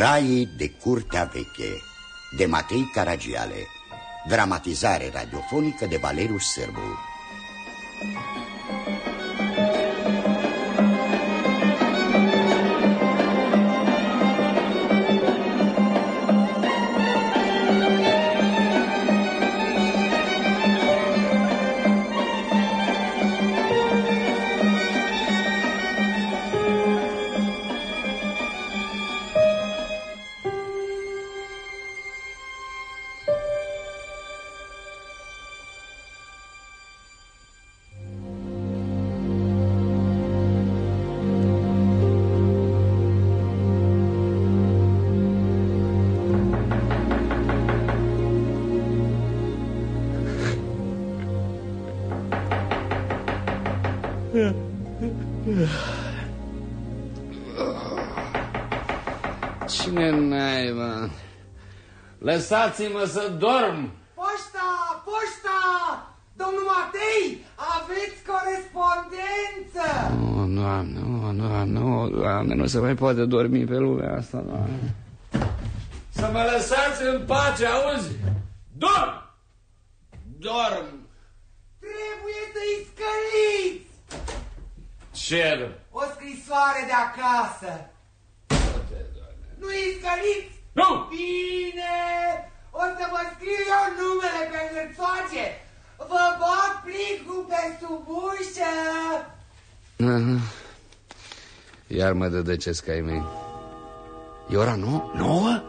Craii de curtea veche De Matei Caragiale. Dramatizare radiofonică de Valeriu Sârbu Lăsați-mă să dorm! Poșta! Poșta! Domnul Matei, aveți corespondență! Nu, doamne, nu, doamne, nu, doamne, nu se mai poate dormi pe lumea asta, doamne. Să mă lăsați în pace, auzi? Dorm! Dorm! Trebuie să-i scăliți! Ce? O scrisoare de acasă! Nu-i scăliți? Nu! Bine! O să vă scriu eu numele pe hârțoace! Vă bag plicul pe sub ușă! Aha. Iar mă dădăcesc ai mei. E ora nouă? Nouă?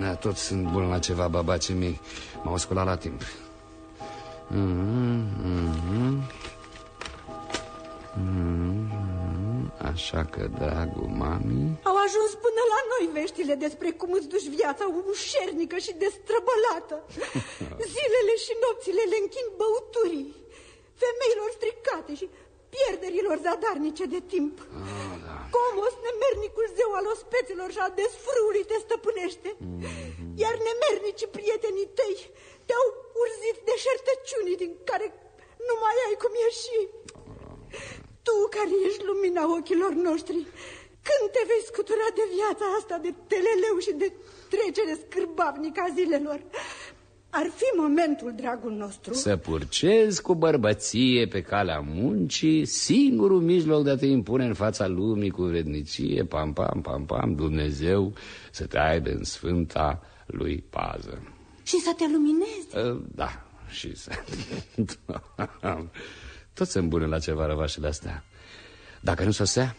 Da, tot sunt bun la ceva, babacii mei. M-au sculat la timp. Mm -hmm. Mm -hmm. Așa că, dragul mami... Au ajuns până la noi veștile despre cum îți duci viața ușernică și destrăbălată. Zilele și nopțile le închin băuturii, femeilor stricate și pierderilor zadarnice de timp. Oh, da. Comos, nemernicul zeu al ospeților și al desfrâului te stăpânește. Mm -hmm. Iar nemernicii prietenii tăi te-au urzit deșertăciunii din care nu mai ai cum ieși. Tu care ești lumina ochilor noștri, când te vei scutura de viața asta de teleleu și de trecere scârbavnică a zilelor? Ar fi momentul, dragul nostru. Să purcezi cu bărbăție pe calea muncii Singurul mijloc de a te impune în fața lumii cu vrednicie Pam, pam, pam, pam, Dumnezeu să te aibă în sfânta lui pază. Și să te luminezi. Da, și să... Toți sunt bune la ceva răvașele astea. Dacă nu sosea,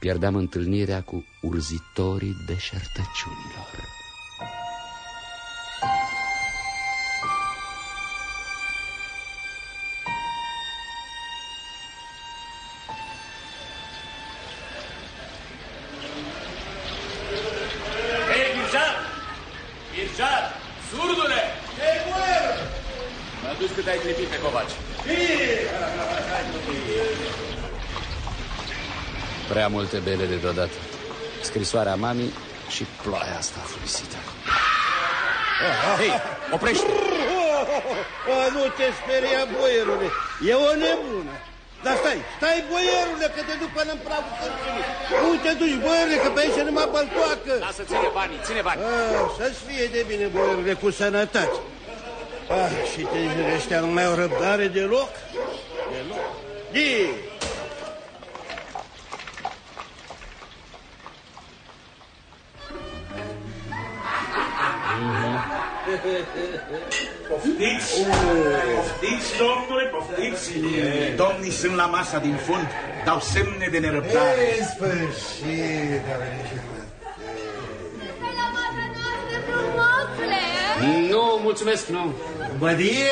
pierdeam întâlnirea cu urzitorii deșertăciunilor Prea multe bele de deodată. Scrisoarea mamii și ploaia asta fulisită. Hei, oprește! O, nu te speria, boierule. E o nebună. Dar stai, stai, boierule, că te duc până în pragul cărțului. Nu te duci, boierule, că pe aici numai băltoacă. Lasă, ține banii, ține banii. Să-ți fie de bine, boierule, cu sănătate. Ah, și tânjii ăștia nu mai au răbdare deloc? Deloc. Di! Poftiți, poftiți, domnule, poftiți. Domnii sunt la masa din fund, dau semne de nerăbdare. În sfârșit, a venit și Nu, mulțumesc, nu. Bădie,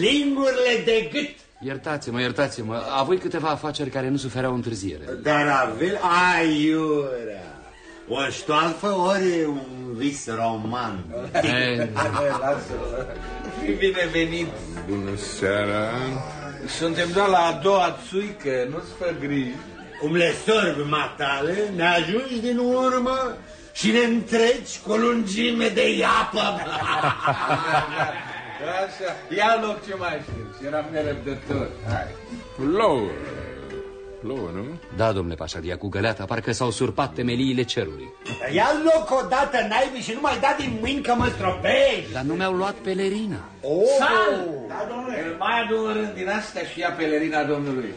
lingurile de gât. Iertați-mă, iertați-mă. A voi câteva afaceri care nu sufereau întârziere. Dar avem aiurea. O ștoalfă ori un vis roman. Fi binevenit. Bună seara. Suntem doar la a doua țuică, nu-ți fă griji. Cum le sorb matale, ne ajungi din urmă și ne întregi cu o lungime de iapă. Așa, ia loc ce mai știu. Eram nerăbdător. Hai. Lou, plouă, nu? Da, domnule Pașadia, cu găleata, parcă s-au surpat temeliile cerului. Ia loc odată, naibii, și nu mai da din mâini că mă stropești. Dar nu mi-au luat pelerina. Oh. Sal! Da, domnule. El mai adu un rând din astea și ia pelerina domnului.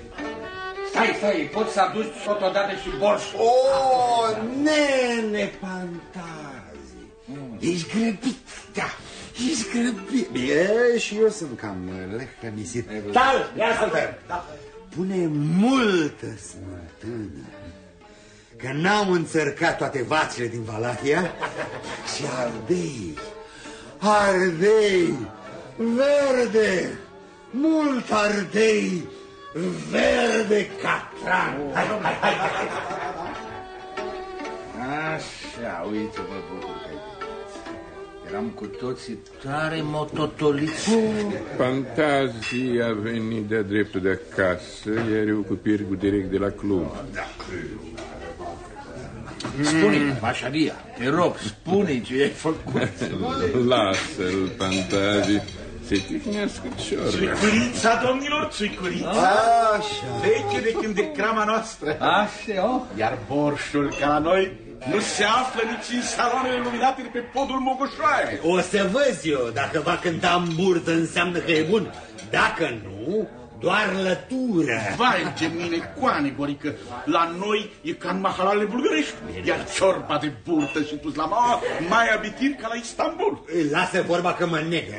Stai, stai, poți să aduci totodată și borșul. Oh, nene fantazi. Ești grăbit, da. Ești grăbit. E, și eu sunt cam lehănisit. Tal, ia să vedem. Da. Pune multă smântână. Că n-am înțărcat toate vațile din Valatia și ardei, ardei, verde, mult ardei, verde catran. Hai, hai, hai, hai. Așa, uite-mă, bucur că ai venit. Eram cu toții tare mototoliți. Fantazia a venit de-a dreptul de acasă, iar eu cu pirgul direct de la club. Da. Spune, Pașaria, te rog, spune ce ai făcut. Lasă-l, Fantazii, se tihnească ciorba. Țuicurița, domnilor, țuicurița. Așa. Veche de când de crama noastră. Așa, oh. Iar borșul ca la noi nu se află nici în saloanele luminate de pe podul Mogoșoare. O să văz eu, dacă va cânta în burtă înseamnă că e bun. Dacă nu, doar lătură. Vai de mine, coane, Gorică, la noi e ca în mahalalele bulgărești, iar ciorba de burtă și tuzlama mai abitir ca la Istanbul. Lasă vorba că mă negă.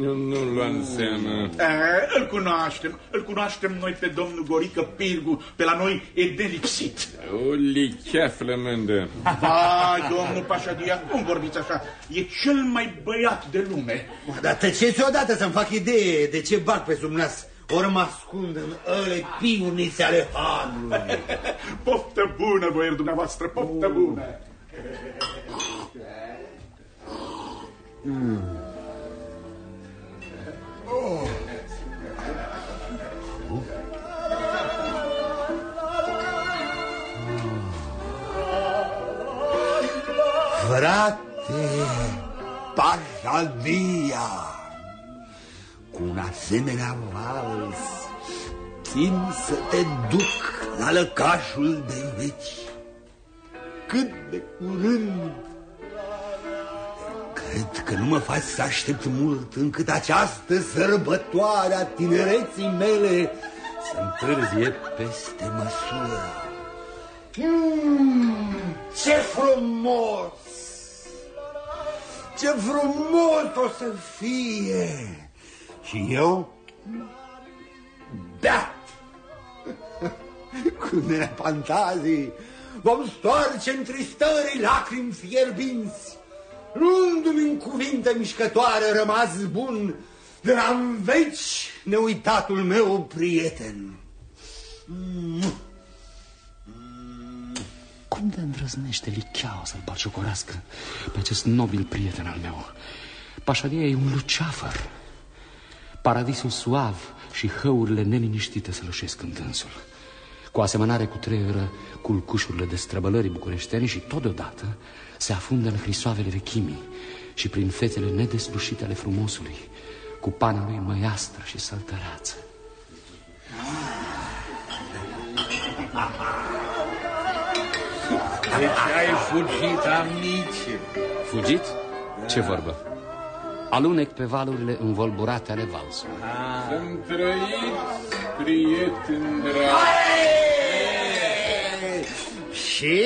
Nu, nu lua în seamă. E, îl cunoaștem, îl cunoaștem noi pe domnul Gorică Pirgu, pe la noi e delipsit. O lichea flămândă. Vai, domnul Pașadia, cum vorbiți așa? E cel mai băiat de lume. Dar tăceți odată să-mi fac idee de ce bag pe sub nas. Ori mă ascund în ăle piunițe ale hanului. Poftă bună, boier dumneavoastră, poftă bună. Frate, Pașadia, cu un asemenea vals, țin să te duc la lăcașul de veci. Cât de curând! Cred că nu mă faci să aștept mult încât această sărbătoare a tinereții mele să întârzie peste măsură. Mm, ce frumos! Ce frumos o să fie! Și eu? Da! Cu mine fantazii vom stoarce în tristării lacrimi fierbinți, luându-mi în cuvinte mișcătoare rămas bun de la în veci neuitatul meu prieten. Mm. Cum de îndrăznește licheaua să-l balciocorească pe acest nobil prieten al meu? Pașadia e un luceafăr. Paradisul suav și hăurile neliniștite sălășesc în dânsul. Cu asemănare cu treieră culcușurile de străbălării bucureșteni și totodată se afundă în hrisoavele vechimii și prin fețele nedeslușite ale frumosului, cu pana lui măiastră și săltăreață. Deci ai fugit, amice. Fugit? Ce vorbă? Alunec pe valurile învolburate ale valsului. Sunt trăiți, prieteni dragi. Și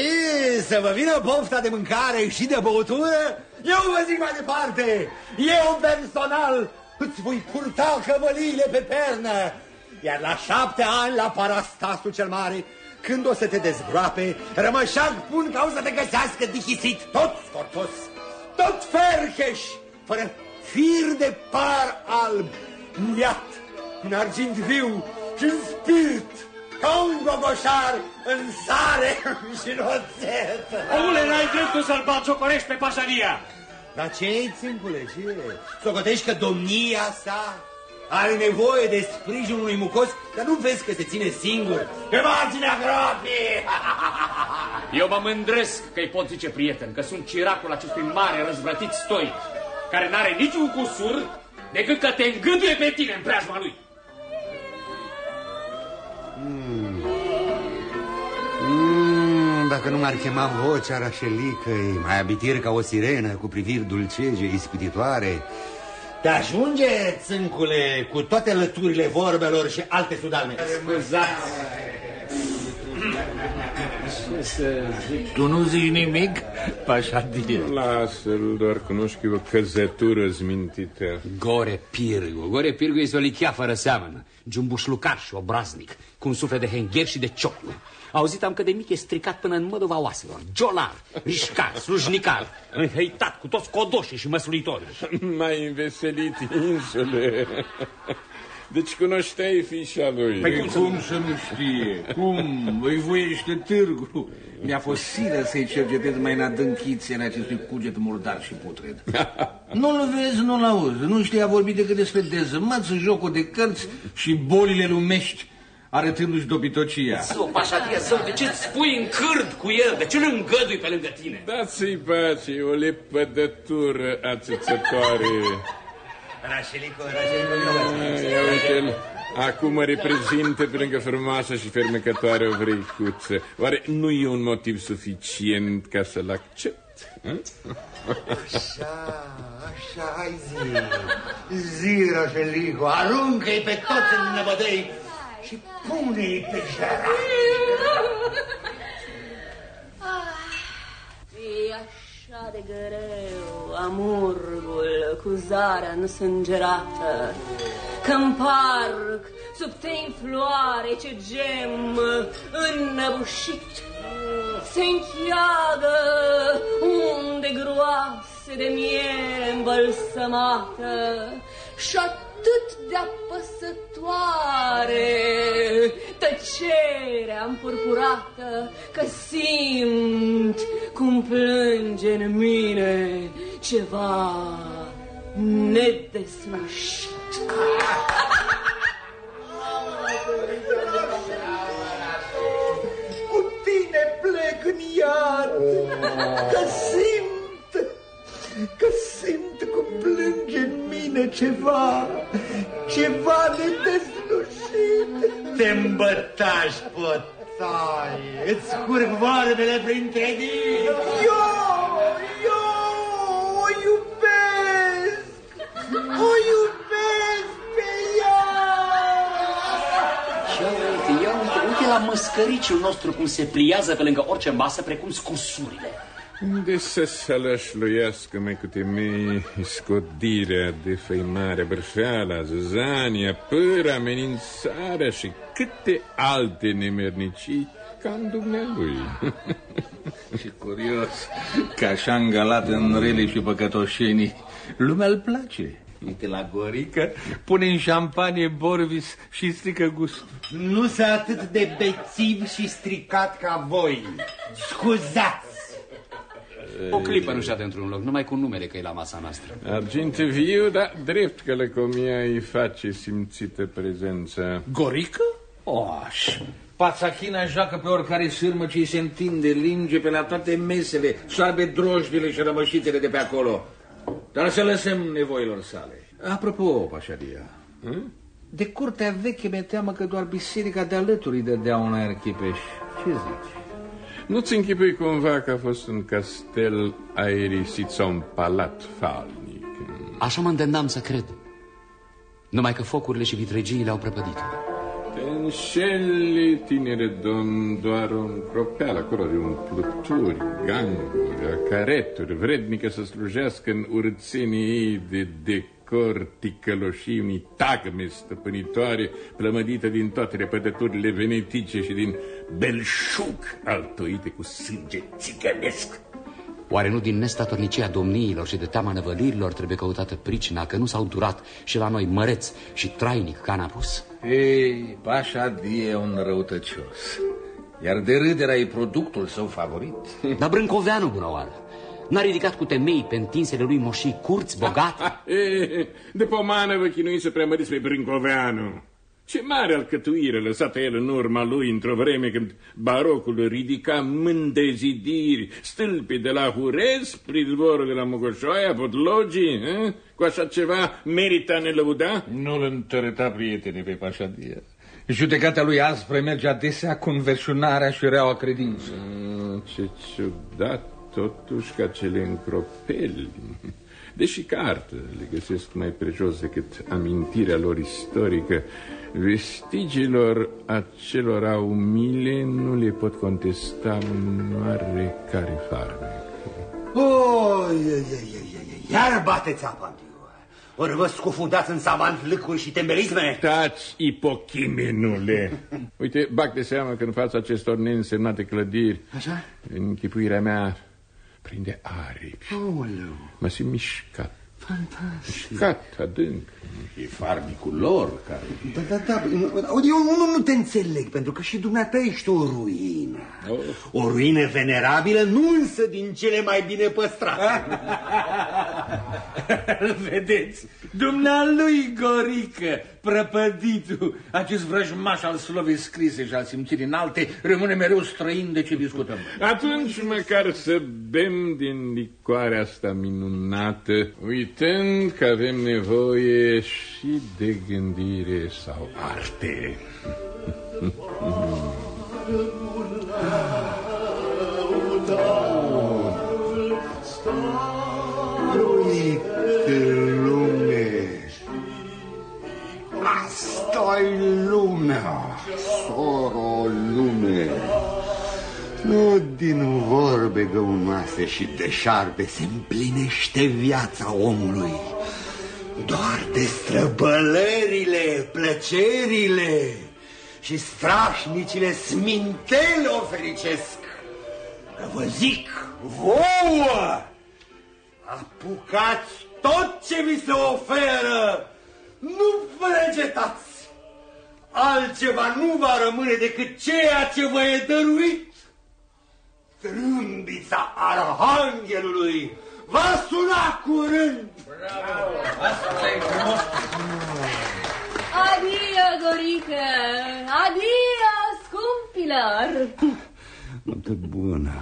să vă vină pofta de mâncare și de băutură, eu vă zic mai departe, eu personal îți voi purta cămăliile pe pernă, iar la șapte ani la Parastasul cel Mare, când o să te dezgroape, rămășac pun ca o să te găsească dihisit, tot scortos, tot fercheș, fără fir de par alb, muiat în argint viu și în spirit, ca un gogoșar în sare și în oțet. Omule, n-ai dreptul să-l balciocorești pe pașaria. Dar ce-i, țâmpule, ce? Socotești că domnia sa are nevoie de sprijinul unui mucos, dar nu vezi că se ține singur pe marginea gropii. Eu mă mândresc că-i pot zice prieten, că sunt ciracul acestui mare răzvrătit stoic, care n-are niciun cusur decât că te îngâduie pe tine în preajma lui. Mm. Doamne, dacă nu m-ar chema vocea Rașelică, mai abitir ca o sirenă cu priviri dulcege, ispititoare. Te ajunge, țâncule, cu toate lăturile vorbelor și alte sudalme. Scuzați. Tu nu zici nimic, pașadie? Lasă-l, doar cunoști că e o căzătură zmintită. Gore Pirgu. Gore Pirgu este o lichea fără seamănă. Giumbușlucarș și obraznic, cu un suflet de hengher și de cioclu. Auzit am că de mic e stricat până în măduva oaselor. Jolar, rișcar, slujnicar, înhăitat cu toți codoșii și măsluitori. Mai înveselit insule. Deci cunoșteai fișa lui. Păi cum, cum să nu știe? Cum? Îi voiește târgu. Mi-a fost silă să-i cercetez mai în adânchițe în acestui cuget murdar și putred. Nu-l vezi, nu-l auzi. Nu știa vorbi decât despre dezmăț, jocul de cărți și bolile lumești arătându-și dobitocia. Zău, pașadia, zău, de ce-ți spui în cârd cu el? De ce nu îngădui pe lângă tine? Dați-i pace, e o lepădătură ațățătoare. Rașelico, Rașelico, Ia uite-l. Acum mă reprezintă pe lângă frumoasă și fermecătoare o vreicuță. Oare nu e un motiv suficient ca să-l accept? Hm? Așa, așa, hai zi. Zi, Rașelico, aruncă-i pe toți în năbădăi și pune-i pe jara. E așa de greu amurgul cu zarea însângerată Că-n parc sub tei floare ce gem înnăbușit. Se încheagă unde groase de miere îmbălsămată Și atât de apăsătoare tăcerea împurpurată că simt cum plânge în mine ceva nedeslușit. Cu tine plec în iad, că simt, că simt cum plânge în mine ceva, ceva nedeslușit. Te îmbătași, potai, îți curg vorbele printre dinți. Eu, eu o iubesc, o iubesc pe ea. Ia uite, ia uite, uite la măscăriciul nostru cum se pliază pe lângă orice masă precum scusurile. Unde să sălășluiască mecute mei scodirea, defăimarea, bărșeala, zăzania, pâra, amenințarea și câte alte nemernicii ca în dumnealui. Și curios că așa îngalat în rele și păcătoșenii, lumea îl place. Uite la Gorică, pune în șampanie Borvis și strică gustul. Nu sunt atât de bețiv și stricat ca voi. Scuzați! O clipă nu șade într-un loc, numai cu numele că e la masa noastră. Arginte viu, dar drept că lăcomia îi face simțită prezența. Gorică? Oaș! Pațachina joacă pe oricare sârmă ce îi se întinde, linge pe la toate mesele, soarbe drojdile și rămășitele de pe acolo. Dar să lăsăm nevoilor sale. Apropo, Pașadia, Hm? de curtea veche mi-e teamă că doar biserica de alături îi dădea un aer chipeș. Ce zici? Nu-ți închipui cumva că a fost un castel aerisit sau un palat falnic? Așa mă îndemnam să cred. Numai că focurile și vitregiile au prăpădit-o. Te înșeli, tinere domn, doar o încropeală acolo de umplături, ganguri, acareturi, vrednică să slujească în urțenii ei de decor, ticăloșii unii tagme stăpânitoare, plămădită din toate repătăturile venetice și din belșug, altoite cu sânge țigănesc. Oare nu din nestatornicia domniilor și de teama năvălirilor trebuie căutată pricina că nu s-au durat și la noi măreț și trainic ca n-apus? Ei, Pașadie e un răutăcios. Iar de râderea e productul său favorit. Dar Brâncoveanu, bună oară, n-a ridicat cu temei pe întinsele lui moșii curți bogate? E, de pomană vă chinuiți să preamăriți pe Brâncoveanu. Ce mare alcătuire lăsată el în urma lui într-o vreme când barocul ridica mânde zidiri, stâlpi de la Hurez, prizvorul de la Mogoșoaia, podlogii, eh? cu așa ceva merită a ne lăuda? Nu-l întărâta prietene pe Pașadia. Judecata lui aspră merge adesea cu înverșunarea și reaua credință. Mm, ce ciudat totuși ca cele încropeli. Deși carte le găsesc mai prejos decât amintirea lor istorică, vestigiilor acelora umile nu le pot contesta un care farmec. Oh, iar bateți apa ori vă scufundați în savant lâcuri și tembelisme? Taci, ipochimenule! Uite, bag de seamă că în fața acestor neînsemnate clădiri, Așa? închipuirea mea prinde aripi. Aoleu. Mă simt mișcat. Fantastic. Mișcat, adânc. E farmicul lor care... Da, da, da. Eu nu, nu te înțeleg, pentru că și dumneata ești o ruină. Oh. O ruină venerabilă, nu însă din cele mai bine păstrate. Vedeți, dumnealui Gorică, prăpăditul, acest vrăjmaș al slovei scrise și al simțirii înalte, rămâne mereu străin de ce discutăm. Atunci măcar să bem din licoarea asta minunată, uitând că avem nevoie și de gândire sau arte. Uite lume, asta-i lumea, soro lume. Nu din vorbe găunoase și deșarpe se împlinește viața omului. Doar de străbălările, plăcerile și strașnicile smintele o fericesc. Că vă zic, vouă, apucați tot ce vi se oferă, nu frăgetați. Altceva nu va rămâne decât ceea ce vă e dăruit. Trâmbița Arhanghelului va suna curând. Adio, Gorică! Adio, scumpilor! Noapte bună,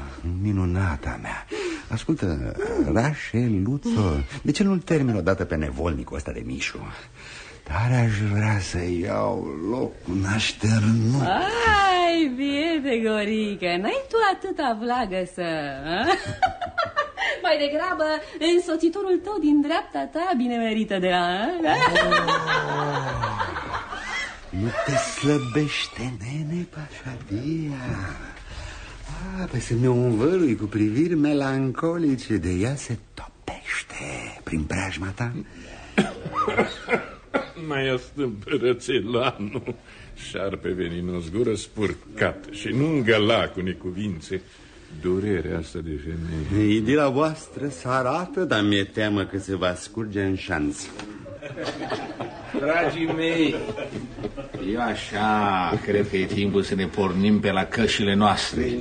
minunata mea Ascultă, Rașeluțo De ce nu-l termin odată pe nevolnicul ăsta de Mișu? Dar aș vrea să iau locul așternu Ai, biete, Gorică, n-ai tu atâta vlagă să... a? Mai degrabă, însoțitorul tău din dreapta ta bine merită de la... Nu te slăbește, nene, pașadia. Ah, pe să mi-o învălui cu priviri melancolice De ea se topește prin preajma ta. Mai astâmpără țelanul, șarpe veninos, gură spurcat și nu îngăla cu necuvințe durerea asta de femeie. Idila voastră se arată, dar mi-e teamă că se va scurge în șanț Dragii mei, eu așa cred că e timpul să ne pornim pe la cășile noastre.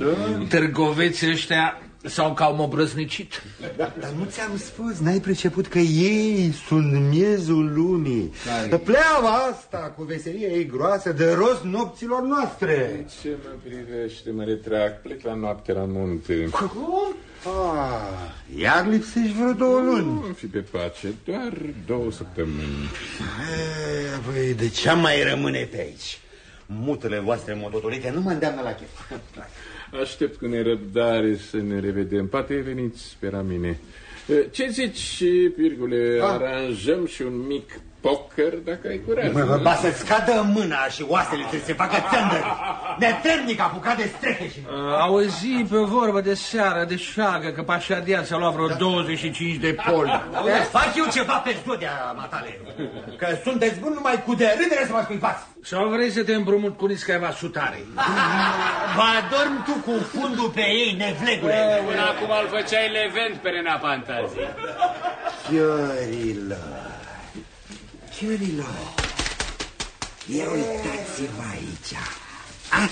Târgoveții ăștia s-au cam obrăznicit. Dar nu ți-am spus, n-ai priceput că ei sunt miezul lumii Care? Pleava asta cu veselia ei groasă de rost nopților noastre Ce mă privește, mă retrag, plec la noapte la munte. Cum? Ah, iar lipsești vreo două luni Nu fi pe pace, doar două săptămâni. E, Păi de ce mai rămâne pe aici? Mutele voastre modotolite nu mă îndeamnă la chef Aștept cu nerăbdare să ne revedem. Poate veniți pe la mine. Ce zici, Pirgule, Ah. aranjăm și un mic poker dacă ai curaj? Mă, ba să-ți cadă mâna și oasele să se facă țândări. Netremnic apucat de streche și... Auzi pe vorbă de seară, de șagă, că Pașadia ți-a luat vreo 25 de poli. Auzi, fac eu ceva pe studia, matale. Că sunteți buni numai cu de râdere să mă scuipați. Sau vrei să te împrumut cu niscaiva sutare? Vă adorm tu cu fundul pe ei, nevlegule. Până acum îl făceai levent pe Rena Fantazii. Chiorilor Chiorilor Ia uitați-vă aici Ah?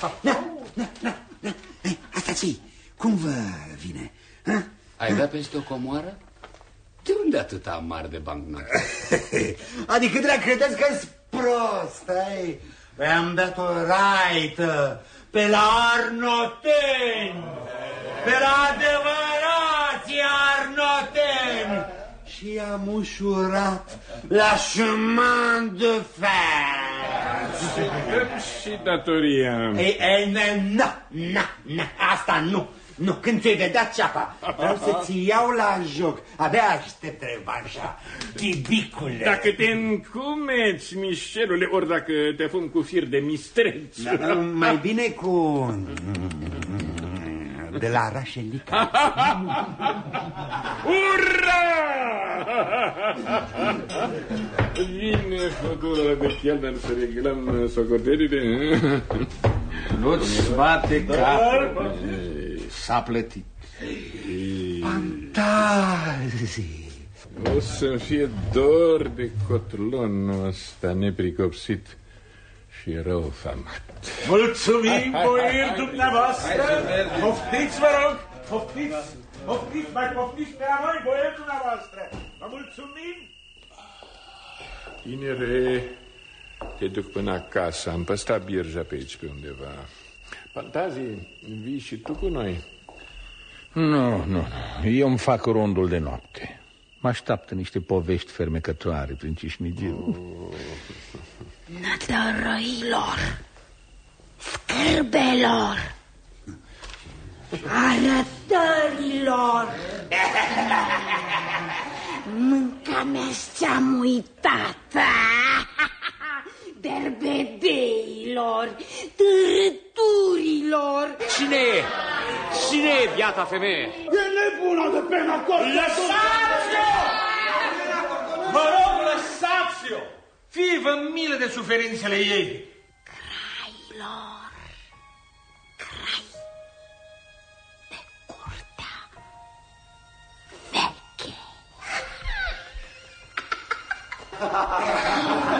Na, na, na, na. Ei, Asta ce Cum vă vine? Ha? Ai dat peste o comoară? De unde atâta mare de bancnote? Adică drag, credeți că-s prost, ai? Păi am dat-o raită pe la Arnoteni, pe la adevărații Arnoteni și am ușurat la chemin de fer. Dăm și datoria. Ei, ei, na, na, na, asta nu. Nu, când ți-ai vedea ceapa, vreau să-ți iau la joc. Abia aștept revanșa, chibicule. Dacă te încumeți, Mișelule, ori dacă te fum cu fir de mistreț. Da, mai bine cu... De la Rașelica. Ura! Vine făcură de chelner să reglăm socotelile. Nu-ți bate capul. S-a plătit. Fantazii. O să-mi fie dor de cotlonul ăsta nepricopsit și rău famat. Mulțumim, boieri dumneavoastră! Poftiți, vă rog! Poftiți! Poftiți, mai poftiți pe la noi, boieri dumneavoastră! Vă mulțumim! Tinere, te duc până acasă. Am păstrat birja pe aici, pe undeva. Fantazii, vii și tu cu noi? Nu, nu, nu. Eu îmi fac rondul de noapte. Mă așteaptă niște povești fermecătoare prin Cismigiu. Nădărăilor, scârbelor, arătărilor. Mânca mea ți-am uitat. Derbedeilor, târăturilor. Cine e? Cine e biata femeie? E nebuna de pena cortă! Lăsați-o! Vă rog, lăsați-o! Fie-vă milă de suferințele ei! Crailor, crai de curtea veche. Veche!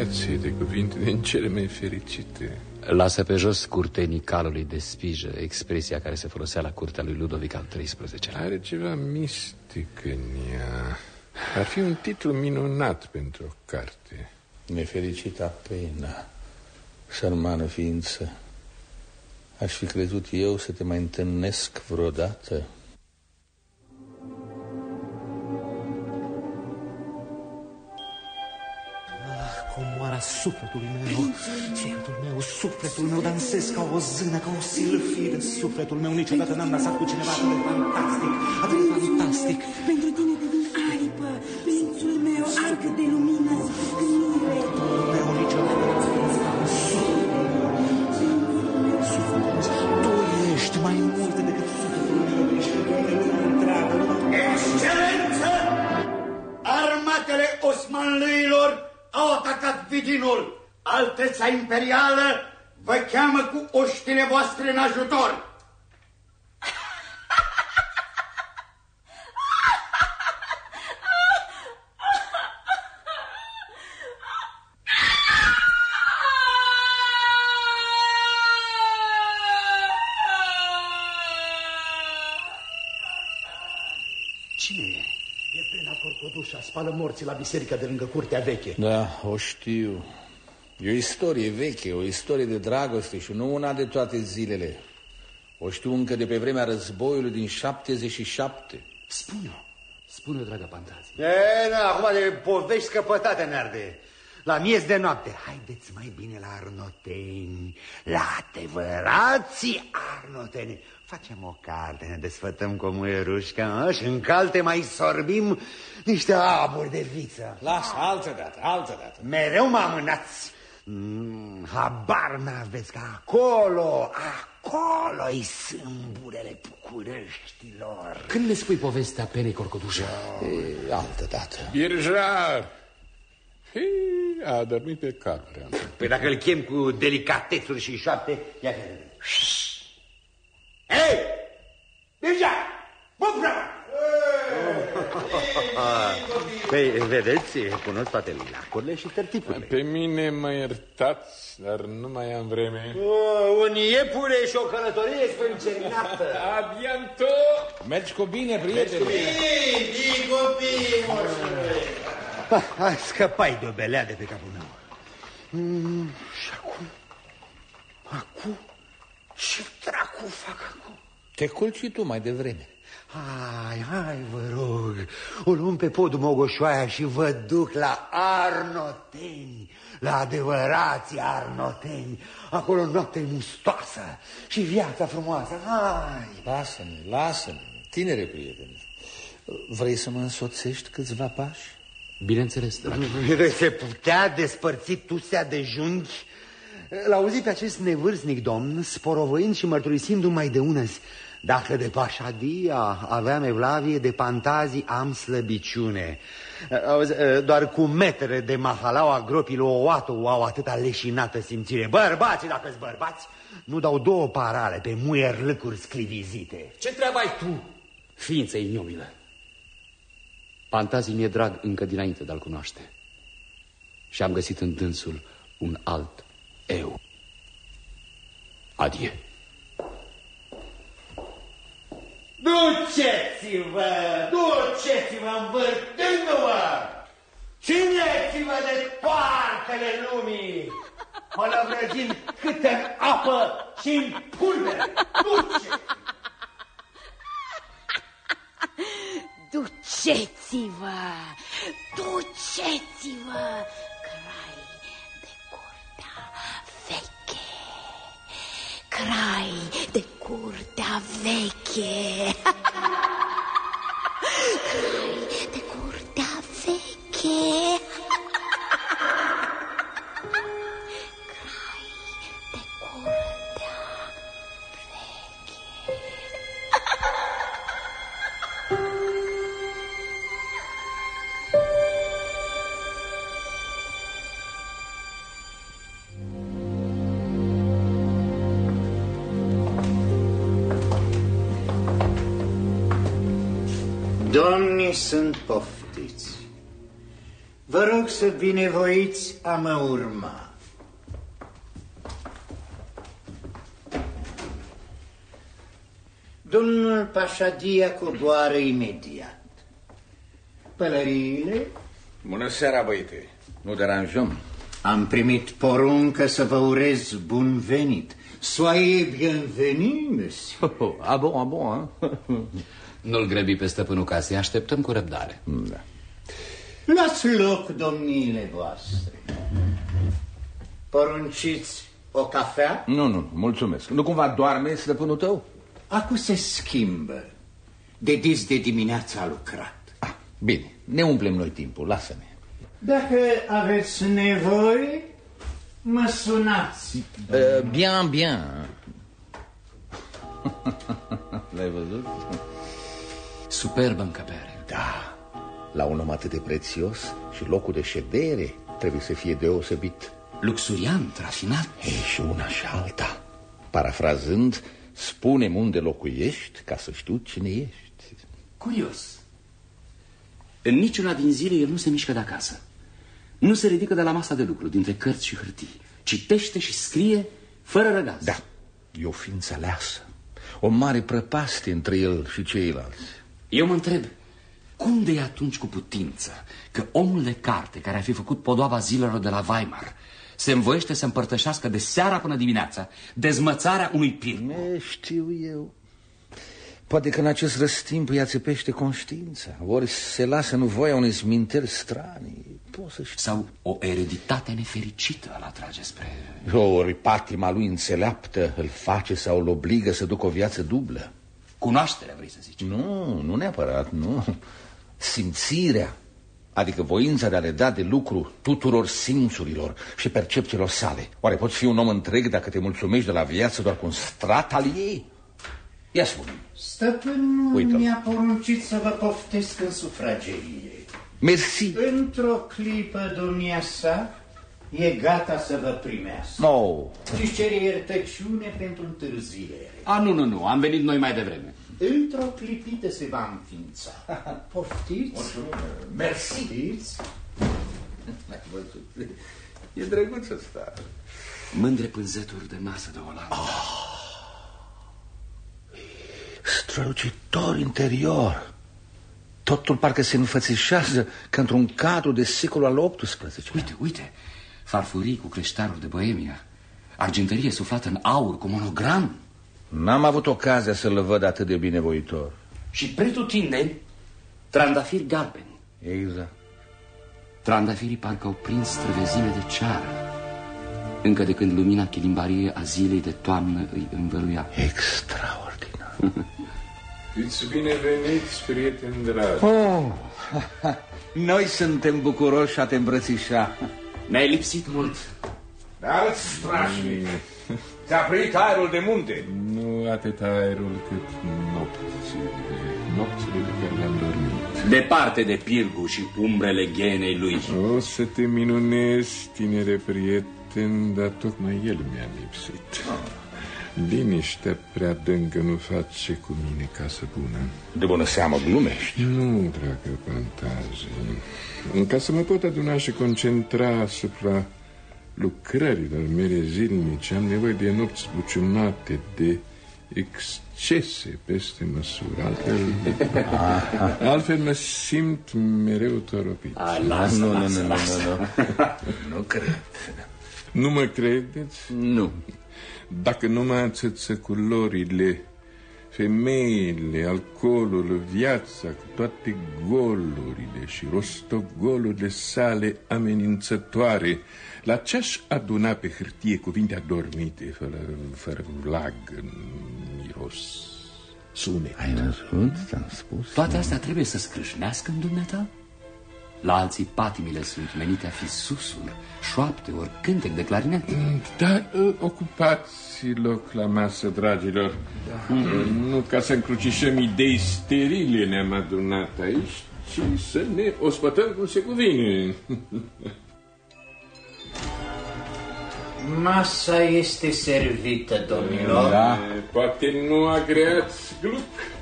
asociație de cuvinte din cele mai fericite. Lasă pe jos curtenii calului de spijă, expresia care se folosea la curtea lui Ludovic al XIII-lea. Are ceva mistic în ea. Ar fi un titlu minunat pentru o carte. Nefericita pena, sărmană ființă. Aș fi crezut eu să te mai întâlnesc vreodată. Comoara sufletului meu, sufletul meu, sufletul meu dansez ca o zână, ca o silfidă. Sufletul meu niciodată n-am dansat cu cineva atât de fantastic, atât de fantastic. Pentru tine devin aripă, prințul meu, arcă de lumină, scândire. Meu niciodată n-am dansat ca un suflet. Tu ești mai mult decât sufletul meu, ești lumea întreagă. Excelență! Armatele osmanlâilor au atacat Vidinul. Alteța imperială vă cheamă cu oștile voastre în ajutor. Cine e? E pena Corcodușa, spală morții la biserica de lângă curtea veche. Da, o știu. E o istorie veche, o istorie de dragoste și nu una de toate zilele. O știu încă de pe vremea războiului din 77. Spune-o, spune-o, dragă Pantazi. E, na, acum de povești scăpătate ne arde. La miez de noapte. Haideți mai bine la arnoteni, la adevărații arnoteni. Facem o carte, ne desfătăm cu muierușca mă, și în calte mai sorbim niște aburi de viță. Lasă, altă dată, altă dată. Mereu mă amânați. Mm, habar n-aveți că acolo, acolo-i sâmburele Bucureștilor. Când ne spui povestea penei Corcodușa? E, altă dată. Birjar! Hei, a adormit pe capre. Păi dacă îl chem cu delicatețuri și șapte, ia că... Hei! Deja! Bă, bravo! Păi, vedeți, cunosc toate lacurile și tertipurile. Pe mine mă iertați, dar nu mai am vreme. Oh, un iepure și o călătorie spâncerinată. A biento! Mergi cu bine, prietene. Bine, copii, moșule. Ah, Hai, scăpai de o belea de pe capul meu. Mm, și acum? Acum? Ce dracu fac acum? Te culci și tu mai devreme. Hai, hai, vă rog, o luăm pe podul Mogoșoaia și vă duc la Arnoteni, la adevărații Arnoteni. Acolo noapte mustoasă și viața frumoasă. Hai! Lasă-ne, lasă-ne, tinere prietene. Vrei să mă însoțești câțiva pași? Bineînțeles, dragă. Vei se putea despărți tusea de junghi? L-a auzit pe acest nevârstnic domn, sporovăind și mărturisindu mai de ună zi. Dacă de pașadia aveam evlavie, de pantazii am slăbiciune. Auzi, doar cu metere de mahalau a gropilor oată au atâta leșinată simțire. Bărbații, dacă-s bărbați, nu dau două parale pe muier lăcuri sclivizite. Ce treabă ai tu, ființă ignomilă? Fantazii mi-e drag încă dinainte de a-l cunoaște. Și am găsit în dânsul un alt eu. Adie. Duceți-vă, duceți-vă învârtându-vă! Țineți-vă de toartele lumii! Mă lăvrăgind câte în apă și în pulbere! Duce! Duceți-vă! Duceți-vă! Crai de curtea veche! Crai de curtea veche! Crai de curtea veche! Poftiți. Vă rog să binevoiți a mă urma. Domnul Pașadia coboară imediat. Pălăriile? Bună seara, băiete. Nu deranjăm. Am primit poruncă să vă urez bun venit. Soyez bienvenu, monsieur. Oh, a bon, a bon, Nu-l grăbi pe stăpânul casei, așteptăm cu răbdare. Da. Luați loc, domniile voastre. Porunciți o cafea? Nu, nu, mulțumesc. Nu cumva doarme stăpânul tău? Acum se schimbă. De dis de dimineața a lucrat. Ah, bine, ne umplem noi timpul, lasă-ne. Dacă aveți nevoie, mă sunați. Uh, bien, bien. L-ai văzut? Superbă încăpere. Da, la un om atât de prețios și locul de ședere trebuie să fie deosebit. Luxuriant, rafinat. Ei, și una și alta. Parafrazând, spune unde locuiești ca să știu cine ești. Curios. În niciuna din zile el nu se mișcă de acasă. Nu se ridică de la masa de lucru, dintre cărți și hârtii. Citește și scrie fără răgaz. Da, e o ființă aleasă. O mare prăpastie între el și ceilalți. Eu mă întreb, cum de atunci cu putință că omul de carte care a fi făcut podoaba zilelor de la Weimar se învoiește să împărtășească de seara până dimineața dezmățarea unui pir? Ne știu eu. Poate că în acest răstimp îi ațepește conștiința, ori se lasă în voia unei sminteri stranii. Poți să știi. Sau o ereditate nefericită îl atrage spre... Ori patima lui înțeleaptă îl face sau îl obligă să ducă o viață dublă. Cunoașterea, vrei să zici? Nu, nu neapărat, nu. Simțirea, adică voința de a le da de lucru tuturor simțurilor și percepțiilor sale. Oare poți fi un om întreg dacă te mulțumești de la viață doar cu un strat al ei? Ia spune Stăpânul Uită-l. mi-a poruncit să vă poftesc în sufragerie. Mersi. Într-o clipă, domnia sa e gata să vă primească. No. Își cere iertăciune pentru întârziere. A, nu, nu, nu, am venit noi mai devreme. într-o clipită se va înființa. Poftiți? Mersi. Ai văzut? E drăguț ăsta. Mândre pânzeturi de masă de Olanda. Strălucitor interior. Totul parcă se înfățișează ca într-un cadru de secolul al XVIII. Uite, uite, farfurii cu creștaruri de Boemia, arginterie suflată în aur cu monogram. N-am avut ocazia să-l văd atât de binevoitor. Și pretutindeni, trandafiri galbeni. Exact. Trandafirii parcă au prins străvezime de ceară, încă de când lumina chilimbarie a zilei de toamnă îi învăluia. Extraordinar. Fiți bineveniți, prieteni dragi. Oh, noi suntem bucuroși a te îmbrățișa. Ne-ai lipsit mult. Dar strașnic. Ți-a prit aerul de munte. Nu atât aerul cât nopțile, nopțile pe care le-am dormit. Departe de Pirgu și umbrele genei lui. O să te minunezi, tinere prieten, dar tocmai el mi-a lipsit. Liniștea prea adâncă nu face cu mine casă bună. De bună seamă glumești. Nu, dragă fantazii. Ca să mă pot aduna și concentra asupra lucrărilor mele zilnice, am nevoie de nopți buciumate, de excese peste măsură. Altfel, altfel mă simt mereu toropit. A, lasă, Nu, nu, lasă, nu, nu, lasă. nu, nu. Nu cred. Nu mă credeți? Nu. Dacă nu mă ațăță culorile, femeile, alcoolul, viața, cu toate golurile și rostogolurile sale amenințătoare, la ce aș aduna pe hârtie cuvinte adormite, fără, fără vlag, miros, sunet? Ai văzut? Ți-am spus. Toate astea trebuie să scrâșnească în dumneata? La alții patimile sunt menite a fi susul, șoapte ori cântec de clarinet. Dar uh, ocupați loc la masă, dragilor. Da. Nu ca să încrucișăm idei sterile ne-am adunat aici, ci să ne ospătăm cum se cuvine. Masa este servită, domnilor. Da. Poate nu agreați gluc.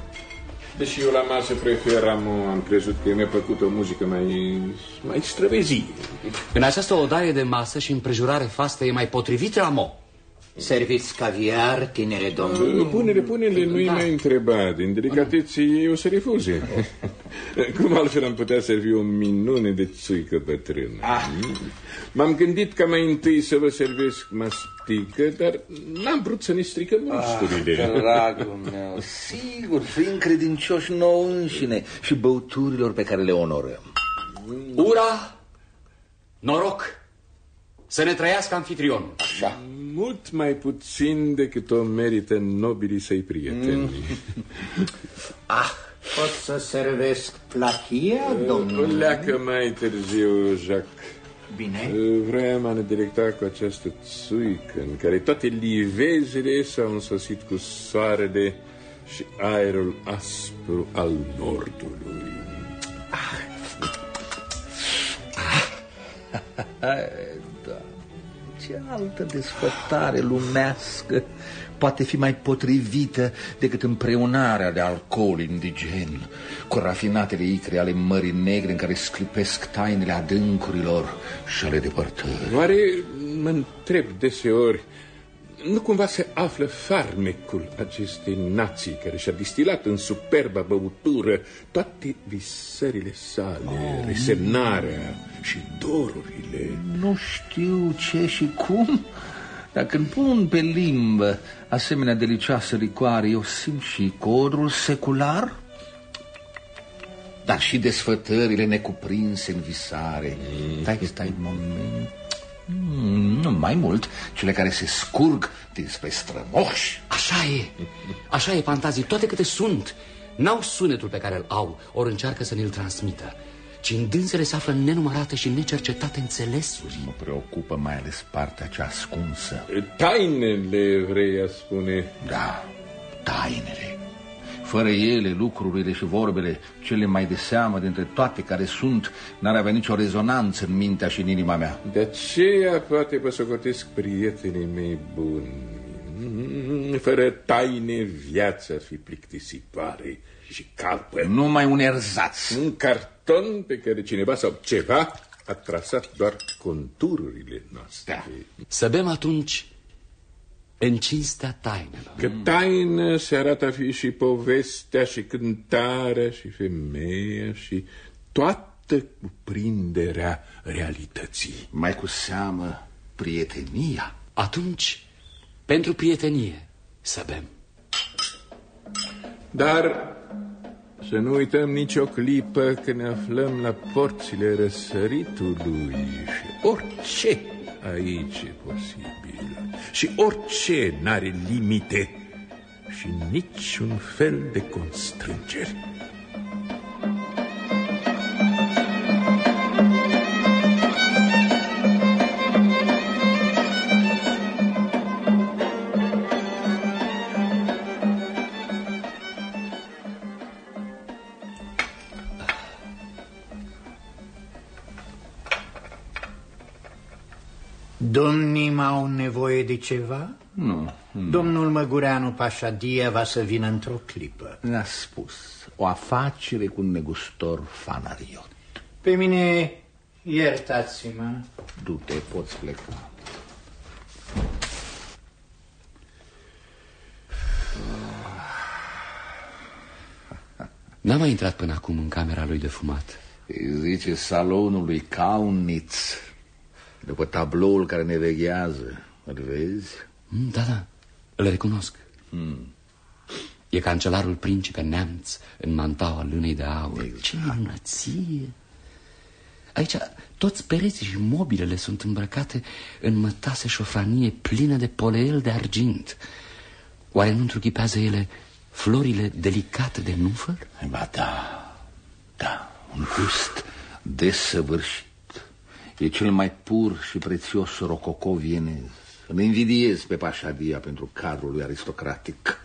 Deși eu la masă preferam, am crezut că mi-a plăcut o muzică mai, mai străvezie. În această odaie de masă și împrejurare fastă e mai potrivit la mo. Serviți caviar, tinere domnul. Punele, punele, nu-i mai întreba. Din delicatețe ei o să refuze. Cum altfel am putea servi o minune de țuică bătrână? M-am gândit ca mai întâi să vă servesc mastică, dar n-am vrut să ne stricăm gusturile. Ah, dragul meu, sigur, fiind credincioși nouă înșine și băuturilor pe care le onorăm. Ura, noroc, să ne trăiască anfitrion. Așa. Mult mai puțin decât o merită nobilii săi prieteni. Ah, pot să servesc plachia, domnule? Leacă mai târziu, Jacques. Bine. Vreau a ne delecta cu această țuică în care toate livezele s-au însoțit cu soarele și aerul aspru al nordului. da. Ce altă desfătare lumească poate fi mai potrivită decât împreunarea de alcool indigen cu rafinatele icre ale Mării Negre în care sclipesc tainele adâncurilor și ale depărtării. Oare mă întreb deseori, nu cumva se află farmecul acestei nații care și-a distilat în superba băutură toate visările sale, oh, resemnarea și dorurile? Nu știu ce și cum, dar când pun pe limbă asemenea delicioasă licoare, eu simt și codrul secular, dar și desfătările necuprinse în visare. Mm. Stai, stai un moment. Mm, nu mai mult, cele care se scurg dinspre strămoși. Așa e, așa e, fantazii, toate câte sunt. N-au sunetul pe care îl au, ori încearcă să ne-l transmită ci în dânsele se află nenumărate și necercetate înțelesuri. Mă preocupă mai ales partea cea ascunsă. Tainele, vrei a spune? Da, tainele. Fără ele, lucrurile și vorbele, cele mai de seamă dintre toate care sunt, n-ar avea nicio rezonanță în mintea și în inima mea. De aceea poate vă socotesc prietenii mei buni. Mm, Fără taine, viața ar fi plictisitoare și calpă. Numai un erzaț. Un carton pe care cineva sau ceva a trasat doar contururile noastre. Da. Să bem atunci în cinstea tainelor. Că taină se arată a fi și povestea, și cântarea, și femeia, și toată cuprinderea realității. Mai cu seamă prietenia. Atunci, pentru prietenie, să bem. Dar să nu uităm nicio clipă că ne aflăm la porțile răsăritului și orice aici e posibil. Și orice n-are limite și niciun fel de constrângeri. Domnii au nevoie de ceva? Nu. Domnul Măgureanu Pașadia va să vină într-o clipă. Ne-a spus. O afacere cu un negustor fanariot. Pe mine, iertați-mă. Du-te, poți pleca. N-am mai intrat până acum în camera lui de fumat. Îi zice salonul lui Kaunitz. După tabloul care ne veghează. Îl vezi? Mm, Da, da, îl recunosc. Hmm. E cancelarul principe neamț în mantaua lânei de aur. Exact. Ce minunăție! Aici toți pereții și mobilele sunt îmbrăcate în mătase șofranie plină de poleel de argint. Oare nu întruchipează ele florile delicate de nufăr? Ba da, da, un gust desăvârșit. E cel mai pur și prețios rococo vienez. Îl invidiez pe Pașadia pentru cadrul lui aristocratic.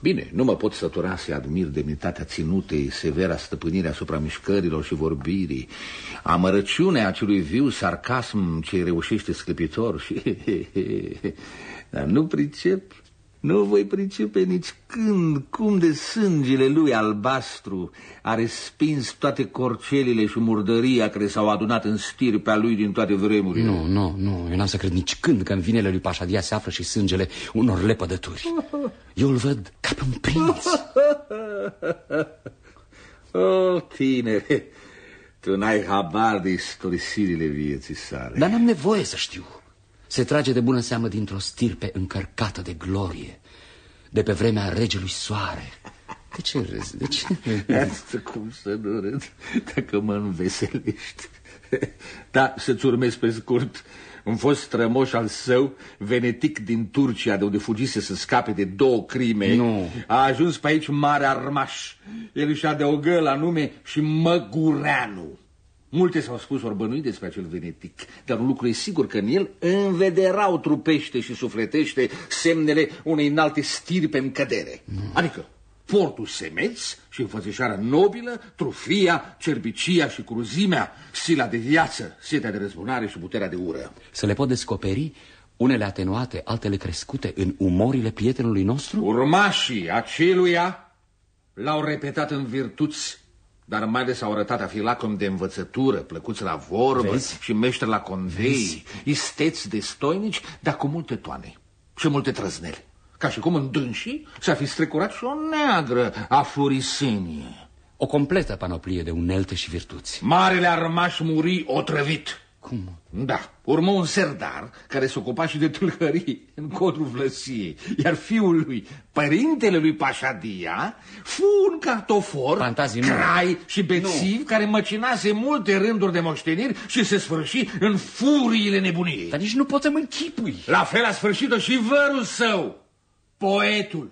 Bine, nu mă pot sătura să admir demnitatea ținutei, severa stăpânire asupra mișcărilor și vorbirii, amărăciunea acelui viu sarcasm ce reușește sclipitor și... Dar nu pricep, nu voi pricepe nici când, cum de sângele lui albastru a respins toate corcelile și murdăria care s-au adunat în stirpea lui din toate vremurile. Nu, nu, nu, eu n-am să cred nici când că în vinele lui Pașadia se află și sângele unor lepădături. Eu îl văd ca pe un prinț. O, tinere, tu n-ai habar de istorisirile vieții sale. Dar n-am nevoie să știu. Se trage de bună seamă dintr-o stirpe încărcată de glorie, de pe vremea regelui soare. De ce râzi? De ce? Asta cum să nu râd, dacă mă înveselești. Da, să-ți urmez pe scurt. Un fost strămoș al său, venetic din Turcia, de unde fugise să scape de două crime, Nu. a ajuns pe aici mare armaș. El își adăugă la nume și Măgureanu. Multe s-au spus orbănui despre acel venetic, dar un lucru e sigur că în el învederau trupește și sufletește semnele unei înalte stirpe în cădere. Adică portul semeț și înfățișarea nobilă, trufia, cerbicia și cruzimea, sila de viață, setea de răzbunare și puterea de ură. Să le pot descoperi unele atenuate, altele crescute în umorile prietenului nostru? Urmașii aceluia l-au repetat în virtuți, dar mai ales au arătat a fi lacom de învățătură, plăcuți la vorbă Vezi? și meșteri la convei, Vezi? isteți de stoinici, dar cu multe toane și multe trăznele. Ca și cum în dânsii s-a fi strecurat și o neagră afurisenie. O completă panoplie de unelte și virtuți. Marele armaș muri otrăvit. Cum? Da, urmă un serdar care se ocupa și de tâlhării în codrul vlăsiei, iar fiul lui, părintele lui Pașadia, fu un cartofor, Fantazii, nu. crai și bețiv care măcinase multe rânduri de moșteniri și se sfârși în furiile nebuniei. Dar nici nu pot să-mi închipui. La fel a sfârșit-o și vărul său, poetul.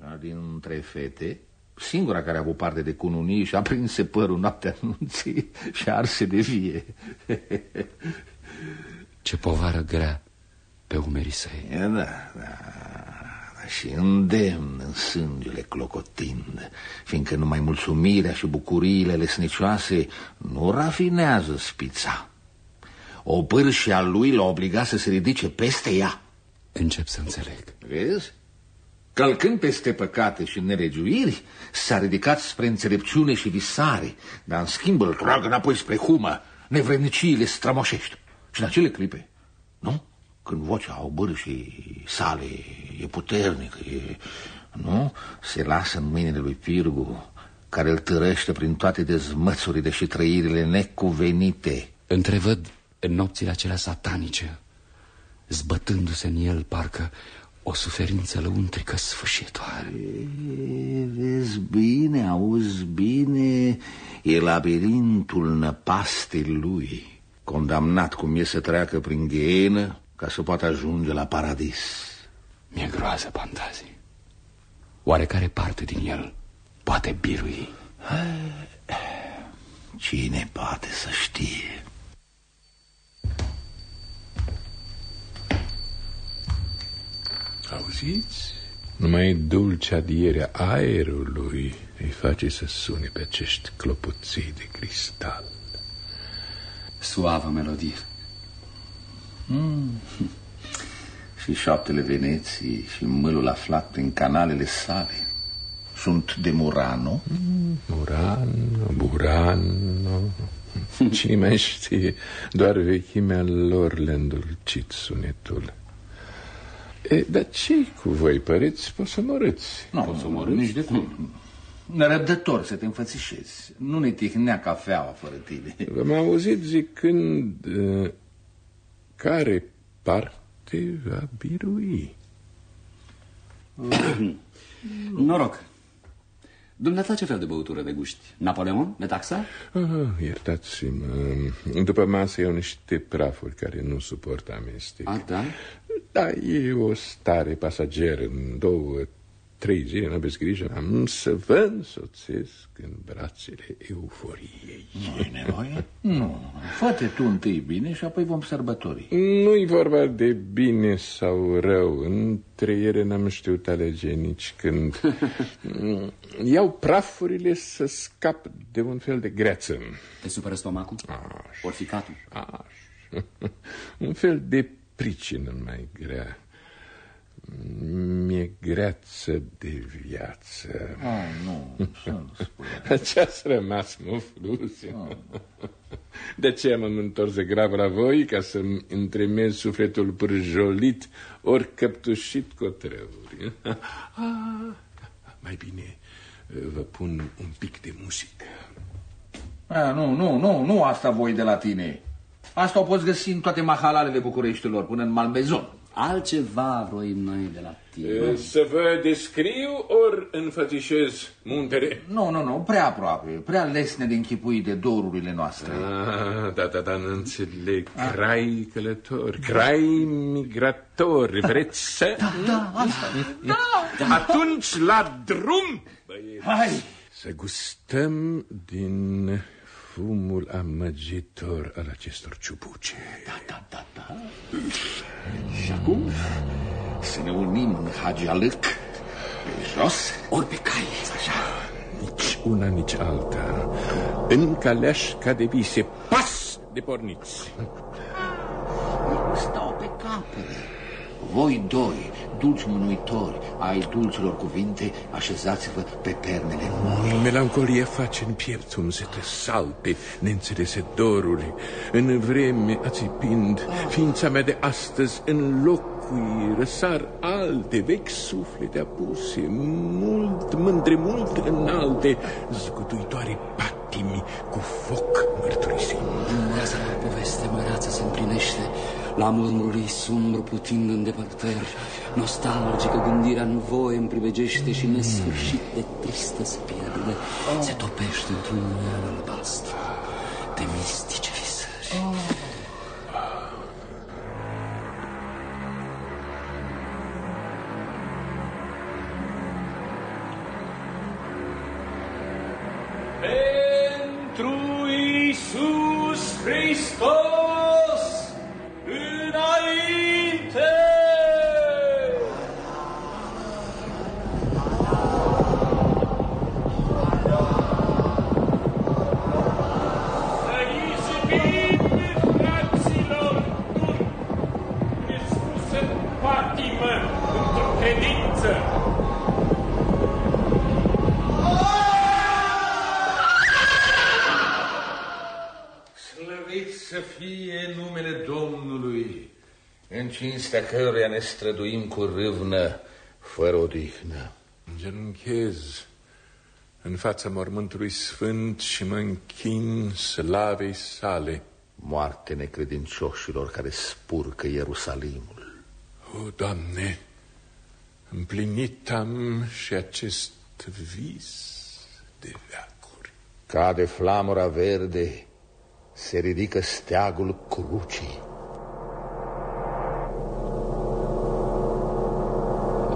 Dar dintre fete, singura care a avut parte de cununii și a prinse părul noaptea anunții și arse de vie. Ce povară grea pe umerii săi. E, Da, da, da, și îndemn în sângele clocotind, fiindcă numai mulțumirea și bucuriile lesnicioase nu rafinează spița. O pârșie a lui l-a obligat să se ridice peste ea. Încep să înțeleg. Vezi? Călcând peste păcate și nelegiuiri, s-a ridicat spre înțelepciune și visare, dar în schimb îl trag înapoi spre humă, nevredniciile strămoșești. Și în acele clipe, nu? Când vocea obârșii sale e puternică, e, nu? Se lasă în mâinile lui Pirgu, care îl târăște prin toate dezmățurile și trăirile necuvenite. Întrevăd în nopțile acelea satanice, zbătându-se în el parcă o suferință lăuntrică sfârșitoare. E, vezi bine, auzi bine, e labirintul năpastei lui, condamnat cum e să treacă prin ghienă ca să poată ajunge la paradis. Mi-e groază, Pantazii. Oarecare parte din el poate birui? Cine poate să știe? Auziți? Numai dulce adierea aerului îi face să sune pe acești clopoței de cristal. Suavă melodie. Mm. și șoaptele Veneții și mâlul aflat în canalele sale sunt de Murano? Mm, Murano, Burano... Cine mai știe, doar vechimea lor le îndulcit sunetul. E, dar ce cu voi, păreți? Poți să mărâți. Nu, Poți să mărâți? Nici de cum. Nerăbdător să te înfățișezi. Nu ne tihnea cafeaua fără tine. V-am auzit zicând uh, care parte va birui. Noroc. Dumneata ce fel de băutură de guști? Napoleon? Metaxa? Ah, iertați-mă. După masă iau niște prafuri care nu suportă amestec. A, da? Da, e o stare pasageră. În două, trei zile, n-aveți grijă, am să vă însoțesc în brațele euforiei. Nu-i nevoie? Nu. Fă-te tu întâi bine și apoi vom sărbători. Nu-i vorba de bine sau rău. Între ele n-am știut alege nici când. Iau prafurile să scap de un fel de greață. Te supără stomacul? Aș. Orficatul? Aș. un fel de pricină mai grea. Mi-e greață de viață. Oh, nu, să nu spui. Ce-ați rămas, mă, Flusi? Oh. De ce m-am întors de grav la voi? Ca să-mi întremez sufletul pârjolit ori căptușit cu otrăuri. Ah, mai bine vă pun un pic de muzică. A, nu, nu, nu, nu asta voi de la tine. Asta o poți găsi în toate mahalalele Bucureștilor, până în Malmezon. Altceva vroim noi de la tine. Să vă descriu ori înfățișez muntele? Nu, nu, nu, prea aproape, prea lesne de închipui de dorurile noastre. Ah, da, da, da, nu înțeleg. Crai călători, crai migratori, vreți să... Da, da, asta. Da. Atunci la drum, băieți. Hai! Să gustăm din fumul amăgitor al acestor ciubuce. Da, da, da, da. Și acum să ne unim în Hagi Alâc, pe jos, ori pe cai. Așa. Nici una, nici alta. În caleașca de vise, pas de porniți. Stau pe capul. Voi doi, dulci mânuitori ai dulcilor cuvinte, așezați-vă pe pernele moi. Melancolie face în piept un zete salte, neînțelese doruri. În vreme ațipind, ființa mea de astăzi în locui răsar alte vechi suflete apuse, mult mândre, mult înalte, zguduitoare patimi cu foc mărturisind. Dumneata poveste măreață se împlinește, la murmurul ei sumbru putind în depărtări, nostalgică gândirea în voie îmi privegește și nesfârșit de tristă spierile se topește într-un mânel albastru de mistice visări. Pentru Iisus Hristos să fie numele Domnului, în cinstea căruia ne străduim cu râvnă, fără odihnă. Genunchez în fața mormântului sfânt și mă închin slavei sale. Moarte necredincioșilor care spurcă Ierusalimul. O, Doamne, împlinit am și acest vis de veacuri. Ca de flamura verde se ridică steagul crucii.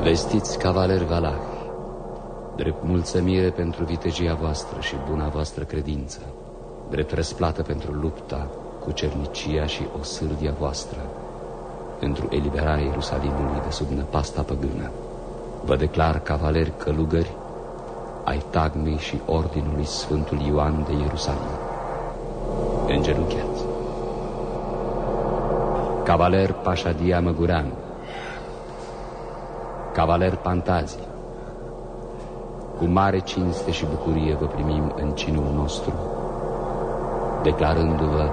Vestiți, cavaleri valahi, drept mulțumire pentru vitejia voastră și buna voastră credință, drept răsplată pentru lupta cu cernicia și osârdia voastră, pentru eliberarea Ierusalimului de sub năpasta păgână. Vă declar cavaleri călugări ai tagmei și ordinului Sfântul Ioan de Ierusalim. Îngenunchiați. Cavaler Pașadia Măgureanu Cavaler Pantazi. Cu mare cinste și bucurie vă primim în cinul nostru Declarându-vă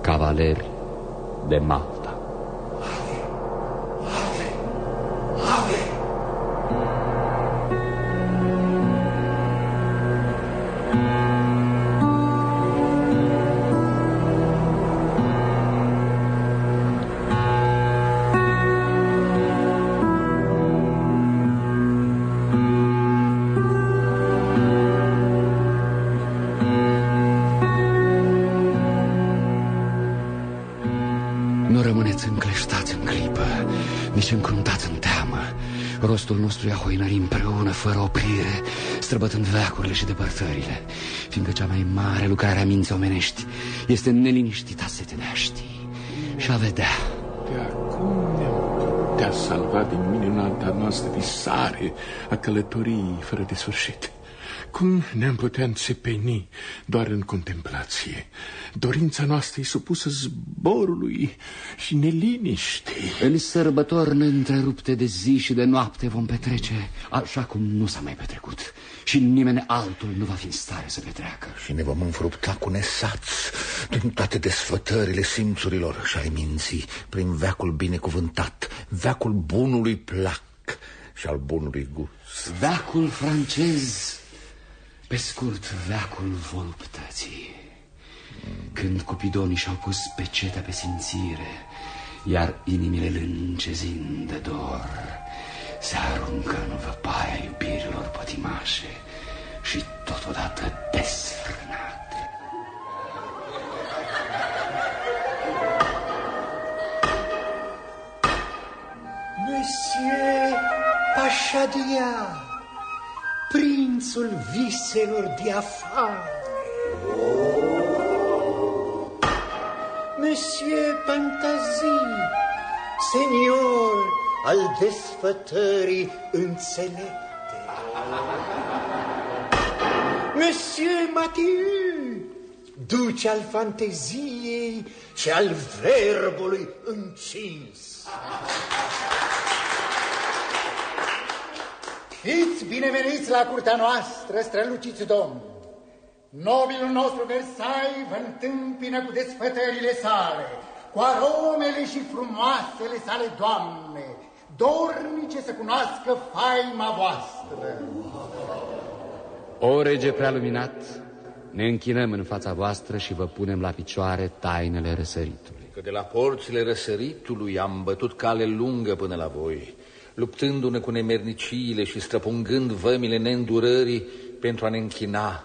Cavaleri de Malta Rostul nostru e a hoinări împreună, fără oprire, străbătând veacurile și depărtările, fiindcă cea mai mare lucrare a minții omenești este neliniștita sete de a ști și a vedea. De acum ne-am putea salva din minunata noastră visare a călătoriei fără de sfârșit. Cum ne-am putea înțepeni doar în contemplație? Dorința noastră e supusă zborului și neliniștii. În sărbători neîntrerupte de zi și de noapte vom petrece așa cum nu s-a mai petrecut și nimeni altul nu va fi în stare să petreacă. Și ne vom înfrupta cu nesați din toate desfătările simțurilor și ale minții, prin veacul binecuvântat, veacul bunului plac și al bunului gust. Veacul francez, pe scurt, veacul voluptății. Când cupidonii și-au pus pecetea pe simțire, iar inimile lâncezind de dor, se aruncă în văpaia iubirilor pătimașe și totodată desfrânate. Monsieur Pașadia, prințul viselor de afară. Monsieur Pantazi, senior al desfătării înțelepte. Monsieur Mathieu, duce al fanteziei și al verbului încins. Fiți bineveniți la curtea noastră, străluciți domni. Nobilul nostru Versailles vă întâmpină cu desfătările sale, cu aromele și frumoasele sale doamne, dornice să cunoască faima voastră. O rege prea luminat, ne închinăm în fața voastră și vă punem la picioare tainele răsăritului. Că de la porțile răsăritului am bătut cale lungă până la voi, luptându-ne cu nemerniciile și străpungând vămile neîndurării pentru a ne închina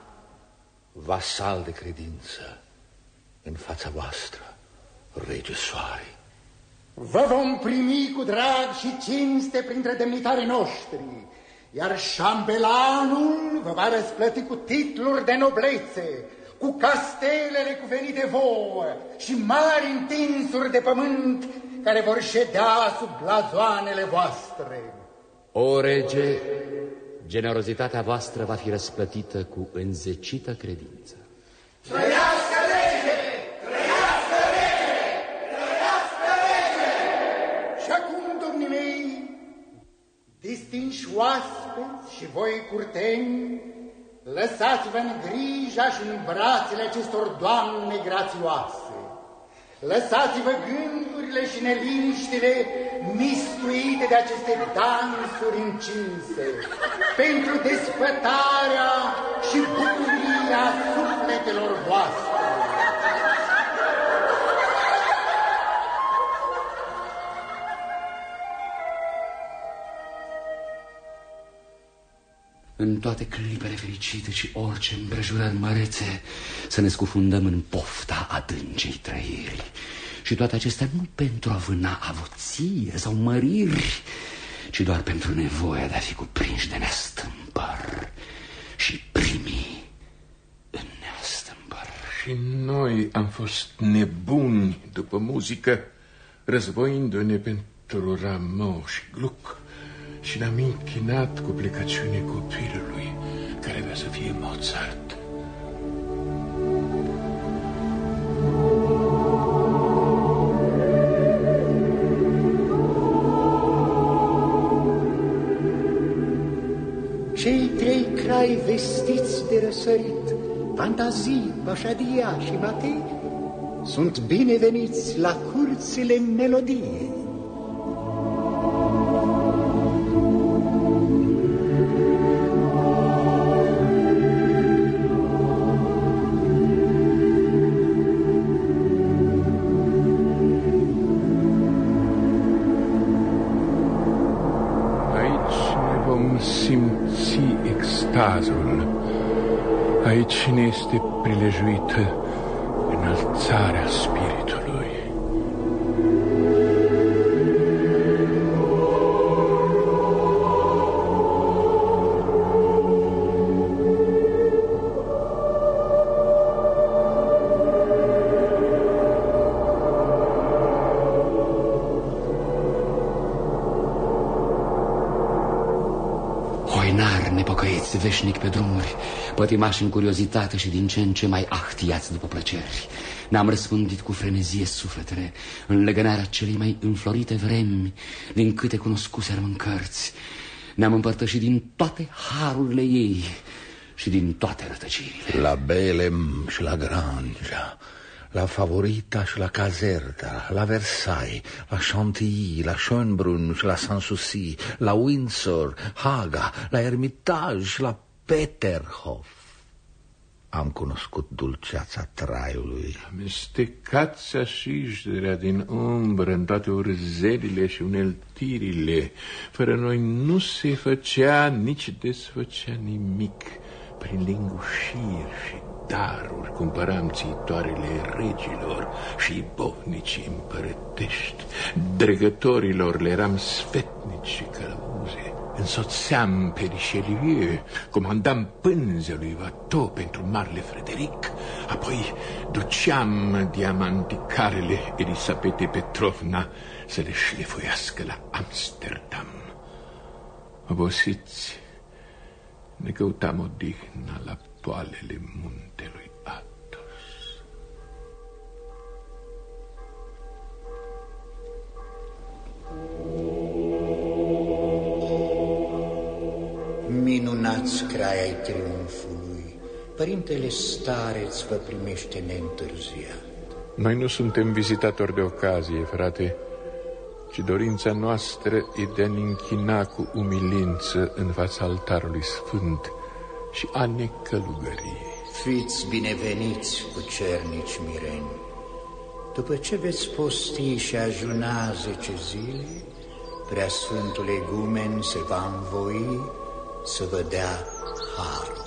vasal de credință în fața voastră, rege soare. Vă vom primi cu drag și cinste printre demnitarii noștri, iar șambelanul vă va răsplăti cu titluri de noblețe, cu castelele cuvenite vouă și mari întinsuri de pământ care vor ședea sub blazoanele voastre. O rege, generozitatea voastră va fi răsplătită cu înzecită credință. Trăiască rege! Trăiască rege! Trăiască rege! Și acum nocturnii mei, distinși oaspeți și voi curteni, lăsați-vă în grija și în brațele acestor doamne grațioase. Lăsați-vă gândurile și neliniștile mistuite de aceste dansuri încinse pentru despătarea și bucuria sufletelor voastre. În toate clipele fericite și orice împrejurări mărețe Să ne scufundăm în pofta adâncei trăiri Și toate acestea nu pentru a vâna avuție sau măriri Ci doar pentru nevoia de a fi cuprinși de neastâmpăr Și primii în neastâmpăr. Și noi am fost nebuni după muzică Războindu-ne pentru Rameau și Gluck și ne-am închinat cu plecăciune copilului, care avea să fie Mozart. Cei trei crai vestiți de răsărit, fantazii, pașadia și matei, sunt bineveniți la curțile melodiei. Veșnic pe drumuri, pătimași în curiozitate și din ce în ce mai ahtiați după plăceri. Ne-am răspândit cu frenezie sufletele în legănarea celei mai înflorite vremi din câte cunoscuserăm în cărți. Ne-am împărtășit din toate harurile ei și din toate rătăcirile. La Belem și la Granja, la Favorita și la Caserta, la Versailles, la Chantilly, la Schönbrunn și la Sanssouci, la Windsor, Haga, la Ermitage și la Peterhof. Am cunoscut dulceața traiului. Amestecația și jderea din umbră în toate urzelile și uneltirile. Fără noi nu se făcea, nici desfăcea nimic. Prin lingușiri și daruri cumpăram țitoarele regilor și bovnicii împărătești. Dregătorilor le eram sfetnici și călăuze. Însoțeam pe Richelieu, comandam pânze lui Vato pentru Marle Frederic, apoi duceam diamanticarele Elisabete Petrovna să le șlefuiască la Amsterdam. Obosiți, ne căutam odihna la poalele muntelui Minunați crai ai triumfului, Părintele Stareț vă primește neîntârziat. Noi nu suntem vizitatori de ocazie, frate, ci dorința noastră e de a ne închina cu umilință în fața altarului sfânt și a ne călugări. Fiți bineveniți cu cernici mireni. După ce veți posti și ajuna zece zile, Preasfântul Egumen se va învoi să vă dea har.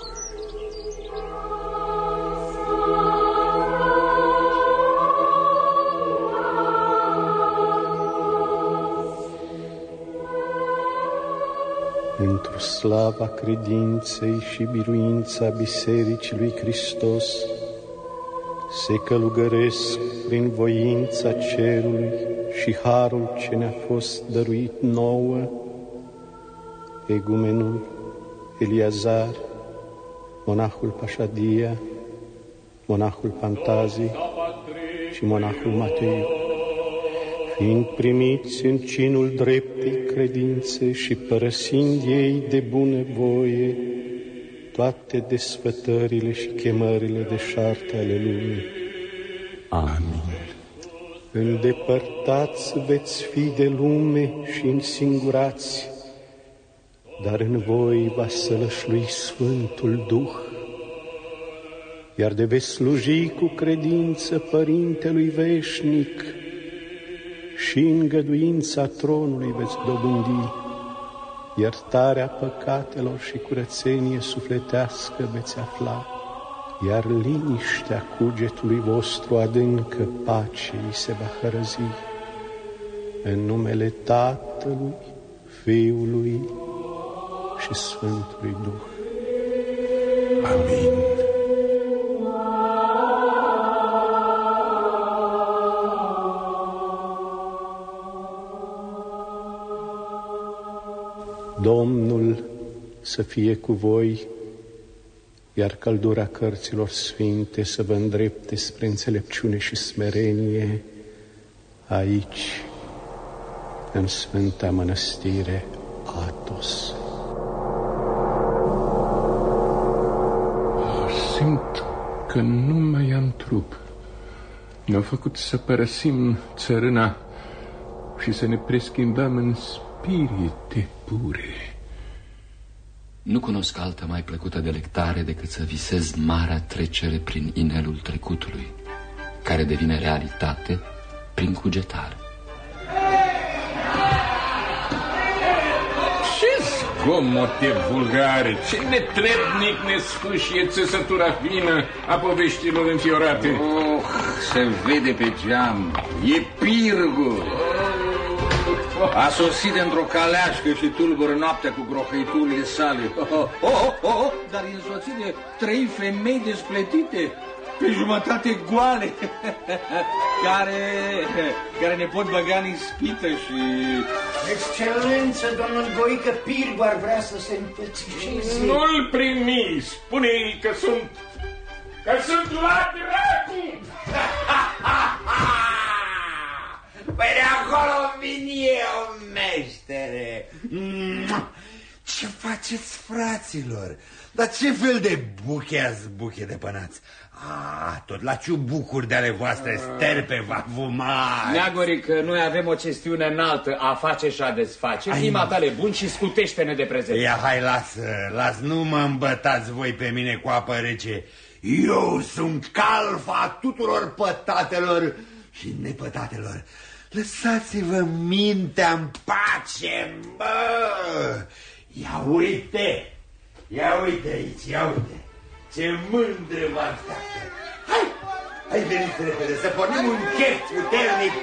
pentru slava credinței și biruința Bisericii lui Hristos, se călugăresc prin voința cerului și harul ce ne-a fost dăruit nouă, egumenul Eliazar, monahul Pașadia, monahul Pantazii și monahul Matei, fiind primiți în cinul dreptei credințe și părăsind ei de bună voie toate desfătările și chemările de șarte ale lumii. Amin. Îndepărtați veți fi de lume și însingurați, dar în voi va sălășlui Sfântul Duh, iar de veți sluji cu credință Părintelui Veșnic și îngăduința tronului veți dobândi, iertarea păcatelor și curățenie sufletească veți afla iar liniștea cugetului vostru adâncă pacei se va hărăzi. În numele Tatălui, Fiului și Sfântului Duh. Amin. Domnul să fie cu voi iar căldura cărților sfinte să vă îndrepte spre înțelepciune și smerenie aici, în Sfânta Mănăstire Atos. Simt că nu mai am trup. Ne-au făcut să părăsim țărâna și să ne preschimbăm în spirite pure. Nu cunosc altă mai plăcută delectare decât să visez marea trecere prin inelul trecutului, care devine realitate prin cugetare. Ce zgomote vulgare, ce netrebnic ne sfâșie țesătura fină a poveștilor înfiorate. Oh, se vede pe geam, e pirgul. A sosit într-o caleașcă și tulbură noaptea cu grohăiturile sale. Oh, oh, oh, oh, oh, dar e însoțit de trei femei despletite, pe jumătate goale, care, care ne pot băga în ispită și... Excelență, domnul Goică Pirgu ar vrea să se împățișeze. Nu-l primi, spune că sunt... că sunt luat dracu! Păi de acolo vin eu, meștere. Ce faceți, fraților? Dar ce fel de buche ați buche de pănați? Ah, tot la ciubucuri de ale voastre sterpe va vuma. Neagori că noi avem o chestiune înaltă a face și a desface. Fii tale bun și scutește-ne de prezent. Ia, hai, lasă, las, nu mă îmbătați voi pe mine cu apă rece. Eu sunt calfa tuturor pătatelor și nepătatelor. Lăsați-vă mintea în pace, bă! Ia uite! Ia uite aici, ia uite! Ce mândră vă așteaptă! Hai! Hai veniți repede să pornim un chef puternic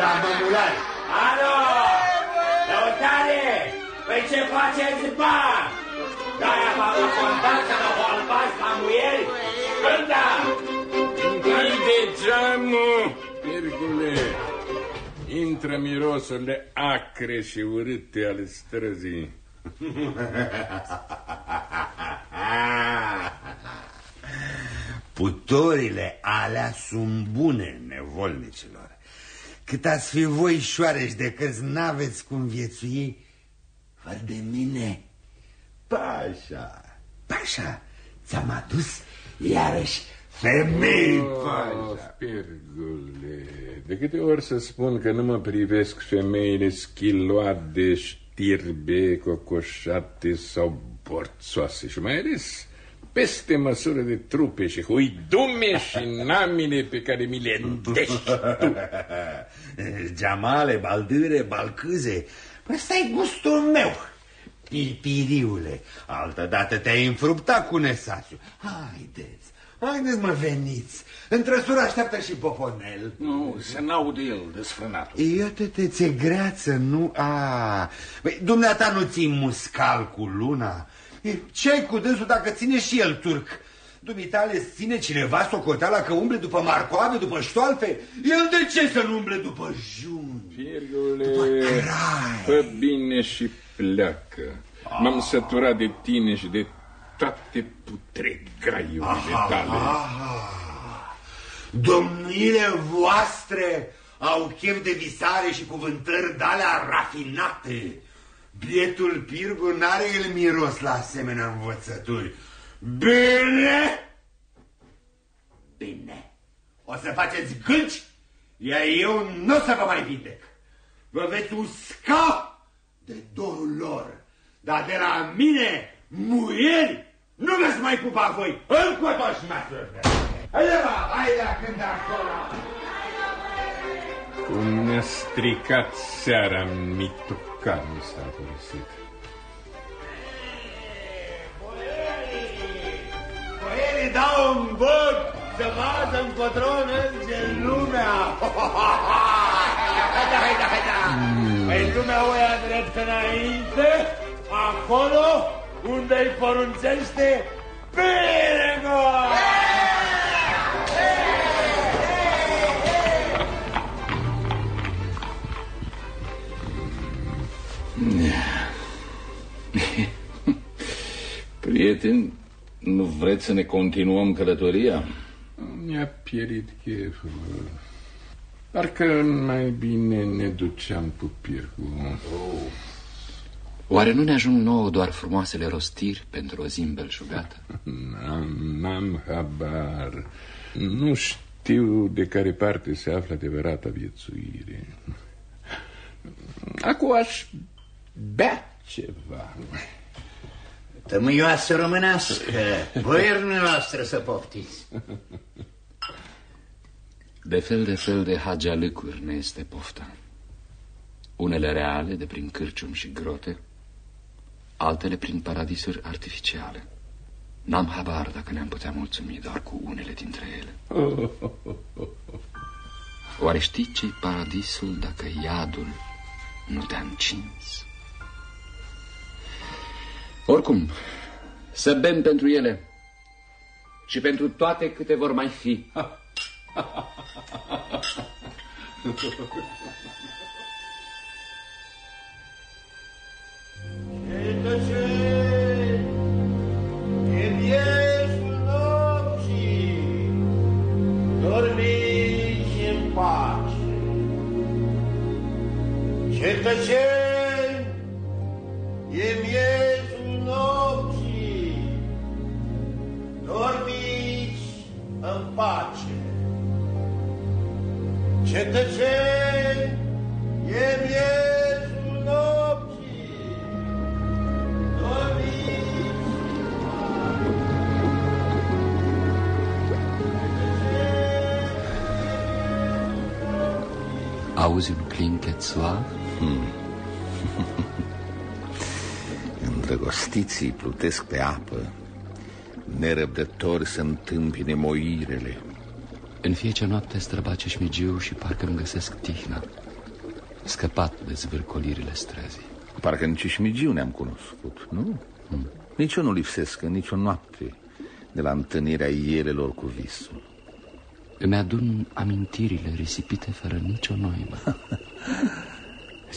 la mămulare! Alo! Lăutare! Păi ce faceți, ba? De-aia v-am racontat să mă volbați la muieri? Cânta! Închide geamul, Pirgule! Intră mirosurile acre și urâte ale străzii. Putorile alea sunt bune, nevolnicilor. Cât ați fi voi șoareși de cărți, n-aveți cum viețui fără de mine. Pașa, Pașa, ți-am adus iarăși femei, oh, Pașa. Spirgule, de câte ori să spun că nu mă privesc femeile schiloade, știrbe, cocoșate sau borțoase și mai ales peste măsură de trupe și huidume și namine pe care mi le îndești tu. Geamale, baldâre, balcâze, păi ăsta e gustul meu. Pirpiriule, altădată te-ai înfruptat cu Nesaciu. Haideți, haideți mă veniți. În trăsură așteaptă și Poponel. Nu, se n-aude el desfrânatul. Iată-te, ți-e greață, nu? A, Băi, dumneata nu ții muscal cu luna? Ce-ai cu dânsul dacă ține și el turc? Dumitale ține cineva socoteala că umble după marcoave, după ștoalfe? El de ce să nu umble după jun? Pirgule, fă bine și pleacă. M-am săturat de tine și de toate putregraiurile tale. Aha. Domnile voastre au chef de visare și cuvântări de-alea rafinate. Bietul Pirgu n-are el miros la asemenea învățături. Bine? Bine. O să faceți gâlci, iar eu nu o să vă mai vindec. Vă veți usca de dorul lor. Dar de la mine, muieri, nu veți mai pupa voi. Încotoși, mea Haide, mă, haide la când acolo. Cum ne-a stricat seara mitocan mi s-a părăsit. Boierii dau un vot să vadă încotro merge lumea. Haide, haide, haide. Păi lumea o ia drept înainte, acolo unde îi porunțește Piregor! Prieteni, nu vreți să ne continuăm călătoria? Mi-a pierit cheful. Parcă mai bine ne duceam cu Pircu. Oh. Oare nu ne ajung nouă doar frumoasele rostiri pentru o zi îmbelșugată? N-am, n-am habar. Nu știu de care parte se află adevărata viețuire. Acum aș bea ceva. Tămâioasă românească, boierile noastre să poftiți. De fel de fel de hagealâcuri ne este pofta. Unele reale, de prin cârcium și grote, altele prin paradisuri artificiale. N-am habar dacă ne-am putea mulțumi doar cu unele dintre ele. Oare știi ce paradisul dacă iadul nu te-a încins? Oricum, să bem pentru ele și pentru toate câte vor mai fi. E miezul nopții, dormiți în pace. Cetățeni, e miezul dormiți în pace. Cetățeni, e miezul nopții, dormiți Auzi un clinchet suav? Hmm. Îndrăgostiții plutesc pe apă, nerăbdători să întâmpine moirele. În fiecare noapte străbace șmigiu și parcă îmi găsesc tihna, scăpat de zvârcolirile străzii. Parcă nici șmigiu ne-am cunoscut, nu? Hmm. Nici eu nu lipsesc în nicio noapte de la întâlnirea ielelor cu visul. Îmi adun amintirile risipite fără nicio noimă.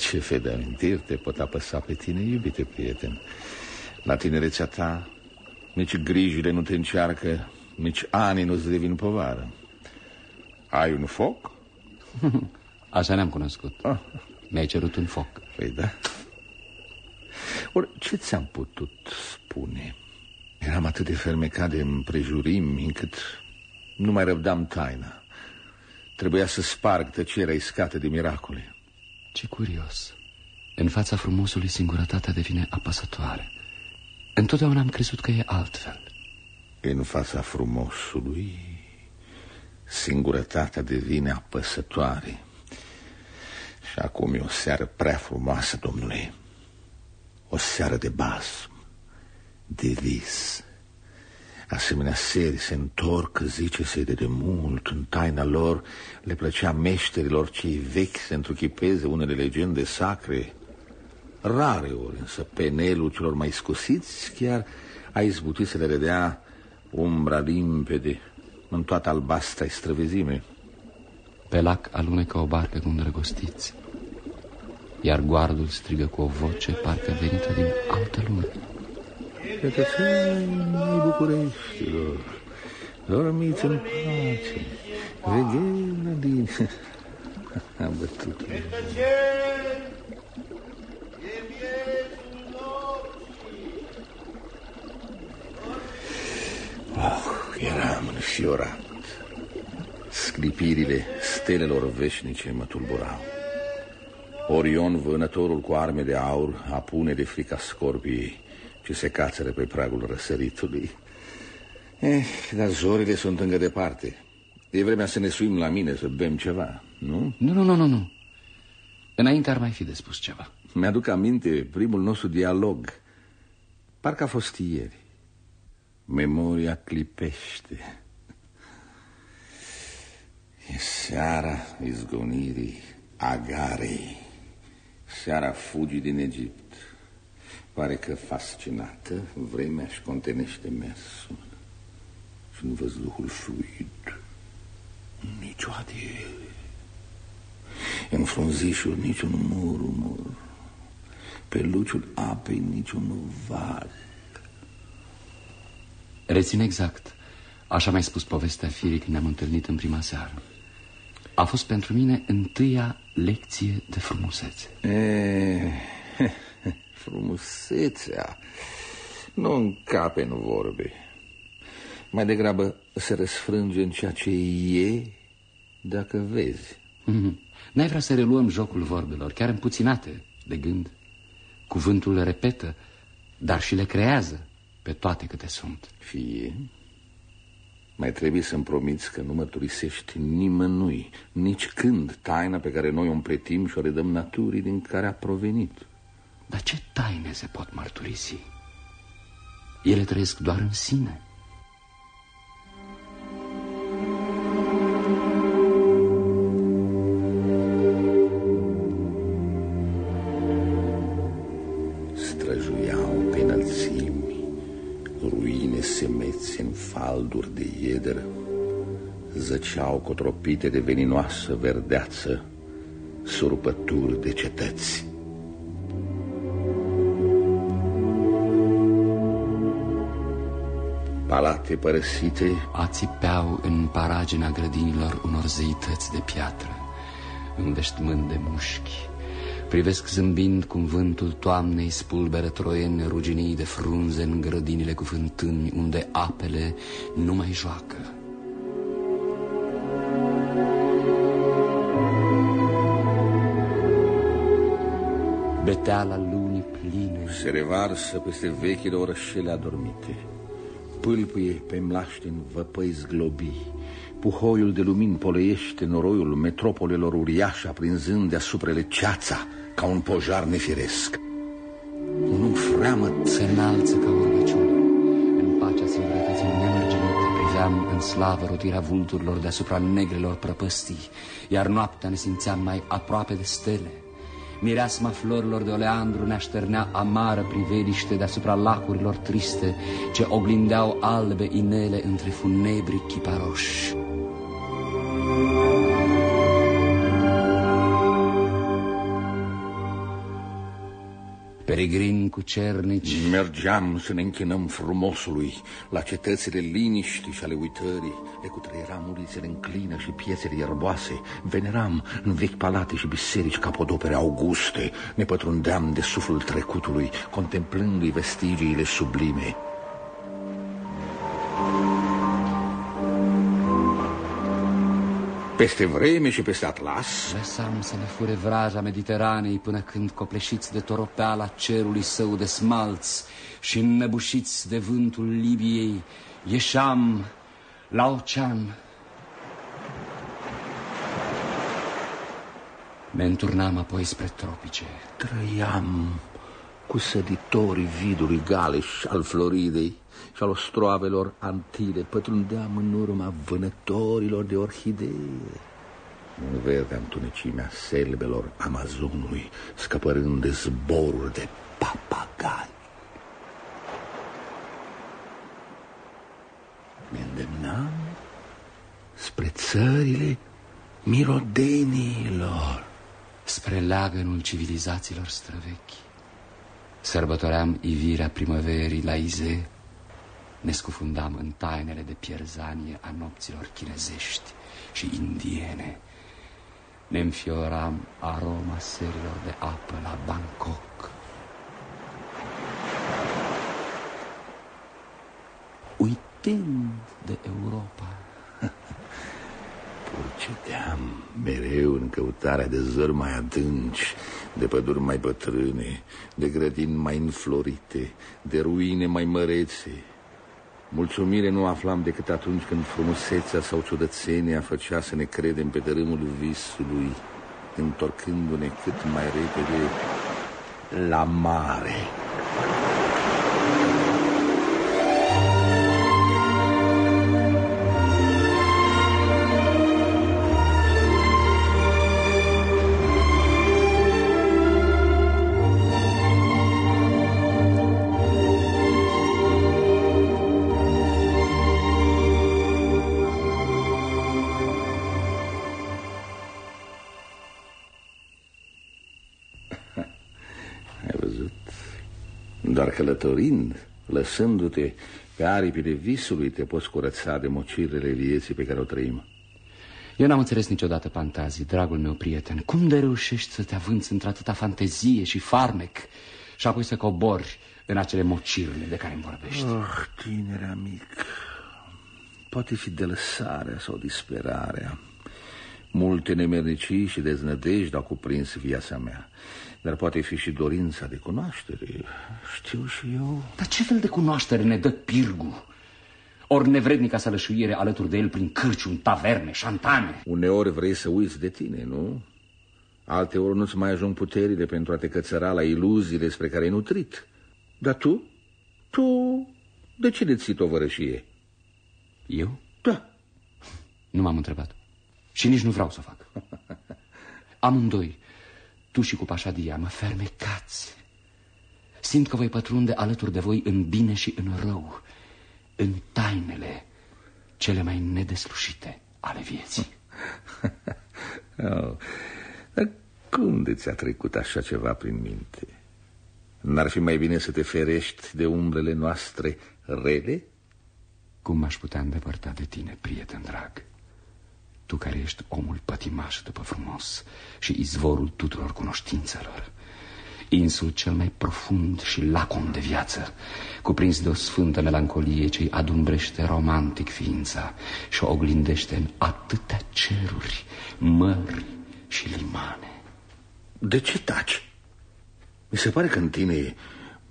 Ce fel de amintiri te pot apăsa pe tine, iubite prieten? La tinerețea ta, nici grijile nu te încearcă, nici ani nu-ți devin povară. Ai un foc? Așa ne-am cunoscut. Ah. Mi-ai cerut un foc. Păi da. Ori, ce ți-am putut spune? Eram atât de fermecat de împrejurimi încât nu mai răbdam taina. Trebuia să sparg tăcerea iscată de miracole. Ce curios. În fața frumosului singurătatea devine apăsătoare. Întotdeauna am crezut că e altfel. În fața frumosului, singurătatea devine apăsătoare. Și acum e o seară prea frumoasă, domnule. O seară de basm, de vis. Asemenea serii se întorc, zice-se de demult, în taina lor le plăcea meșterilor cei vechi să întruchipeze unele legende sacre. Rare ori, însă penelul celor mai scusiți chiar a izbutit să le redea umbra limpede în toată albastra străvezime. Pe lac alunecă o barcă cu îndrăgostiți, iar goardul strigă cu o voce parcă venită din altă lume. Cetățenii Bucureștilor, dormiți în pace, veghela din... Am bătut. E tăcere! E miezul nopții! Oh, eram înfiorat. Sclipirile stelelor veșnice mă tulburau. Orion, vânătorul cu arme de aur, apune de frica scorpiei ce se cațără pe pragul răsăritului. Eh, dar zorile sunt încă departe. E vremea să ne suim la mine să bem ceva, nu? Nu, nu, nu, nu, nu. Înainte ar mai fi de spus ceva. Mi-aduc aminte primul nostru dialog. Parcă a fost ieri. Memoria clipește. E seara izgonirii Agarei. Seara fugii din Egipt. Pare că fascinată vremea își contenește mersul. Și nu văzduhul fluid. Nici o adiere. În frunzișul niciun murmur. Pe luciul apei niciun val. Rețin exact. Așa mi-ai spus povestea firii când ne-am întâlnit în prima seară. A fost pentru mine întâia lecție de frumusețe. E, frumusețea nu încape în vorbe. Mai degrabă se răsfrânge în ceea ce e dacă vezi. Mm -hmm. N-ai vrea să reluăm jocul vorbelor, chiar împuținate de gând. Cuvântul le repetă, dar și le creează pe toate câte sunt. Fie, mai trebuie să-mi promiți că nu mărturisești nimănui, nici când, taina pe care noi o împletim și o redăm naturii din care a provenit. Dar ce taine se pot mărturisi? Ele trăiesc doar în sine. Semeți în falduri de ieder, zăceau cotropite de veninoasă verdeață, surpături de cetăți. Palate părăsite Ațipeau în paragina grădinilor unor zeități de piatră, înveștmânt de mușchi. Privesc zâmbind cum vântul toamnei spulberă troiene ruginii de frunze în grădinile cu fântâni, unde apele nu mai joacă. Beteala lunii pline Se revarsă peste vechile orășele adormite. Pâlpâie pe mlaștini văpăi zglobii. Puhoiul de lumini poleiește noroiul metropolelor uriașe Aprinzând deasupra ceața ca un pojar nefiresc. Un freamăt se înalță ca o rugăciune În pacea singurătății nemărginite Priveam în slavă rotirea vulturilor deasupra negrelor prăpăstii Iar noaptea ne simțeam mai aproape de stele. Mireasma florilor de oleandru ne așternea amară priveliște deasupra lacurilor triste ce oglindeau albe inele între funebri chiparoși. Peregrini cu cernici. Mergeam să ne închinăm frumosului La cetățile liniștii și ale uitării. Le cutreieram ulițele în clină și piețele ierboase. Veneram în vechi palate și biserici capodopere auguste. Ne pătrundeam de suflul trecutului Contemplându-i vestigiile sublime Peste vreme și peste atlas. Lăsam să ne fure vraja Mediteranei Până când, copleșiți de toropeala cerului său de smalți Și înnăbușiți de vântul Libiei Ieșam la ocean. Me înturnam apoi spre tropice. Trăiam cu săditorii vidului Galeș al Floridei și al ostroavelor antile pătrundeam în urma vânătorilor de orhidee. În verde întunecimea selbelor Amazonului, scăpărând de zboruri de papagali. Ne îndemnam spre țările mirodenilor. Spre leagănul civilizațiilor străvechi. Sărbătoream ivirea primăverii la Ize, ne scufundam în tainele de pierzanie a nopților chinezești și indiene. ne înfioram aroma serilor de apă la Bangkok. Uitând de Europa. Purceteam mereu în căutarea de zări mai adânci, de păduri mai bătrâne, de grădini mai înflorite, de ruine mai mărețe. Mulțumire nu aflam decât atunci când frumusețea sau ciudățenia făcea să ne credem pe dărâmul visului, întorcându-ne cât mai repede la mare. Doar călătorind, lăsându-te pe aripile visului, te poți curăța de mocirele vieții pe care o trăim. Eu n-am înțeles niciodată fantazii, dragul meu prieten. Cum de reușești să te avânți într-atâta fantezie și farmec și apoi să cobori în acele mocirle de care îmi vorbești? Oh, tinere amic, poate fi de lăsarea sau disperarea. Multe nemernicii și deznădejde au cuprins viața mea. Dar poate fi și dorința de cunoaștere. Știu și eu. Dar ce fel de cunoaștere ne dă Pirgu? Ori nevrednica sălășuire alături de el prin cârciuni, taverne, șantane. Uneori vrei să uiți de tine, nu? Alteori nu-ți mai ajung puterile pentru a te cățăra la iluziile spre care ai nutrit. Dar tu? Tu de ce de ții tovărășie? Eu? Da. Nu m-am întrebat. Și nici nu vreau să o fac. Amândoi, tu și cu Pașadia, mă fermecați. Simt că voi pătrunde alături de voi în bine și în rău, în tainele cele mai nedeslușite ale vieții. oh, dar cum de ți-a trecut așa ceva prin minte? N-ar fi mai bine să te ferești de umbrele noastre rele? Cum m-aș putea îndepărta de tine, prieten drag? Tu care ești omul pătimaș după frumos și izvorul tuturor cunoștințelor. Insul cel mai profund și lacom de viață, cuprins de o sfântă melancolie ce-i adumbrește romantic ființa și o oglindește în atâtea ceruri, mări și limane. De ce taci? Mi se pare că în tine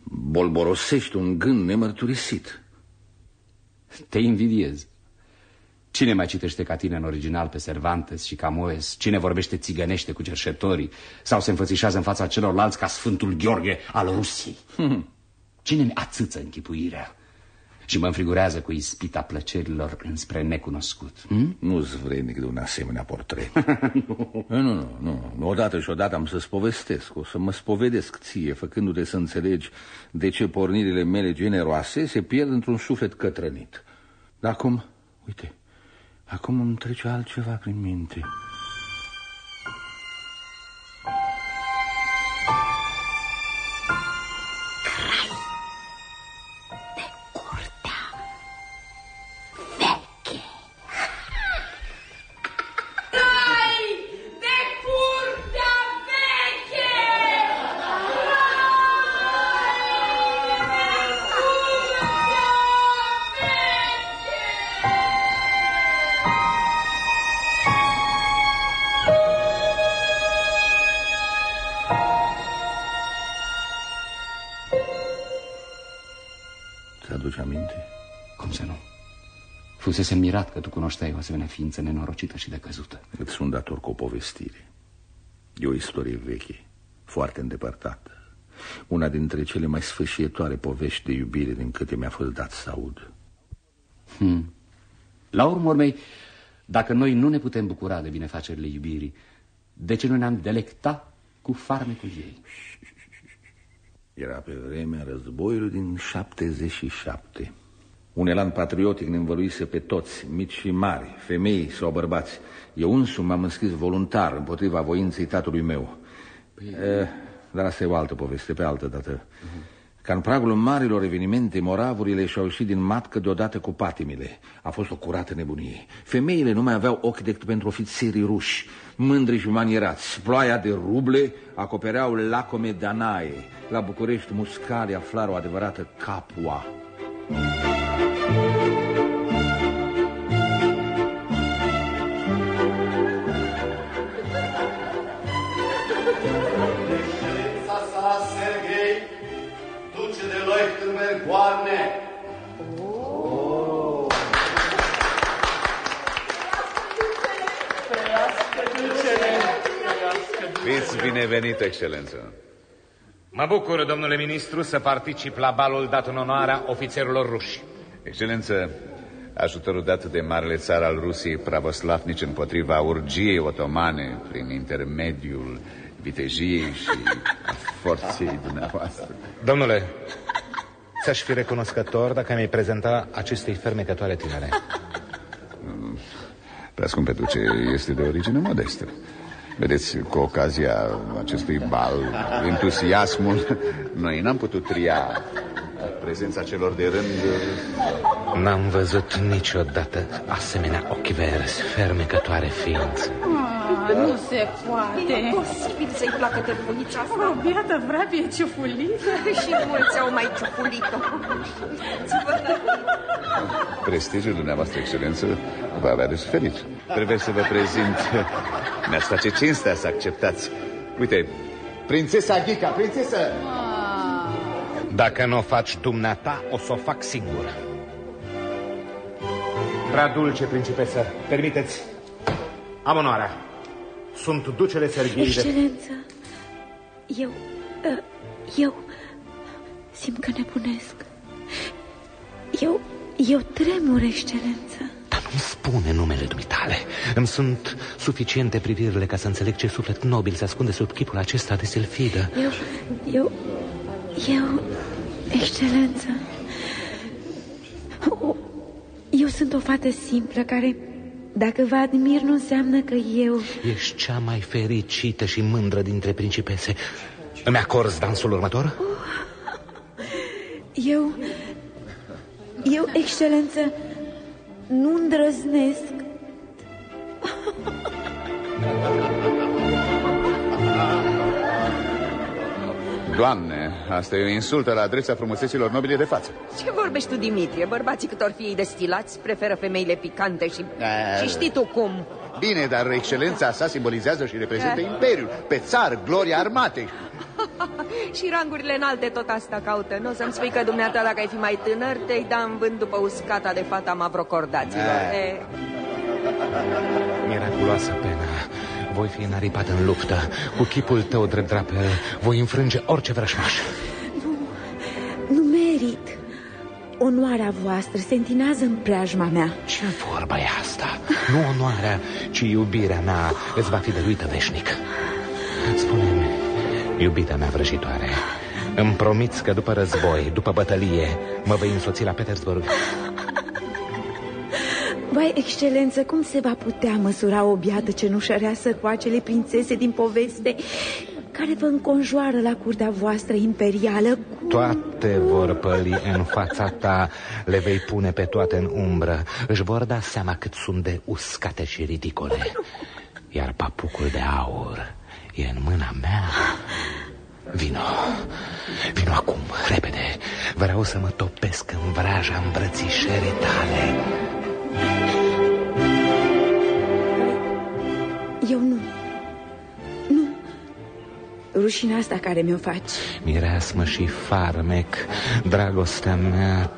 bolborosești un gând nemărturisit. Te invidiez. Cine mai citește ca tine în original pe Cervantes și Camoes? Cine vorbește țigănește cu cerșetorii? Sau se înfățișează în fața celorlalți ca Sfântul Gheorghe al Rusiei? Hmm. Cine mi ațâță închipuirea? Și mă înfrigurează cu ispita plăcerilor înspre necunoscut hmm? Nu-ți vrednic de un asemenea portret nu. nu, nu, nu, nu Odată și odată am să-ți povestesc O să mă spovedesc ție Făcându-te să înțelegi de ce pornirile mele generoase Se pierd într-un suflet cătrănit Dar acum, uite Acum îmi trece altceva prin minte. Ți-aduce mirat că tu cunoșteai o asemenea ființă nenorocită și decăzută. Îți sunt dator cu o povestire. E o istorie veche, foarte îndepărtată. Una dintre cele mai sfârșietoare povești de iubire din câte mi-a fost dat să aud. Hmm. La urmă urmei, dacă noi nu ne putem bucura de binefacerile iubirii, de ce nu ne-am delecta cu farmecul ei? Era pe vremea războiului din 77. Un elan patriotic ne învăluise pe toți, mici și mari, femei sau bărbați. Eu însumi m-am înscris voluntar împotriva voinței tatălui meu. Păi... E, dar asta e o altă poveste, pe altă dată. Uh-huh. Ca în pragul marilor evenimente, moravurile și-au ieșit din matcă deodată cu patimile. A fost o curată nebunie. Femeile nu mai aveau ochi decât pentru ofițerii ruși, mândri și manierați. Ploaia de ruble acopereau lacome danaie. La București, muscali aflară o adevărată capua. Excelența sa, Sergei, duce de Leuchtenberg-Goarne. Fiți binevenit, excelență. Mă bucur, domnule ministru, să particip la balul dat în onoarea ofițerilor ruși. Excelență, ajutorul dat de marele țar al Rusiei pravoslavnici împotriva urgiei otomane prin intermediul vitejiei și a forței dumneavoastră. Domnule, ți-aș fi recunoscător dacă mi-ai prezenta acestei fermecătoare tinere. Prea scumpe duce, este de origine modestă. Vedeți, cu ocazia acestui bal, entuziasmul, noi n-am putut tria prezența celor de rând. N-am văzut niciodată asemenea ochi verzi, fermecătoare ființă. Ah, nu se poate. E posibil să-i placă târpulița asta. O biată vrabie ciufulită. Și mulți au mai ciufulit-o. Prestigiul dumneavoastră, excelență, va avea de suferit. Trebuie să vă prezint. Mi-ați face cinstea să acceptați. Uite, prințesa Ghica, prințesă! Dacă nu o faci dumneata, o să o fac singur. Prea dulce, principesă, permiteți. Am onoarea. Sunt ducele Serghei de... Excelență, eu, uh, eu simt că nebunesc. Eu, eu tremur, excelență. Dar nu-mi spune numele dumitale. Îmi sunt suficiente privirile ca să înțeleg ce suflet nobil se ascunde sub chipul acesta de selfidă. Eu, eu, eu, excelență, o, eu sunt o fată simplă care, dacă vă admir, nu înseamnă că eu... Ești cea mai fericită și mândră dintre principese. Îmi acorzi dansul următor? Eu, eu, excelență, nu îndrăznesc. Doamne, asta e o insultă la adresa frumuseților nobile de față. Ce vorbești tu, Dimitrie? Bărbații cât or fi ei destilați preferă femeile picante și... Da. Și știi tu cum. Bine, dar excelența sa simbolizează și reprezintă Eh. imperiul, pe țar, gloria armatei. și rangurile înalte tot asta caută. Nu o să-mi spui că dumneata, dacă ai fi mai tânăr, te-ai da în vânt după uscata de fata mavrocordaților. Eh. E, Miraculoasă pena. Voi fi înaripat în luptă. Cu chipul tău drept drapel, voi înfrânge orice vrășmaș. Nu merit. Onoarea voastră se întinează în preajma mea. Ce vorba e asta? Nu onoarea, ci iubirea mea îți va fi dăruită veșnic. Spune-mi, iubita mea vrăjitoare, îmi promiți că după război, după bătălie, mă vei însoți la Petersburg? Vai, excelență, cum se va putea măsura o biată cenușăreasă cu acele prințese din poveste care vă înconjoară la curtea voastră imperială? Toate vor păli în fața ta, le vei pune pe toate în umbră. Își vor da seama cât sunt de uscate și ridicole. Iar papucul de aur e în mâna mea. Vino, vino acum, repede. Vreau să mă topesc în vraja îmbrățișării tale. Eu nu. Nu. Rușina asta care mi-o faci. Mireasmă și farmec, dragostea mea,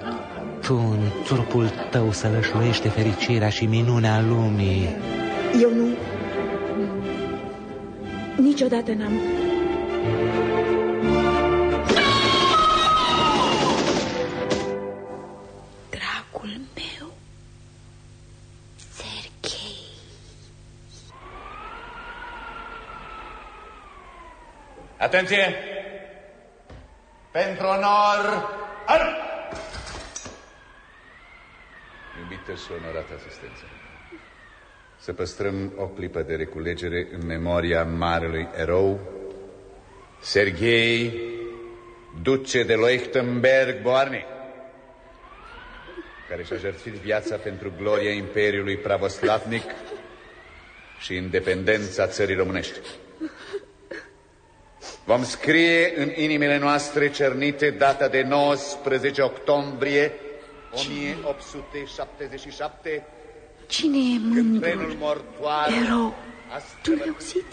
tu în trupul tău sălășluiește fericirea și minunea lumii. Eu nu. Niciodată n-am. Atenție! Pentru onor! Ar! Iubită și onorată asistență, să păstrăm o clipă de reculegere în memoria marelui erou Serghei duce de Leuchtenberg Boarne, care și-a jertfit viața pentru gloria Imperiului Pravoslavnic și independența țării românești. Vom scrie în inimile noastre cernite data de 19 octombrie 1877 Cine e mândrul erou? Tu l-ai auzit?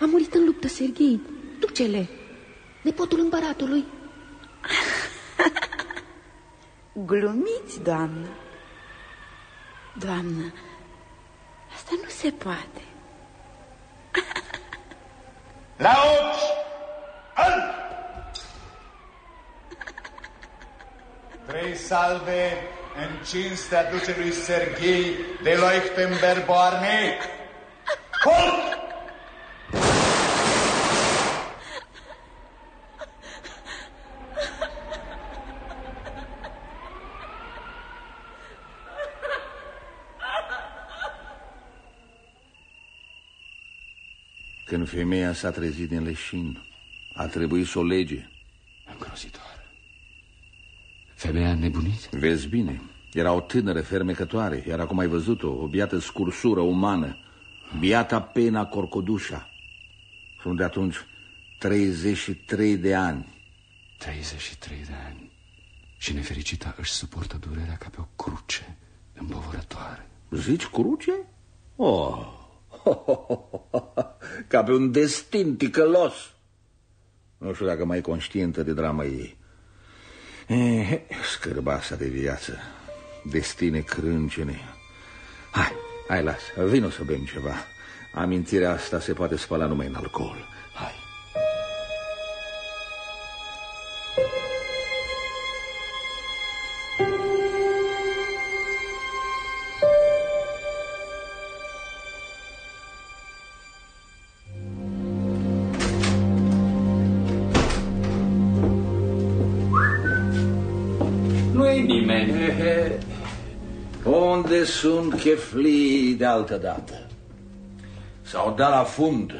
A murit în luptă, Serghei, ducele, nepotul împăratului. Glumiți, doamnă. Doamnă, asta nu se poate. La ochi! Al! Trei salve în cinstea ducelui Serghei de Leuchtenberg-Boarne. Halt! Când femeia s-a trezit din leșin, a trebuit să o lege. Îngrozitor. Femeia a nebunit? Vezi bine, era o tânără fermecătoare, iar acum ai văzut-o, o biată scursură umană, biata pena corcodușa. Sunt de atunci 33 de ani. 33 de ani. Și nefericita își suportă durerea ca pe o cruce împovărătoare. Zici cruce? Oh, ca pe un destin ticălos. Nu știu dacă mai e conștientă de drama ei. E, scârbasa de viață, destine crâncene. Hai, hai, las, vino să bem ceva. Amintirea asta se poate spăla numai în alcool. Unde sunt cheflii de altă dată? S-au dat la fund.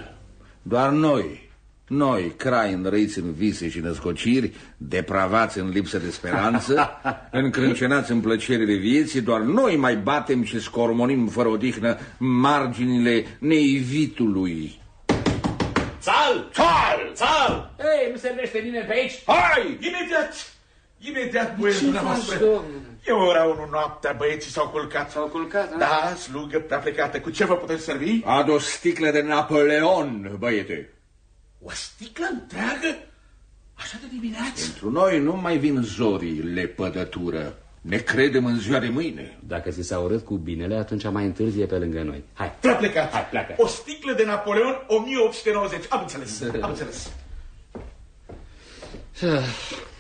Doar noi, noi, crai înrăiți în vise și născociri, depravați în lipsă de speranță, încrâncenați în plăcerile vieții, doar noi mai batem și scormonim fără odihnă marginile neivitului. Țal! Țal! Țal! Ei, nu servește nimeni pe aici? Hai! Imediat! Imediat, băieți Ce dumneavoastră. faci, domnule? E ora unu noaptea, băieții s-au culcat. S-au culcat, Da, slugă prea plecată. Cu ce vă puteți servi? Ad o sticlă de Napoleon, băiete. O sticlă întreagă? Așa de dimineață? Pentru noi nu mai vin zorii lepădătură. Ne credem în ziua de mâine. Dacă ți s-a urât cu binele, atunci mai întârzie pe lângă noi. Hai. Prea plecat. Hai, pleacă. O sticlă de Napoleon 1890. Am înțeles, am înțeles.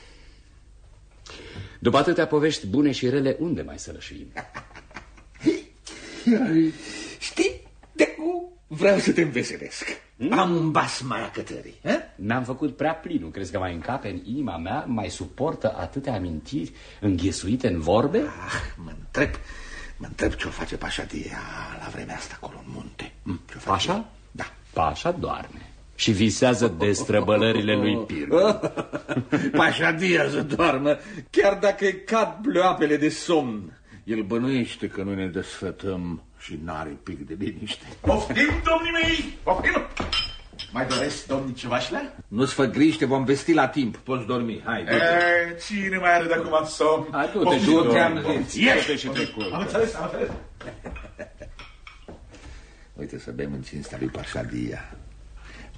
După atâtea povești bune și rele, unde mai să lășuim? Știi, de cu vreau să te înveselesc. Am un bas maracătării. eh? N-am făcut prea plin, nu crezi că mai încape în inima mea, mai suportă atâtea amintiri înghesuite în vorbe? Ah, mă întreb, mă întreb ce o face Pașadia la vremea asta acolo în munte. Hm, Ce-o face? Pașa? Da. Pașa doarme și visează de străbălările lui Pir. Pașadia să doarmă, chiar dacă îi cad pleoapele de somn. El bănuiește că noi ne desfătăm și n-are pic de liniște. Poftim, domnii mei! Poftim! Mai doresc, domnii, ceva șlea? Nu-ți fă griji, te vom vesti la timp. Poți dormi, hai. du-te. E, cine mai are de acum somn? Hai, du-te, Poftim, du-te, domnii. am zis. Ieși! Du-te și trecut. Am înțeles, am înțeles. Uite să bem în cinstea lui Pașadia.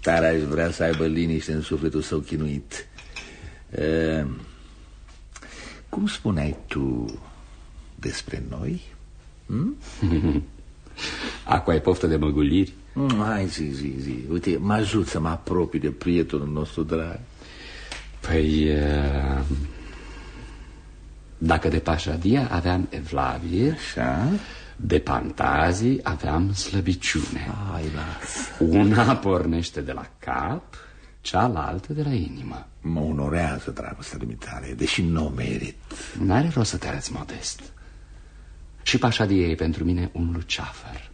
Tare aș vrea să aibă liniște în sufletul său chinuit. E, cum spuneai tu despre noi? Hm? Acu ai poftă de măguliri? Mm, Hai, zi, zi, zi. Uite, mă ajut să mă apropii de prietenul nostru drag. Păi... uh, Dacă de Pașadia aveam evlavie, Așa? De Pantazii aveam slăbiciune. Hai, las. Una pornește de la cap, cealaltă de la inimă. Mă onorează dragostea dumitale, deși nu o merit. N-are rost să te arăți modest. Și Pașadia e pentru mine un luceafăr.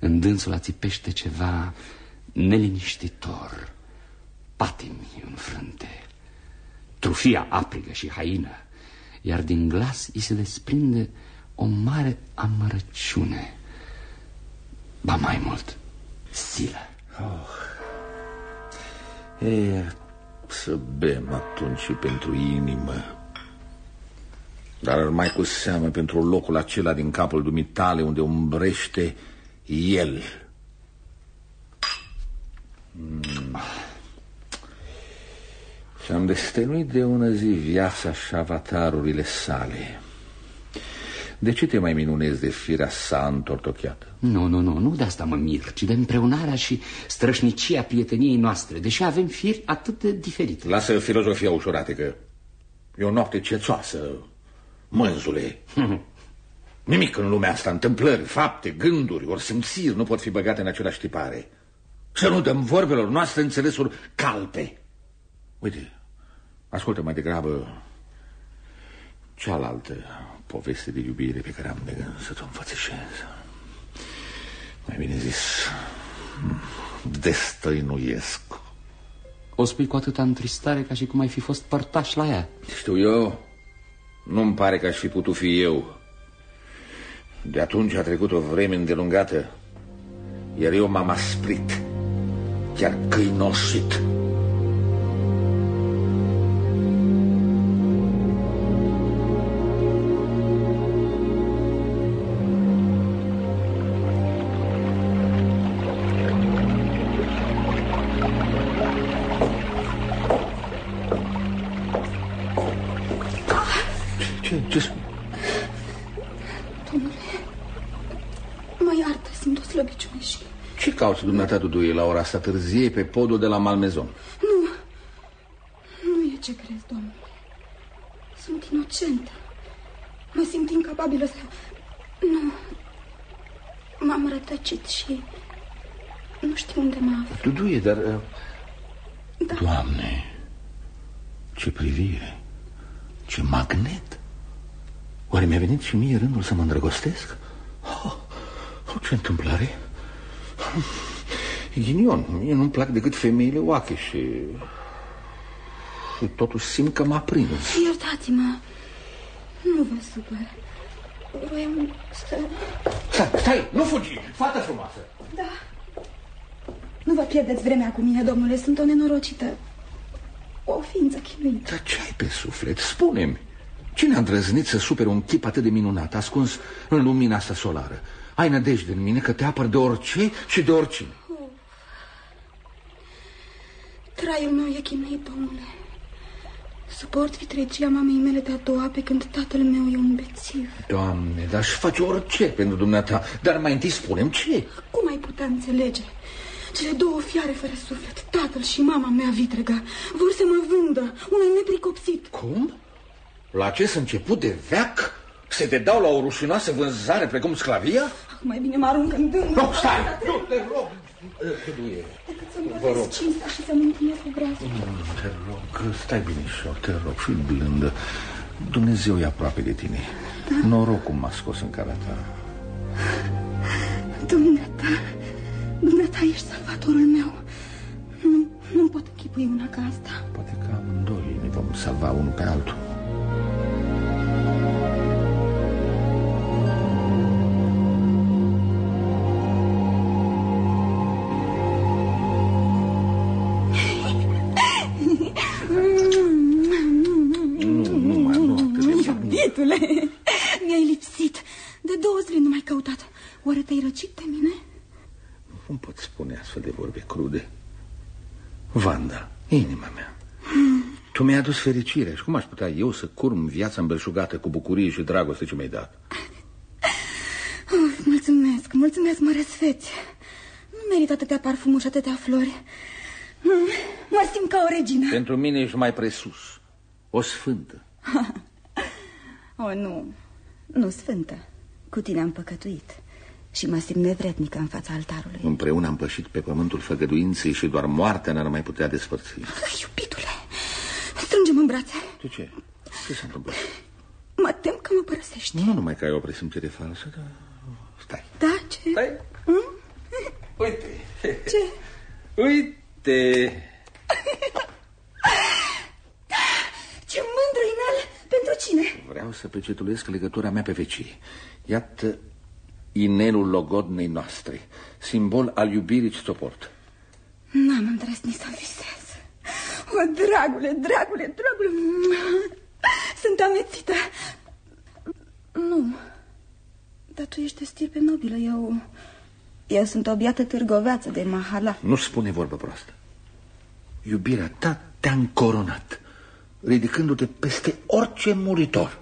În dânsul ațipește ceva neliniștitor. patimi în frânte, trufia aprigă și haină, iar din glas îi se desprinde o mare amărăciune. Ba mai mult, silă. Oh. E, să bem atunci și pentru inimă. Dar mai cu seamă pentru locul acela din capul dumitale unde umbrește el. Mm. Și-am destănuit de ună zi viața și avatarurile sale. De ce te mai minunezi de firea sa întortocheată? Nu, nu, nu, nu de asta mă mir, ci de împreunarea și strășnicia prieteniei noastre, deși avem firi atât de diferite. Lasă filozofia ușuratică. E o noapte cețoasă, mânzule. Nimic în lumea asta, întâmplări, fapte, gânduri, ori simțiri nu pot fi băgate în același tipare. Să nu dăm vorbelor noastre înțelesuri calpe. Uite, ascultă mai degrabă cealaltă poveste de iubire pe care am de gând să ți-o înfățișez. Mai bine zis, destăinuiesc. O spui cu atâta întristare ca și cum ai fi fost părtaș la ea. Știu eu, nu-mi pare că aș fi putut fi eu. De atunci a trecut o vreme îndelungată, iar eu m-am asprit, chiar câinoșit. Ce cauți dumneata, Duduie, la ora asta târzie pe podul de la Malmezon? Nu, nu e ce crezi, domnule. Sunt inocentă. Mă simt incapabilă să... Nu, m-am rătăcit și nu știu unde mă aflu. Duduie, dar... uh, Da. Doamne, ce privire, ce magnet. Oare mi-a venit și mie rândul să mă îndrăgostesc? Oh, oh, ce întâmplare? Ghinion, mie nu-mi plac decât femeile oache și... Și totuși simt că m-a prins. Iertați-mă, nu vă supăr. Voiam să... Stai, stai, nu fugi, fată frumoasă. Da. Nu vă pierdeți vremea cu mine, domnule, sunt o nenorocită. O ființă chinuită. Dar ce ai pe suflet? Spune-mi. Cine a îndrăznit să supere un chip atât de minunat, ascuns în lumina asta solară? Ai nădejde în mine că te apăr de orice și de oricine. Traiul meu e chinuit, domnule. Suport vitregia mamei mele de a doua pe când tatăl meu e un bețiv. Doamne, dar aș face orice pentru dumneata. Dar mai întâi spunem ce? Cum ai putea înțelege? Cele două fiare fără suflet, tatăl și mama mea vitregă, vor să mă vândă unui nepricopsit. Cum? La acest început de veac se te dau la o rușinoasă vânzare precum sclavia? Ah, mai bine mă arunc în dângă. Nu, stai! Nu, te rog! Tăduie, Decât să-mi Vă rog. părăsc cinstea și să-mi împlinesc cu brațul. te rog, stai binișor, te rog, și blândă. Dumnezeu e aproape de tine. Noroc cum m-a scos în calea ta. Dumneata, dumneata ești salvatorul meu. Nu, nu pot închipui una ca asta. Poate că amândoi ne vom salva unul pe altul. Mult. Iubitule, mi-ai lipsit. De două zile nu m-ai căutat. Oare te-ai răcit de mine? Cum pot spune astfel de vorbe crude? Vanda, inima mea, tu mi-ai adus fericire și cum aș putea eu să curm viața îmbelșugată cu bucurie și dragoste ce mi-ai dat? Uf, mulțumesc, mulțumesc, mă răsfeți. Nu merit atâtea parfumuri și atâtea flori. Mm, Mă simt ca o regină. Pentru mine ești mai presus, o sfântă. O, oh, nu, nu, Sfântă, cu tine am păcătuit și mă simt nevrednică în fața altarului. Împreună am pășit pe pământul făgăduinței și doar moartea n-ar mai putea despărți. Iubitule, strângem în brațe. De ce? Ce s-a întâmplat? Mă tem că mă părăsești. Nu numai că ai o presimțire falsă, dar... Stai. Da, ce? Stai. Hmm? Uite. Ce? Uite. Ce mândru inel! Pentru cine? Vreau să pecetulesc legătura mea pe vecie. Iată inelul logodnei noastre, simbol al iubirii ce suport. N-am îndrăznit să visez. O, dragule, dragule, dragule. Sunt amețită. Nu. Dar tu ești de stirpe nobilă. Eu... Eu sunt o biată târgoveață de mahala. Nu spune vorbă proastă. Iubirea ta te-a încoronat, ridicându-te peste orice muritor.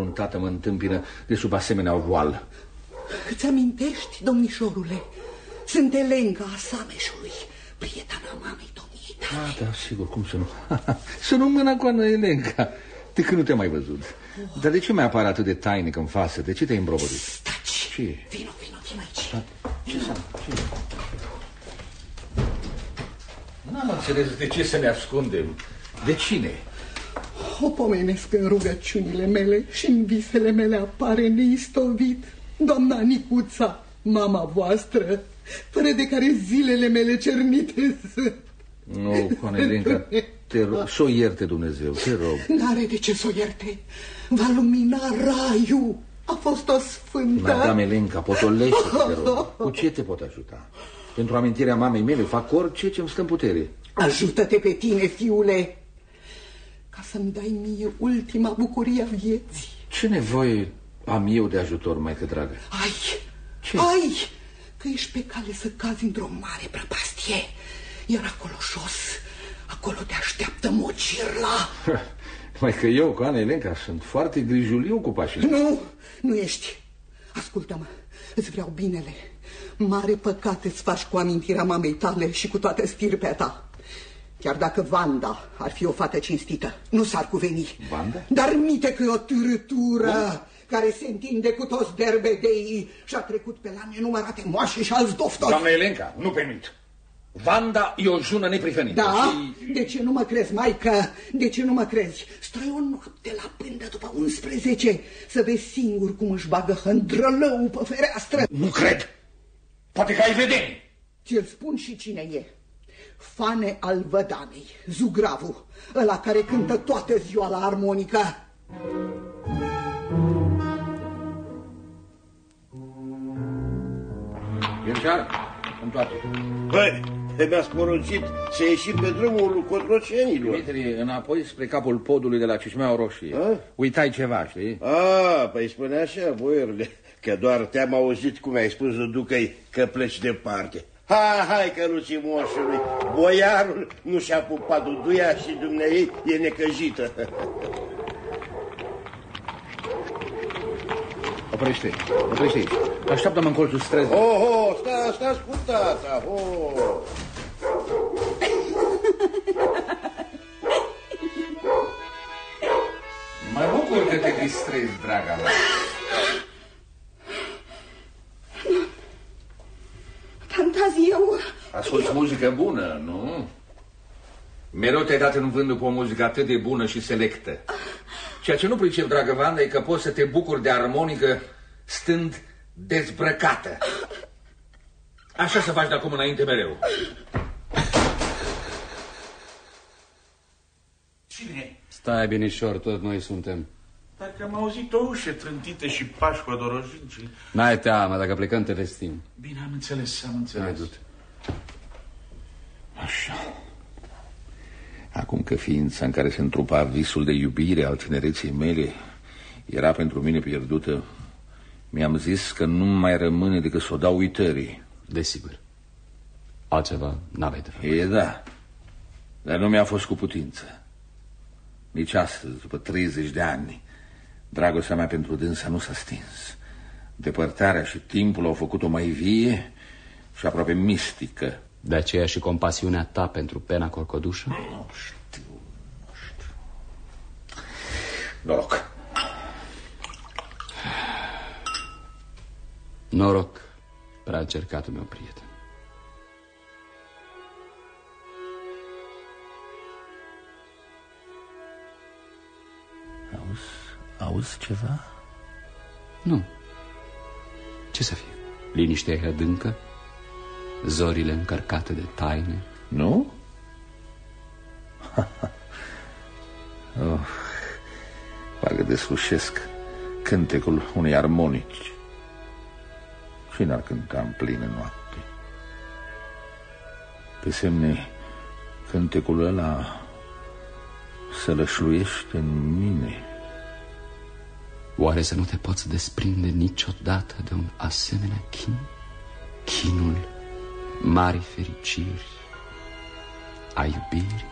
Față încruntată mă întâmpină de sub asemenea voală? îți amintești, domnișorule? Sunt Elenca a Sameșului, prietena mamei domniei tale. Ah, da, sigur, cum să nu? să nu mâna cu Ana Elenca. De când nu te-am mai văzut. Dar de ce mai apare atât de tainic în față? De ce te-ai îmbrobărit? Staci, Ce? vino, vino, vino aici. Ce să... Ce? N-am înțeles de ce să ne ascundem. De cine? O pomenesc în rugăciunile mele și în visele mele apare neistovit doamna Nicuța, mama voastră, fără de care zilele mele cernite sunt. Nu, Conelinca, te rog, să o ierte Dumnezeu, te rog. N-are de ce să o ierte. Va lumina raiul. A fost o sfântă. Madame Elenca, potolește te rog. Cu ce te pot ajuta? Pentru amintirea mamei mele fac orice ce-mi stă în putere. Ajută-te pe tine, fiule, ca să-mi dai mie ultima bucurie a vieții. Ce nevoie am eu de ajutor, mai dragă? Ai, Ce? ai, că ești pe cale să cazi într-o mare prăpastie. Iar acolo jos, acolo te așteaptă mocirla. Mai că eu, cu Ana Elenca, sunt foarte grijuliu cu pașii. Nu, nu ești. Ascultă-mă, îți vreau binele. Mare păcat îți faci cu amintirea mamei tale și cu toată stirpea ta. Chiar dacă Vanda ar fi o fată cinstită, nu s-ar cuveni. Vanda? Dar mite că e o târătură care se întinde cu toți derbedeii și a trecut pe la nenumărate moașe și alți doftori. Doamna Elenca, nu permit. Vanda e o jună neprihănită. Da? Și... De ce nu mă crezi, maică? De ce nu mă crezi? Stai o noapte la pândă după 11 să vezi singur cum își bagă hândrălău pe fereastră. Nu cred. Poate că ai vedeni. Ți-l spun și cine e. Fane al Vădanei, Zugravu, ăla care cântă toată ziua la armonică. Iercear, întoarce. Băi, mi-ați poruncit să ieșim pe drumul cotrocenilor. Dimitri, înapoi spre capul podului de la Cișmeaua Roșie. A? Uitai ceva, știi? A, păi spune așa, boierule, că doar te-am auzit cum ai spus ducăi că pleci departe. Hai, hai, căruții moșului, boiarul nu și-a pupat duduia și dumneei e necăjită. Oprește, oprește aici. Așteaptă-mă în colțul străzii. Oh, oh, sta, stați cu tata, oh. Mă bucur că te distrezi, draga mea. Fantazii, eu... Asculți muzică bună, nu? Mereu te-ai dat în vânt după o muzică atât de bună și selectă. Ceea ce nu pricep, dragă Vanda, e că poți să te bucuri de armonică stând dezbrăcată. Așa să faci de acum înainte mereu. Cine? Stai binișor, tot noi suntem. Dacă am auzit o ușă trântită și pași codorojici. N-ai teamă, dacă plecăm te vestim. Bine, am înțeles, am Bine, înțeles. du-te. Așa. Acum că ființa în care se întrupa visul de iubire al tinereții mele era pentru mine pierdută, mi-am zis că nu mai rămâne decât să o dau uitării. Desigur. Altceva n-aveai de făcut. E, da. Dar nu mi-a fost cu putință. Nici astăzi, după 30 de ani, dragostea mea pentru dânsa nu s-a stins. Depărtarea și timpul au făcut-o mai vie și aproape mistică. De aceea și compasiunea ta pentru pena corcodușă? Nu știu, nu știu. Noroc. Noroc prea încercatul meu prieten. Auzi, auzi ceva? Nu. Ce să fie? Liniștea e adâncă? Zorile încărcate de taine? Nu? oh, parcă deslușesc cântecul unei armonici. Cine ar cânta în plină noapte? Pe semne, cântecul ăla se lășluiește în mine. Oare să nu te poți desprinde niciodată de un asemenea chin? Chinul mari fericiri a iubirii?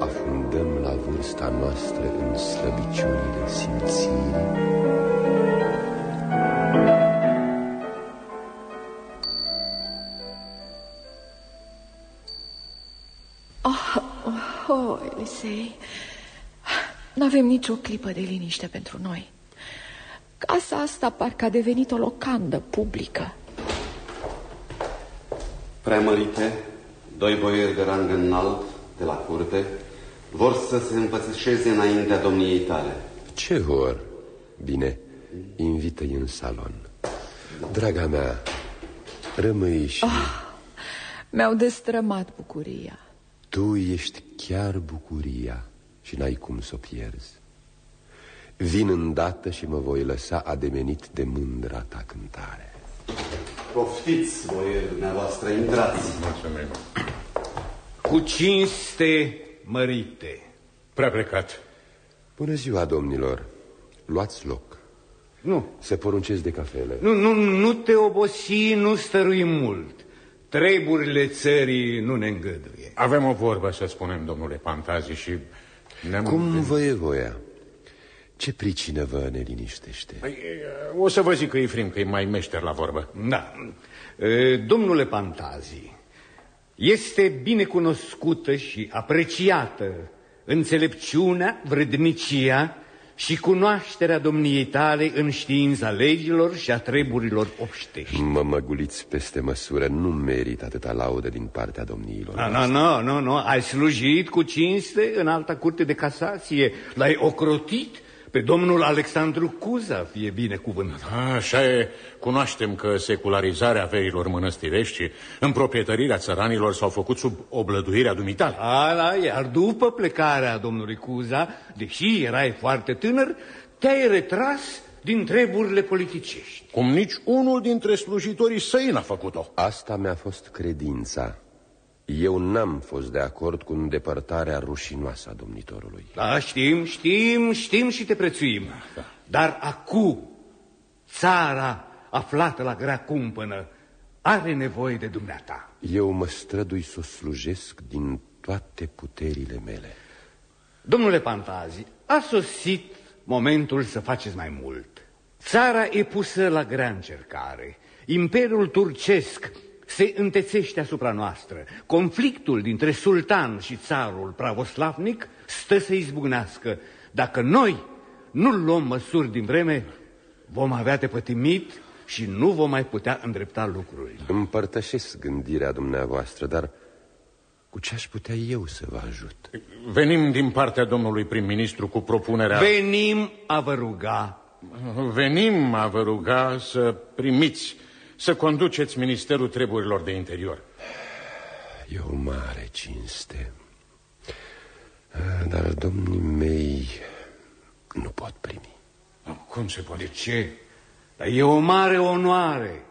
Afundăm la vârsta noastră în slăbiciunile simțirii. Oh, oh, oh, Elisei. N-avem nicio clipă de liniște pentru noi. Casa asta parcă a devenit o locandă publică. Preamărite, doi boieri de rang înalt de la curte vor să se împățișeze înaintea domniei tale. Ce vor? Bine, invită-i în salon. Draga mea, rămâi și Oh, mi-au destrămat bucuria. tu ești chiar bucuria și n-ai cum să o pierzi. Vin îndată și mă voi lăsa ademenit de mândra ta cântare. Poftiți, boieri dumneavoastră, intrați. Mulțumim. Cu cinste mărite. Prea plecat. Bună ziua, domnilor. Luați loc. Nu. Se poruncesc de cafele. Nu, nu, nu te obosi, nu stărui mult. Treburile țării nu ne îngăduie. Avem o vorbă să spunem, domnule Pantazi, și... Ne-am Cum vă e voia? Ce pricină vă neliniștește? Păi, o să vă zic că e frim, că e mai meșter la vorbă. Da. E, Domnule Pantazi, este bine cunoscută și apreciată înțelepciunea, vrednicia și cunoașterea domniei tale în știința legilor și a treburilor obștești. Mă măguliți peste măsură, nu merit atâta laudă din partea domniilor. Nu, nu, nu, nu, nu, ai slujit cu cinste în alta curte de casație, l-ai ocrotit pe domnul Alexandru Cuza, fie bine cuvântat. Așa e, cunoaștem că secularizarea averilor mănăstirești și împroprietărirea țăranilor s-au făcut sub oblăduirea dumitale. A, da, iar după plecarea domnului Cuza, deși erai foarte tânăr, te-ai retras din treburile politicești. Cum nici unul dintre slujitorii săi n-a făcut-o. Asta mi-a fost credința. Eu n-am fost de acord cu îndepărtarea rușinoasă a domnitorului. Da, știm, știm, știm și te prețuim. Dar acum, țara aflată la grea cumpănă are nevoie de dumneata. Eu mă strădui să o slujesc din toate puterile mele. Domnule Pantazi, a sosit momentul să faceți mai mult. Țara e pusă la grea încercare. Imperiul turcesc se întețește asupra noastră. Conflictul dintre sultan și țarul pravoslavnic stă să izbucnească. Dacă noi nu luăm măsuri din vreme, vom avea de pătimit și nu vom mai putea îndrepta lucrurile. Împărtășesc gândirea dumneavoastră, dar cu ce aș putea eu să vă ajut? Venim din partea domnului prim-ministru cu propunerea... Venim a vă ruga. Venim a vă ruga să primiți, să conduceți Ministerul Treburilor de Interior. E o mare cinste. Dar domnii mei nu pot primi. Cum se poate? De ce? Dar e o mare onoare.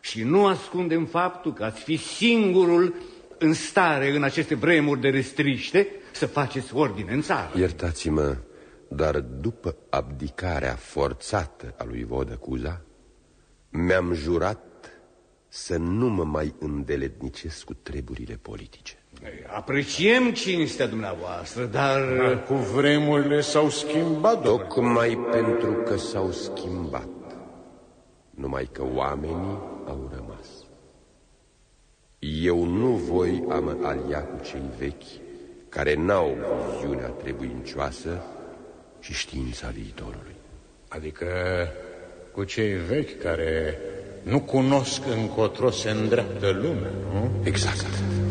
Și nu ascundem faptul că ați fi singurul în stare, în aceste vremuri de restriște, să faceți ordine în țară. Iertați-mă, dar după abdicarea forțată a lui Vodăcuza, mi-am jurat să nu mă mai îndeletnicesc cu treburile politice. Apreciem cinstea dumneavoastră, dar... Dar cu vremurile s-au schimbat, domnule. Tocmai pentru că s-au schimbat, numai că oamenii au rămas. Eu nu voi a mă alia cu cei vechi, care n-au viziunea trebuincioasă și știința viitorului. Adică cu cei vechi care nu cunosc încotro se îndreaptă lumea, nu? Exact, domnul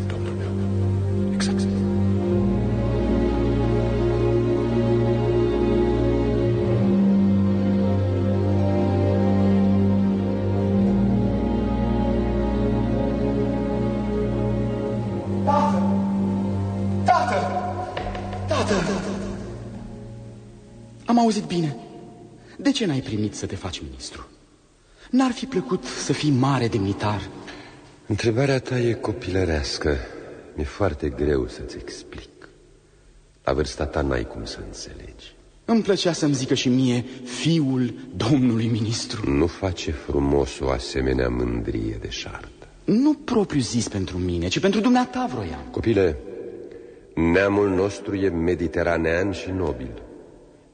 ce n-ai primit să te faci ministru? N-ar fi plăcut să fii mare demnitar? Întrebarea ta e copilărească. Mi-e foarte greu să-ți explic. La vârsta ta n-ai cum să înțelegi. Îmi plăcea să-mi zică și mie fiul domnului ministru. Nu face frumos o asemenea mândrie de șartă. Nu propriu zis pentru mine, ci pentru dumneata vroiam. Copile, neamul nostru e mediteranean și nobil.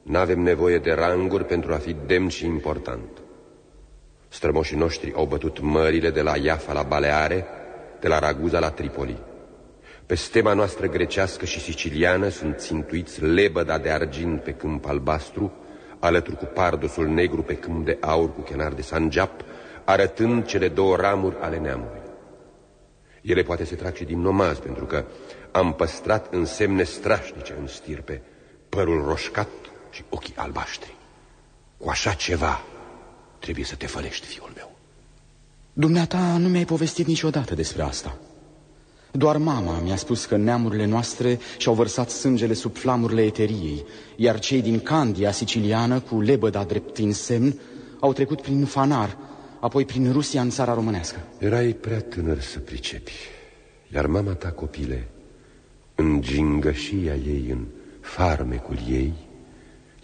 N-avem nevoie de ranguri pentru a fi demn și important. Strămoșii noștri au bătut mările de la Iafa la Baleare, de la Raguza la Tripoli. Pe stema noastră grecească și siciliană sunt țintuiți lebăda de argint pe câmp albastru, alături cu pardosul negru pe câmp de aur cu chenar de sangeap, arătând cele două ramuri ale neamului. Ele poate se trag și din nomaz, pentru că am păstrat însemne strașnice în stirpe, părul roșcat și ochii albaștri. Cu așa ceva trebuie să te fălești, fiul meu. Dumneata nu mi-ai povestit niciodată despre asta. Doar mama mi-a spus că neamurile noastre și-au vărsat sângele sub flamurile eteriei, iar cei din Candia siciliană, cu lebăda drept în semn, au trecut prin Fanar, apoi prin Rusia în țara românească. Erai prea tânăr să pricepi, iar mama ta, copile, în gingășia ei, în farmecul ei,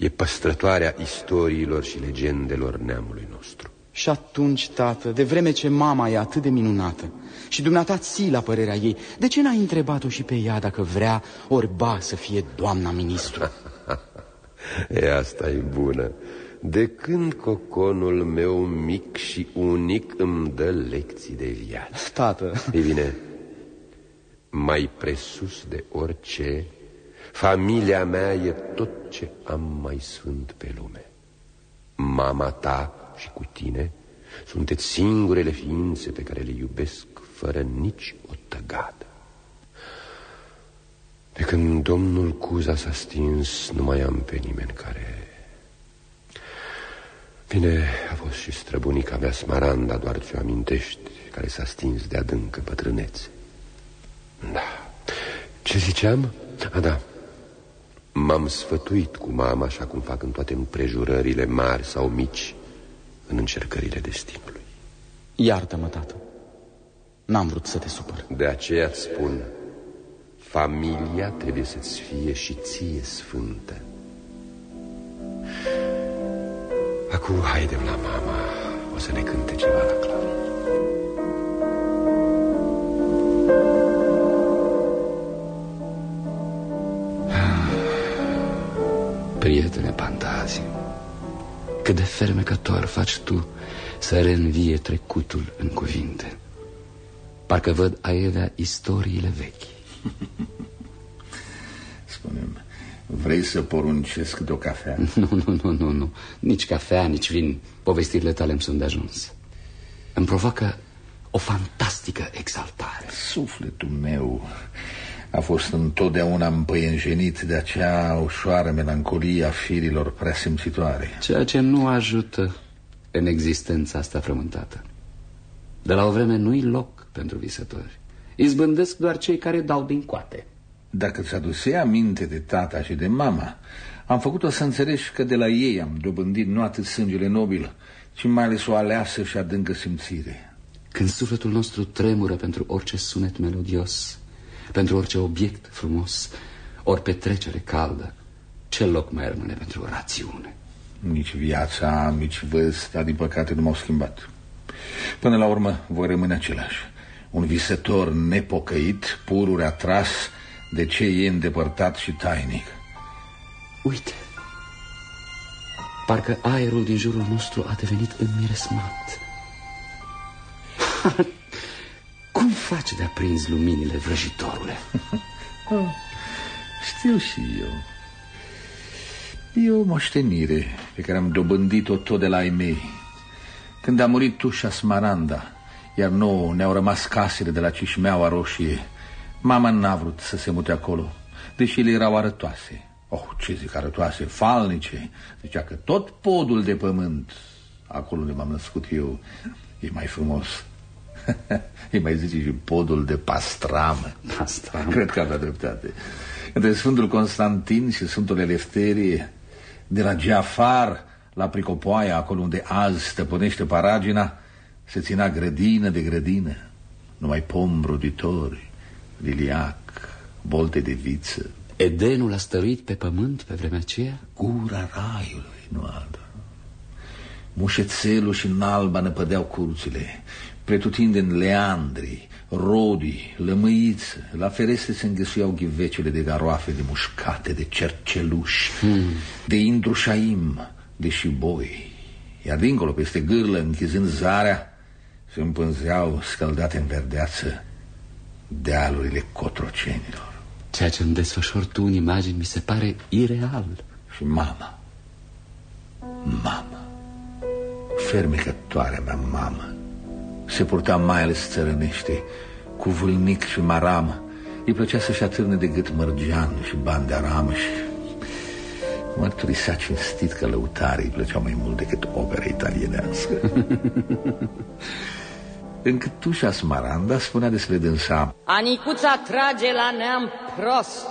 e păstrătoarea istoriilor și legendelor neamului nostru. Și atunci, tată, de vreme ce mama e atât de minunată și dumneata ții la părerea ei, de ce n-ai întrebat-o și pe ea dacă vrea ori ba să fie doamna ministru? e, asta e bună. De când coconul meu mic și unic îmi dă lecții de viață? Tată... Ei bine, mai presus de orice, familia mea e tot ce am mai sfânt pe lume. Mama ta și cu tine sunteți singurele ființe pe care le iubesc fără nici o tăgadă. De când domnul Cuza s-a stins, nu mai am pe nimeni care... Bine, a fost și străbunica mea Smaranda, doar ți-o amintești, care s-a stins de adâncă bătrânețe. Da. Ce ziceam? A, da. M-am sfătuit cu mama, așa cum fac în toate împrejurările mari sau mici, în încercările destinului. Iartă-mă, tată. N-am vrut să te supăr. De aceea îți spun, familia trebuie să-ți fie și ție sfântă. Acum haidem la mama, o să ne cânte ceva la clavă. Prietene Pantazi, Cât de fermecător faci tu să reînvie trecutul în cuvinte. Parcă văd aievea istoriile vechi. Spune vrei să poruncesc de o cafea? Nu, nu, nu, nu, nu. Nici cafea, nici vin. Povestirile tale îmi sunt de ajuns. Îmi provoacă o fantastică exaltare. Sufletul meu a fost întotdeauna împăienjenit de acea ușoară melancolie a firilor presimțitoare. Ceea ce nu ajută în existența asta frământată. De la o vreme nu-i loc pentru visători. Izbândesc doar cei care dau din coate. Dacă ți adusei aminte de tata și de mama, am făcut-o să înțelegi că de la ei am dobândit nu atât sângele nobil, ci mai ales o aleasă și adâncă simțire. Când sufletul nostru tremură pentru orice sunet melodios, pentru orice obiect frumos, ori petrecere caldă, ce loc mai rămâne pentru o rațiune? Nici viața, nici vârsta, din păcate, nu m-au schimbat. Până la urmă, voi rămâne același. Un visător nepocăit, pururi atras de ce e îndepărtat și tainic. Uite, parcă aerul din jurul nostru a devenit înmiresmat. Cum faci de aprins luminile, vrăjitorule? Știu și eu. E o moștenire pe care am dobândit-o tot de la ai mei. Când a murit tușa Smaranda, iar nouă ne-au rămas casele de la Cișmeaua Roșie, mama n-a vrut să se mute acolo, deși le erau arătoase. Oh, ce zic arătoase, falnice. Zicea că tot podul de pământ, acolo unde m-am născut eu, e mai frumos. Îi mai zice și podul de pastramă. Pastramă. Cred că avea dreptate. Între Sfântul Constantin și Sfântul Elefterie, de la Giafar la Pricopoaia, acolo unde azi stăpânește paragina, se ținea grădină de grădină, numai pom roditori, liliac, bolte de viță. Edenul a stăruit pe pământ pe vremea aceea? Gura raiului, nu altă. Mușețelul și nalba năpădeau curțile, pretutindeni leandri, rodii, lămâiță. La ferestre se înghesuiau ghivecele de garoafe, de mușcate, de cerceluși, hmm. de indrușaim, de șiboi. Iar dincolo, peste gârlă, închizând zarea, se împânzeau scăldate în verdeață dealurile cotrocenilor. Ceea ce îmi desfășor tu în imagini mi se pare ireal. Și mama, mama, fermecătoarea mea mamă, se purta mai ales țărănește, cu vâlnic și maramă. Îi plăcea să-și atârne de gât mărgean și bani de aramă și mărturisea cinstit că lăutare îi plăcea mai mult decât opera italienească. Încât tușa Smaranda spunea despre dânsa Anicuța trage la neam prost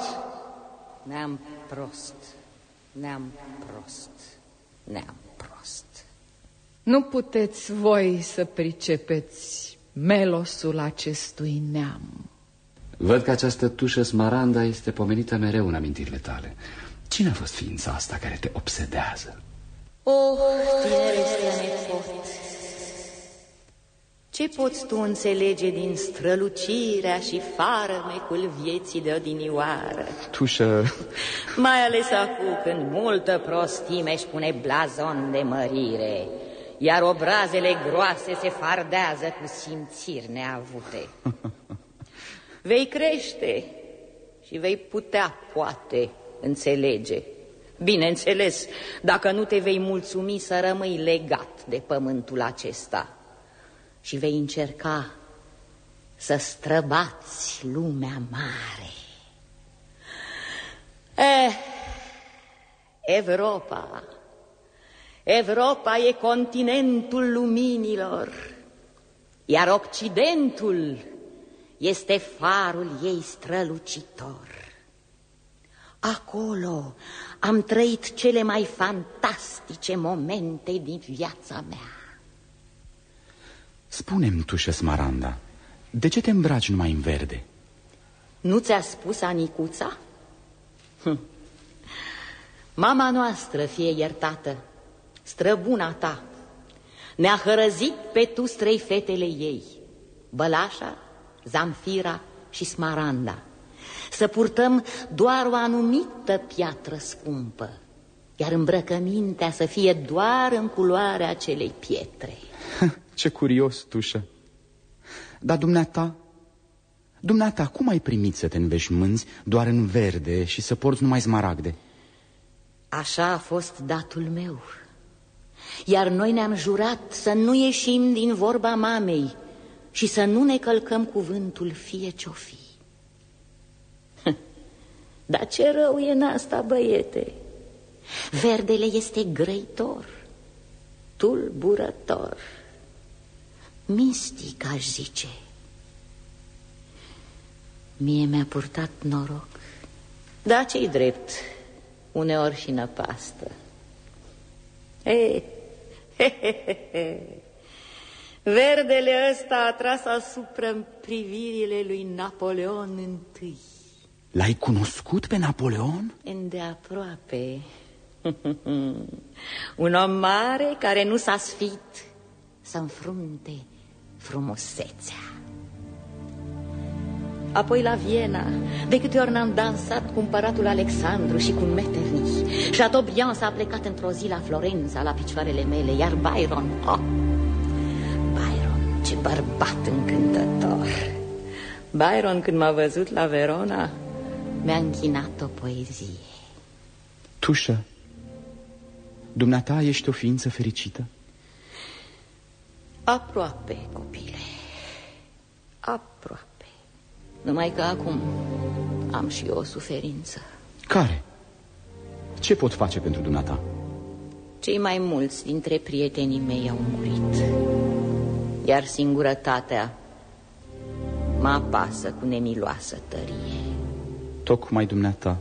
Neam prost Neam prost Neam prost Nu puteți voi să pricepeți melosul acestui neam. Văd că această tușă Smaranda este pomenită mereu în amintirile tale. Cine a fost ființa asta care te obsedează? O, tinere strănepot ce poți tu înțelege din strălucirea și farmecul vieții de odinioară? Tușă... Mai ales acum când multă prostime își pune blazon de mărire, iar obrazele groase se fardează cu simțiri neavute. Vei crește și vei putea, poate, înțelege. Bineînțeles, dacă nu te vei mulțumi să rămâi legat de pământul acesta și vei încerca să străbați lumea mare. Eh, Europa, Europa e continentul luminilor, iar Occidentul este farul ei strălucitor. Acolo am trăit cele mai fantastice momente din viața mea. Spune-mi, tușă Smaranda, de ce te îmbraci numai în verde? Nu ți-a spus Anicuța? Hm. Mama noastră, fie iertată, străbuna ta, ne-a hărăzit pe tu trei fetele ei, Bălașa, Zamfira și Smaranda, să purtăm doar o anumită piatră scumpă, iar îmbrăcămintea să fie doar în culoarea acelei pietre. Ce curios, tușă. Dar dumneata, dumneata, cum ai primit să te înveșmânzi doar în verde și să porți numai smaragde? Așa a fost datul meu. Iar noi ne-am jurat să nu ieșim din vorba mamei și să nu ne călcăm cuvântul fie ce-o fi. Dar ce rău e în asta, băiete? Verdele este grăitor, tulburător, mistic, aș zice. Mie mi-a purtat noroc. Da, ce-i drept, uneori și năpastă. Ei, he, he, he, he. Verdele ăsta a tras asupra privirile lui Napoleon I. L-ai cunoscut pe Napoleon? Îndeaproape. Un om mare care nu s-a sfit să înfrunte frumusețea. Apoi la Viena, de câte ori n-am dansat cu împăratul Alexandru și cu Metternich. Chateaubriand s-a plecat într-o zi la Florența, la picioarele mele, iar Byron, oh, Byron, ce bărbat încântător. Byron, când m-a văzut la Verona, mi-a închinat o poezie. Tușă, dumneata ești o ființă fericită? Aproape, copile, aproape. Numai că acum am și eu o suferință. Care? Ce pot face pentru dumneata? Cei mai mulți dintre prietenii mei au murit Iar singurătatea mă apasă cu nemiloasă tărie Tocmai dumneata,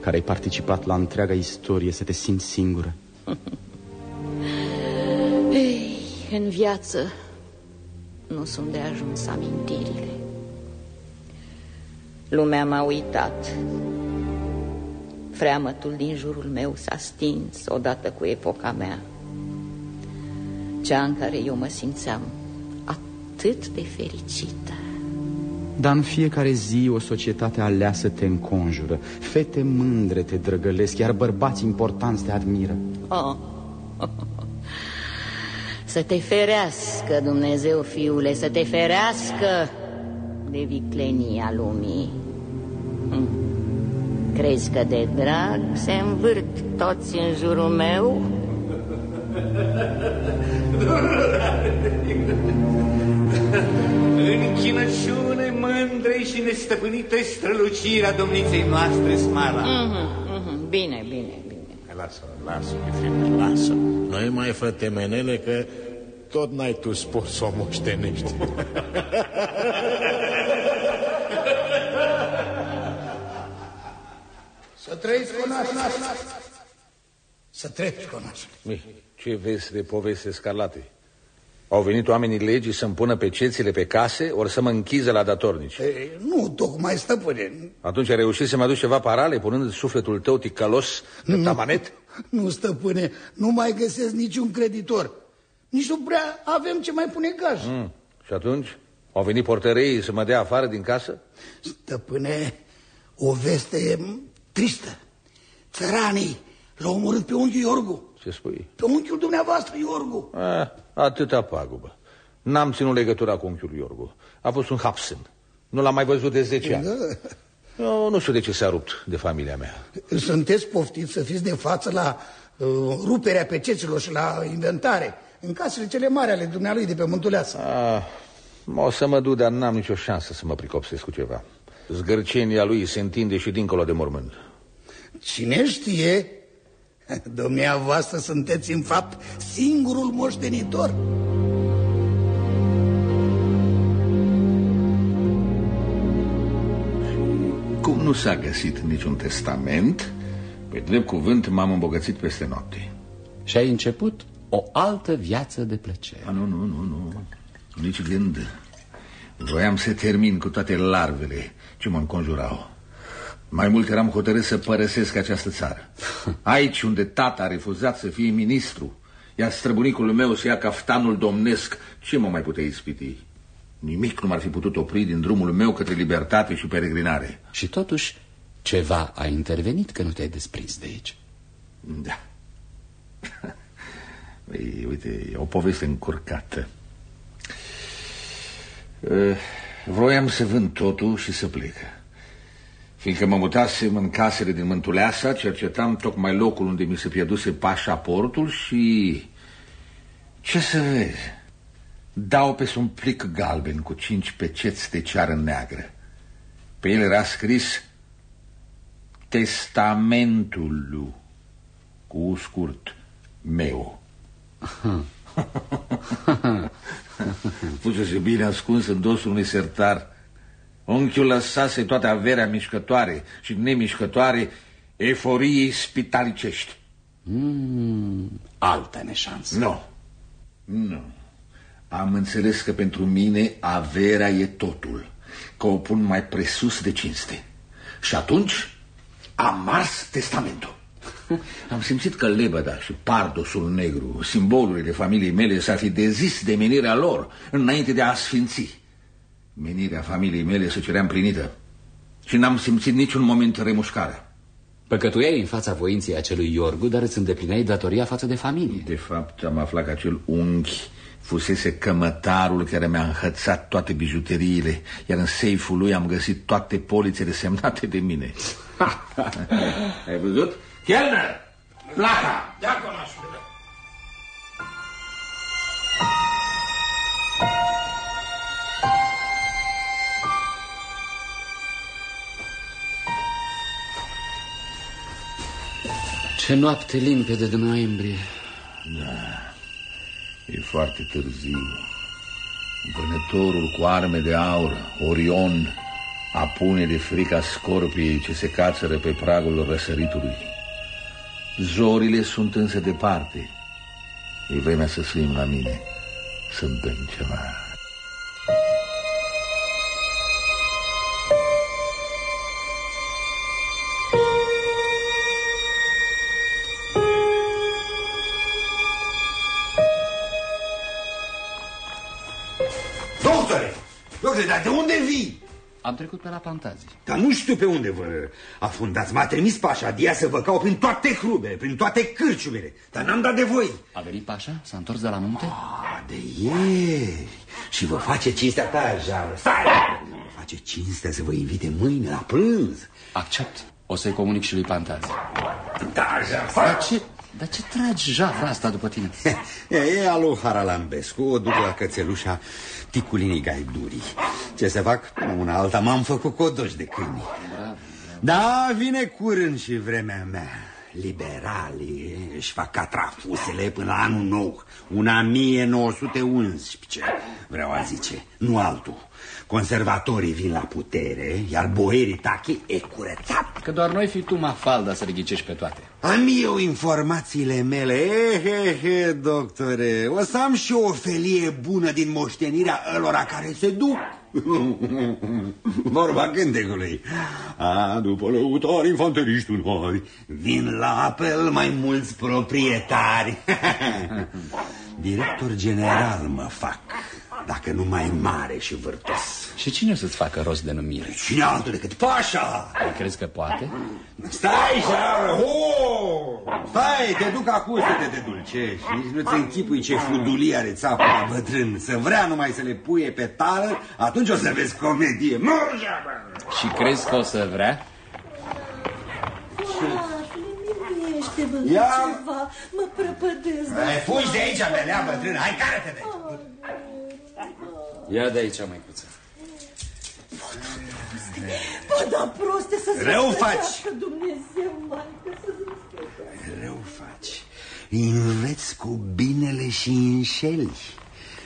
care ai participat la întreaga istorie, să te simți singură Ei, în viață nu sunt de ajuns amintirile Lumea m-a uitat. Freamătul din jurul meu s-a stins odată cu epoca mea. Cea în care eu mă simțeam atât de fericită. Dar în fiecare zi o societate aleasă te înconjură. Fete mândre te drăgălesc, iar bărbați importanți te admiră. Oh. Să te ferească, Dumnezeu, fiule, să te ferească de viclenia lumii hm. Crezi că de drag se învârt toți în jurul meu? Închinăciune mândrei și nestăpânite strălucirea domniței noastre, Smara. Mm -hmm, mm -hmm. Bine, bine, bine. Lasă, lasă, fete, lasă. Noi mai fă temenele că tot n-ai tu spus să o moștenești. Să trăiți, conaș, Să treci, conaș. Ce vezi de poveste scarlate? Au venit oamenii legii să-mi pună pe cețile pe case, ori să mă închiză la datornici. E, nu, tocmai, stăpâne. Atunci ai reușit să-mi aduci ceva parale, punând sufletul tău ticălos pe nu, tamanet? Nu, stăpâne, nu mai găsesc niciun creditor. Nici nu prea avem ce mai pune gaj. Mm. Și atunci? Au venit portăreii să mă dea afară din casă? Stăpâne, o veste tristă. Țăranii l-au omorât pe unchiul Iorgu. Ce spui? Pe unchiul dumneavoastră, Iorgu. A, atâta pagubă. N-am ținut legătura cu unchiul Iorgu. A fost un hapsen. Nu l-am mai văzut de 10 ani. Da. Eu nu știu de ce s-a rupt de familia mea. Sunteți poftiți să fiți de față la uh, ruperea peceților și la inventare în casele cele mari ale dumnealui de pe Mântuleasa. Ah, o să mă duc, dar n-am nicio șansă să mă pricopsesc cu ceva. Zgârcenia lui se întinde și dincolo de mormânt. Cine știe? Dumneavoastră sunteți în fapt singurul moștenitor. Cum nu s-a găsit niciun testament, pe drept cuvânt m-am îmbogățit peste noapte. Și ai început o altă viață de plăcere. A, nu, nu, nu, nu. Nici gând. Voiam să termin cu toate larvele ce mă înconjurau. Mai mult eram hotărât să părăsesc această țară. Aici unde tata a refuzat să fie ministru, iar străbunicul meu să ia caftanul domnesc, ce mă mai putea ispiti? Nimic nu m-ar fi putut opri din drumul meu către libertate și peregrinare. Și totuși, ceva a intervenit că nu te-ai desprins de aici. Da. Ei, uite, e o poveste încurcată. Eh, Vroiam să vând totul și să plec. Fiindcă mă mutasem în casele din Mântuleasa, cercetam tocmai locul unde mi se pierduse pașaportul și... Ce să vezi? Dau pe un plic galben cu cinci peceți de ceară neagră. Pe el era scris Testamentul lui, cu scurt, meu. Fusese bine ascuns în dosul unui sertar. Unchiul lăsase toată averea mișcătoare și nemișcătoare eforiei spitalicești. Mm, altă neșansă. Nu. Nu. Am înțeles că pentru mine averea e totul, că o pun mai presus de cinste. Și atunci am mars testamentul. Am simțit că lebăda și pardosul negru, simbolurile familiei mele, s-ar fi dezis de menirea lor înainte de a sfinți. Menirea familiei mele se cerea împlinită și n-am simțit niciun moment remușcarea. Păcătuiai în fața voinței acelui Iorgu, dar îți îndeplineai datoria față de familie. De fapt, am aflat că acel unghi fusese cămătarul care mi-a înhățat toate bijuteriile, iar în seiful lui am găsit toate polițele semnate de mine. Ai văzut? Chelner! Plata! Ia conașule! Ce noapte limpede de noiembrie. Da, e foarte târziu. Vânătorul cu arme de aur, Orion, apune de frica scorpiei ce se cațără pe pragul răsăritului. Zorile sunt însă departe. E vremea să suim la mine, să-mi dăm ceva. Am trecut pe la Pantazii. Dar nu știu pe unde vă afundați. M-a trimis Pașa Dia să vă caut prin toate hrubele, prin toate cârciumele. Dar n-am dat de voi. A venit Pașa? S-a întors de la munte? Ah, de ieri. Și vă face cinstea ta, Jară. Stai! Vă face cinstea să vă invite mâine la prânz. Accept. O să-i comunic și lui Pantazii. Da, Jară, Dar ce, dar ce tragi jafra asta după tine? E, e alu Haralambescu, o duc la cățelușa Ticulinii Gaidurii. Ce să fac? Până una alta m-am făcut codoși de câini. Da, vine curând și vremea mea. Liberalii își fac catrafusele până la anul nou. Una 1911, vreau a zice, nu altul. Conservatorii vin la putere, iar boierii tachi e curățat. Că doar noi fi tu mafalda să le ghicești pe toate. Am eu informațiile mele, ehe, he, doctore, o să am și o felie bună din moștenirea ălora care se duc. Vorba cântecului. A, după lăutari infanteriști unori, vin la apel mai mulți proprietari. Director general mă fac, dacă nu mai mare și vârtos. Și cine o să-ți facă rost de numire? Cine altul decât Pașa? Păi crezi că poate? Stai, Jară, ho! Stai, te duc acum să te dedulcești. Nici nu-ți închipui ce fudulie are țapă la bătrân. Să vrea numai să le puie pe tală, atunci o să vezi comedie. Murja, bă! Și crezi că o să vrea? Liniște, bă, Ia. ceva. Mă prăpădesc. Ai, fugi de aici, belea bătrână, hai, care-te de Ia de aici, măicuță. Bă, da proste să-ți Rău răsplătească faci. Dumnezeu, maică, să-ți răsplătească. Rău faci. Înveți cu binele și înșeli.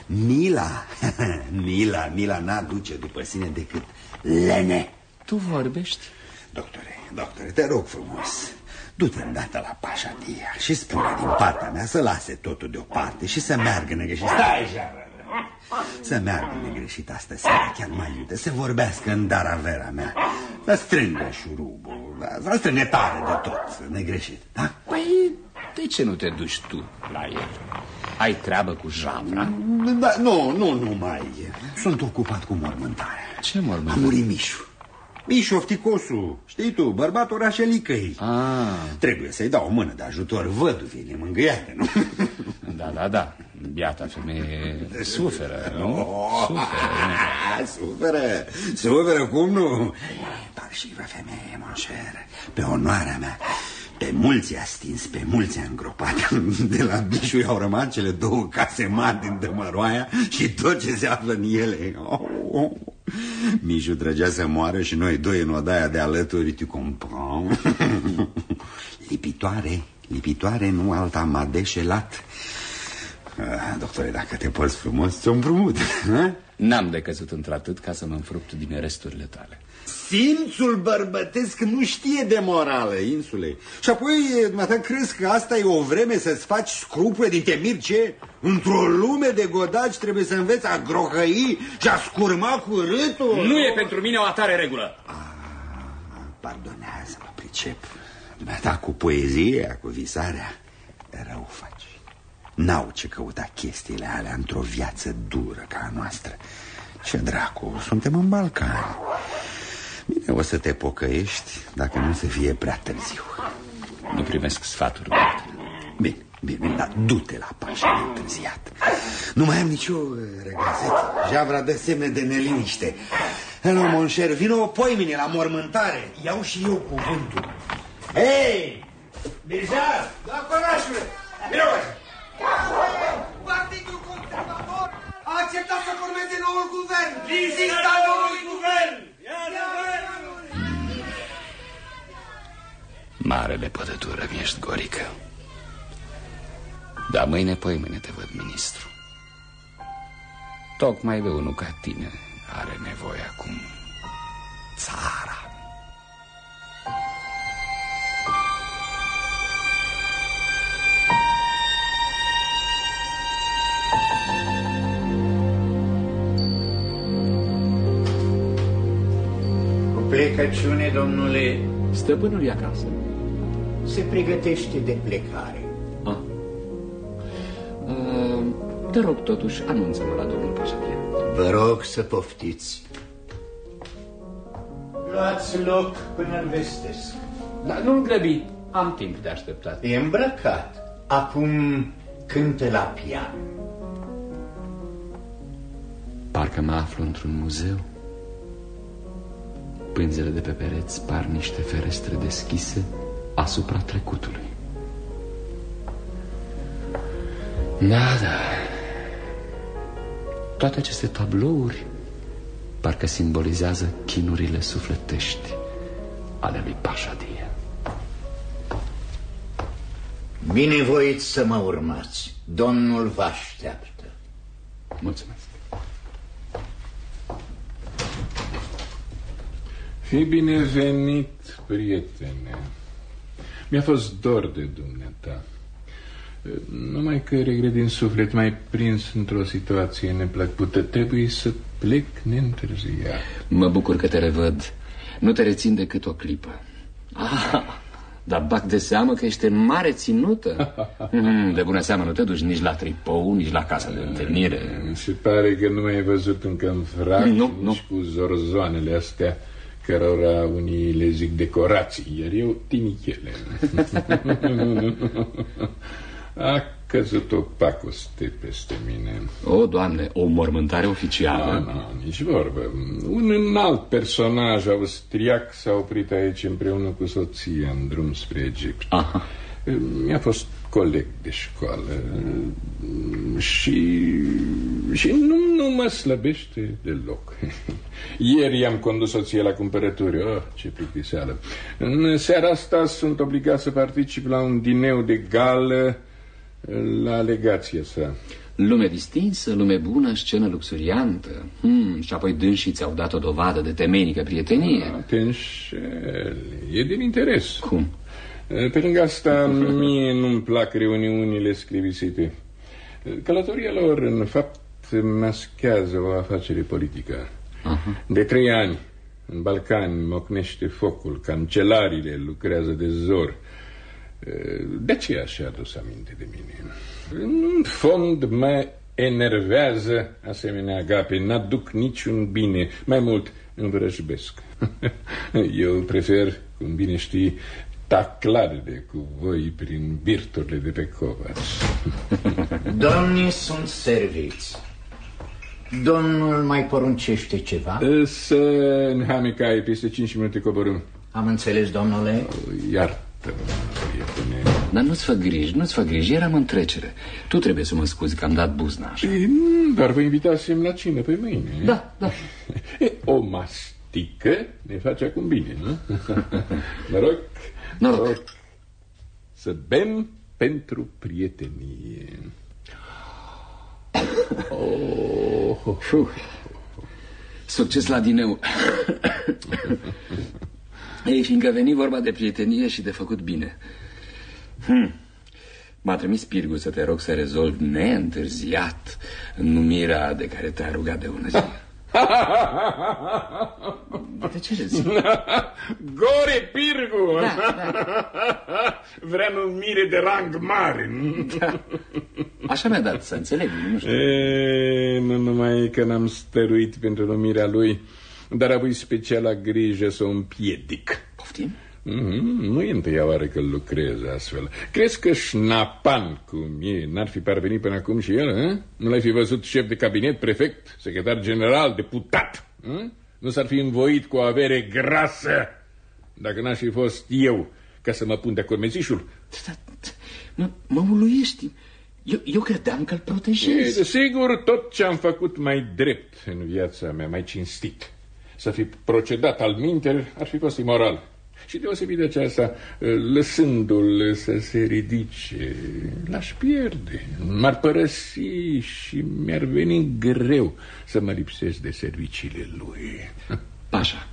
Mila, Mila, Mila n-aduce după sine decât lene. Tu vorbești? Doctore, doctore, te rog frumos, du-te îndată la Pașa Dia și spune din partea mea să lase totul deoparte și să meargă negreșit. Stai, jară! Să meargă negreșit astă seara, chiar mai iute, să vorbească în dar averea mea, să strângă șurubul, da, să strângă tare de tot, negreșit, da? Păi, de ce nu te duci tu la el? Ai treabă cu javra? Da, nu, nu, nu mai. Sunt ocupat cu mormântarea. Ce A mormânt? murit Mișu. Mișofticosul, știi tu, bărbatul orașelicăi. Ah. Trebuie să-i dau o mână de ajutor văduvile mângâiate, nu? Da, da, da. Biata femeie suferă, nu? Oh, suferă. suferă, suferă, cum nu? Parșivă femeie, monșer, pe onoarea mea. Pe mulți a stins, pe mulți a îngropat De la Bișu i-au rămas cele două case mari din Dămăroaia Și tot ce se află în ele oh, oh. Mișu trăgea să moară și noi doi în odaia de alături Tu comprends? Lipitoare, lipitoare, nu alta m-a deșelat. Ah, Doctore, dacă te porți frumos, ți-o împrumut N-am decăzut într-atât ca să mă înfrupt din resturile tale Simțul bărbătesc nu știe de morală, insule. Și apoi, dumneata, crezi că asta e o vreme să-ți faci scrupule din temir ce? Într-o lume de godaci trebuie să înveți a grohăi și a scurma cu râtul? Nu e pentru mine o atare regulă. Ah, pardonează-mă, pricep. Dumneata, cu poezia, cu visarea, rău faci. N-au ce căuta chestiile alea într-o viață dură ca a noastră. Ce dracu, suntem în Balcani. Bine, o să te pocăiești dacă nu se fie prea târziu. Nu primesc sfaturi. Bine, bine, bine dar du-te la pașa întârziat. Nu mai am nicio regazet. Javra dă semne de neliniște. Hello, monșer, vină o poimine la mormântare. Iau și eu cuvântul. Hei! Birjar! Da, conașule! Vină, băi! Partidul Conservator a acceptat să formeze noul guvern. Lista noului guvern! Marele pădătură mi-ești, Gorică. Dar mâine, păi mâine te văd ministru. Tocmai de unul ca tine are nevoie acum țara plecăciune, domnule, Stăpânul e acasă. se pregătește de plecare. Ah. Uh, te rog, totuși, anunță-mă la domnul Pașapie. Vă rog să poftiți. Luați loc până-l vestesc. Dar nu-l grăbi, am timp de așteptat. E îmbrăcat. Acum cântă la pian. Parcă mă aflu într-un muzeu Pânzele de pe pereți par niște ferestre deschise asupra trecutului Da, da Toate aceste tablouri parcă simbolizează chinurile sufletești ale lui Pașadia Binevoiți să mă urmați. Domnul vă așteaptă. Mulțumesc. Fi binevenit, prietene. Mi-a fost dor de dumneata. Numai că regret din suflet mai prins într-o situație neplăcută. Trebuie să plec neîntârziat. Mă bucur că te revăd Nu te rețin decât o clipă ah, Dar bag de seamă că ești în mare ținută Mm, De bună seamă nu te duci nici la tripou, nici la casa de întâlnire Se pare că nu mai ai văzut încă în frac Nu, nici cu zorzoanele astea cărora unii le zic decorații, iar eu timichele. A căzut o pacoste peste mine. O, doamne, o mormântare oficială Da, nu, nici vorbă. Un înalt personaj austriac s-a oprit aici împreună cu soția în drum spre Egipt. Aha. Mi-a fost coleg de școală și, și nu, nu mă slăbește deloc. Ieri i-am condus soția la cumpărături. Oh, ce plictiseală. În seara asta sunt obligat să particip la un dineu de gală la legația sa. Lume distinsă, lume bună, scenă luxuriantă hmm, Și apoi dânsii ți-au dat o dovadă de temeinică prietenie Te înșeli, e din interes Cum? Pe lângă asta, mie nu-mi plac reuniunile scrivisite Călătoria lor, în fapt, maschează o afacere politică. Aha. De trei ani, în Balcani, mocnește focul Cancelarile lucrează de zor. De aceea și-a adus aminte de mine? În fond, mă enervează asemenea agape N-aduc niciun bine. Mai mult, învrăjbesc. Eu prefer, cum bine știi, taclarele cu voi prin birturile de pe covaci. Domnii sunt serviți. Domnul mai poruncește ceva? Să în Hamicai peste 5 minute coborâm. Am înțeles, domnule. Iartă-mă, prietene. Dar nu-ți fă griji, nu-ți fă griji, eram în trecere. Tu trebuie să mă scuzi că am dat buzna așa. Ei, nu, Dar vă invitasem la cină pe mâine. Da, da. E, o mastică ne face acum bine, nu? Noroc, noroc. Să bem pentru prietenie. Oh, Fuh. Succes la dineu. Ei, fiindcă veni vorba de prietenie și de făcut bine. Hm. M-a trimis Pirgu să te rog să rezolvi neîntârziat numirea de care te-a rugat de ună zi. De ce râzi? Gore Pirgu! Da, Vrea numire de rang mare. Da. Așa mi-a dat să înțeleg, nu știu. E, nu numai că n-am stăruit pentru numirea lui, dar a avut speciala grijă să o împiedic. Poftim? Mm-hmm. Nu e întâia oară că lucrez astfel. Crezi că șnapan cum e n-ar fi parvenit până acum și el? Eh? Nu l-ai fi văzut șef de cabinet, prefect, secretar general, deputat? Eh? Nu s-ar fi învoit cu o avere grasă dacă n-aș fi fost eu ca să mă pun de cormezișul? Mă, mă uluiești. Eu, eu credeam că îl E, protejezi. desigur, tot ce am făcut mai drept în viața mea, mai cinstit. Să fi procedat al minter ar fi fost imoral. Și deosebit de aceasta, lăsându-l să se ridice, l-aș pierde. M-ar părăsi și mi-ar veni greu să mă lipsesc de serviciile lui. Pașa,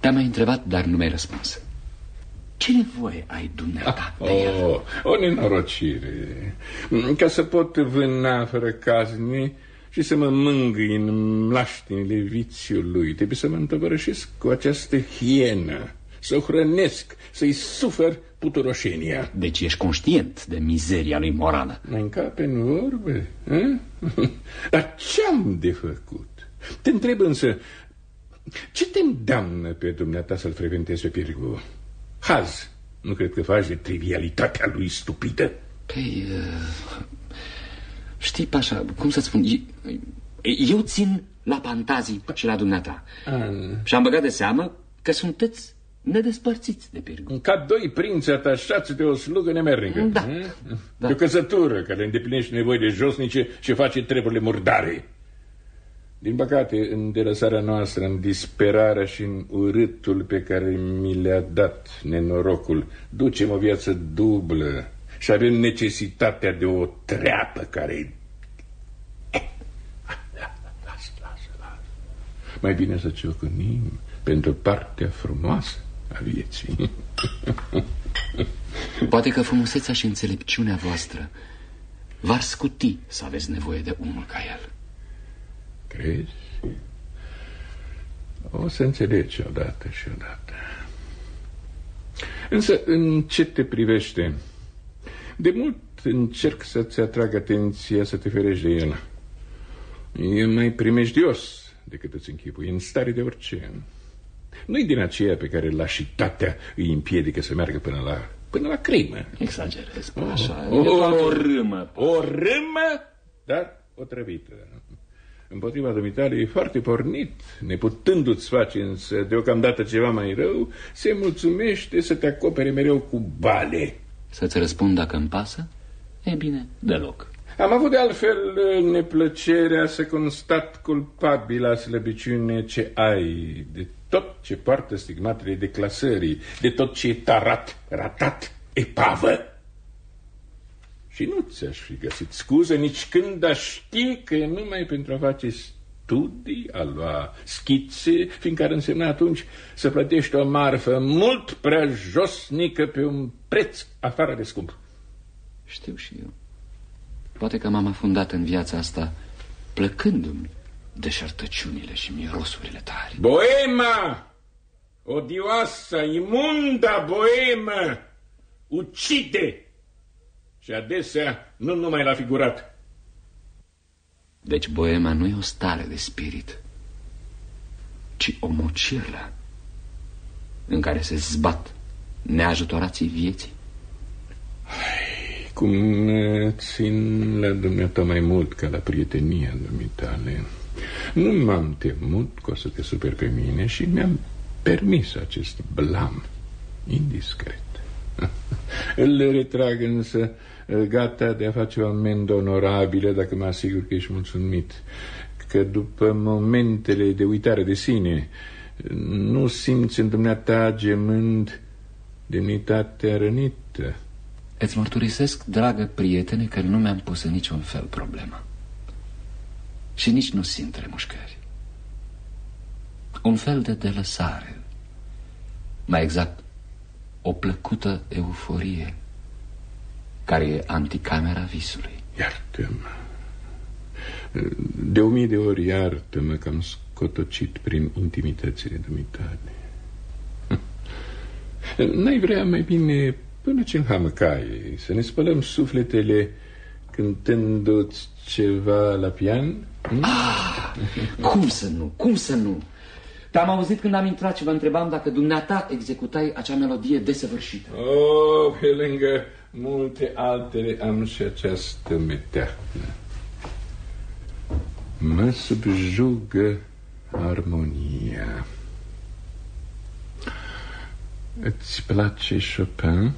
te-am mai întrebat, dar nu mi-ai răspuns. Ce nevoie ai dumneata de el? Oh, o nenorocire. Ca să pot vâna fără cazne și să mă mângâi în mlaștinile vițiului, trebuie să mă întăvărășesc cu această hienă, să o hrănesc, să-i sufăr puturoșenia. Deci ești conștient de mizeria lui morală. Mai încape în vorbe? eh? Dar ce-am de făcut? Te întreb însă, ce te îndeamnă pe dumneata să-l frecventezi pe Pirgu? Haz, nu cred că faci de trivialitatea lui stupidă? Păi, uh, știi, Pașa, cum să spun, e- eu țin la fantazii și la dumneata. Și am băgat de seamă că sunteți nedespărțiți de Pirgu. Ca doi prinți atașați de o slugă nemernică. Da. eh? De o căsătură care îndeplinește nevoi de josnice și face treburile murdare. Din păcate, în delăsarea noastră, în disperarea și în urâtul pe care mi le-a dat nenorocul, ducem o viață dublă și avem necesitatea de o treapă care... Lasă, lasă, lasă. Mai bine să ciocânim pentru partea frumoasă a vieții. Poate că frumusețea și înțelepciunea voastră v-ar scuti să aveți nevoie de unul ca el. Crezi? O să înțelegi odată și odată. Însă, în ce te privește, de mult încerc să-ți atrag atenția să te ferești de el. E mai primejdios decât îți închipui, în stare de orice. Nu-i din aceea pe care lașitatea îi împiedică să meargă până la, până la crimă. Exagerez, Oh, așa. oh, e doar oh. o râmă. O râmă, dar o trăvită. Împotriva dumitale e foarte pornit, neputându-ți face însă deocamdată ceva mai rău, se mulțumește să te acopere mereu cu bale. Să-ți răspund dacă îmi pasă? E bine, deloc. Am avut de altfel neplăcerea să constat culpabila slăbiciune ce ai de tot ce poartă stigmatele declasării, de tot ce e tarat, ratat, epavă. Și nu ți-aș fi găsit scuză nici când aș ști că e numai pentru a face studii, a lua schițe, fiindcă ar însemna atunci să plătești o marfă mult prea josnică pe un preț afară de scump. Știu și eu. Poate că m-am afundat în viața asta plăcându-mi deșertăciunile și mirosurile tare. Boema! Odioasa, imunda boemă! Ucide! Și adesea nu numai la figurat. Deci boema nu e o stare de spirit, ci o mocirlă în care se zbat neajutorații vieții. Cum țin la dumneata mai mult ca la prietenia dumitale. Nu m-am temut că o să te super pe mine și mi-am permis acest blam indiscret. Îl retrag însă gata de a face o amendă onorabilă dacă mă asigur că ești mulțumit. Că după momentele de uitare de sine nu simți în dumneata gemând demnitatea rănită. Îți mărturisesc, dragă prietene, că nu mi-am pus în niciun fel problema. Și nici nu simt remușcări. Un fel de delăsare. Mai exact, o plăcută euforie care e anticamera visului. Iartă-mă. De o mie de ori iartă-mă că am scotocit prin intimitățile dumitale. N-ai vrea mai bine până ce în hamăcaie să ne spălăm sufletele cântându-ți ceva la pian? Hm? Ah, cum să nu, cum să nu? Te-am auzit când am intrat și vă întrebam dacă dumneata executai acea melodie desăvârșită. Oh, pe lângă multe altele am și această meteahnă. Mă subjugă armonia. Îți place Chopin?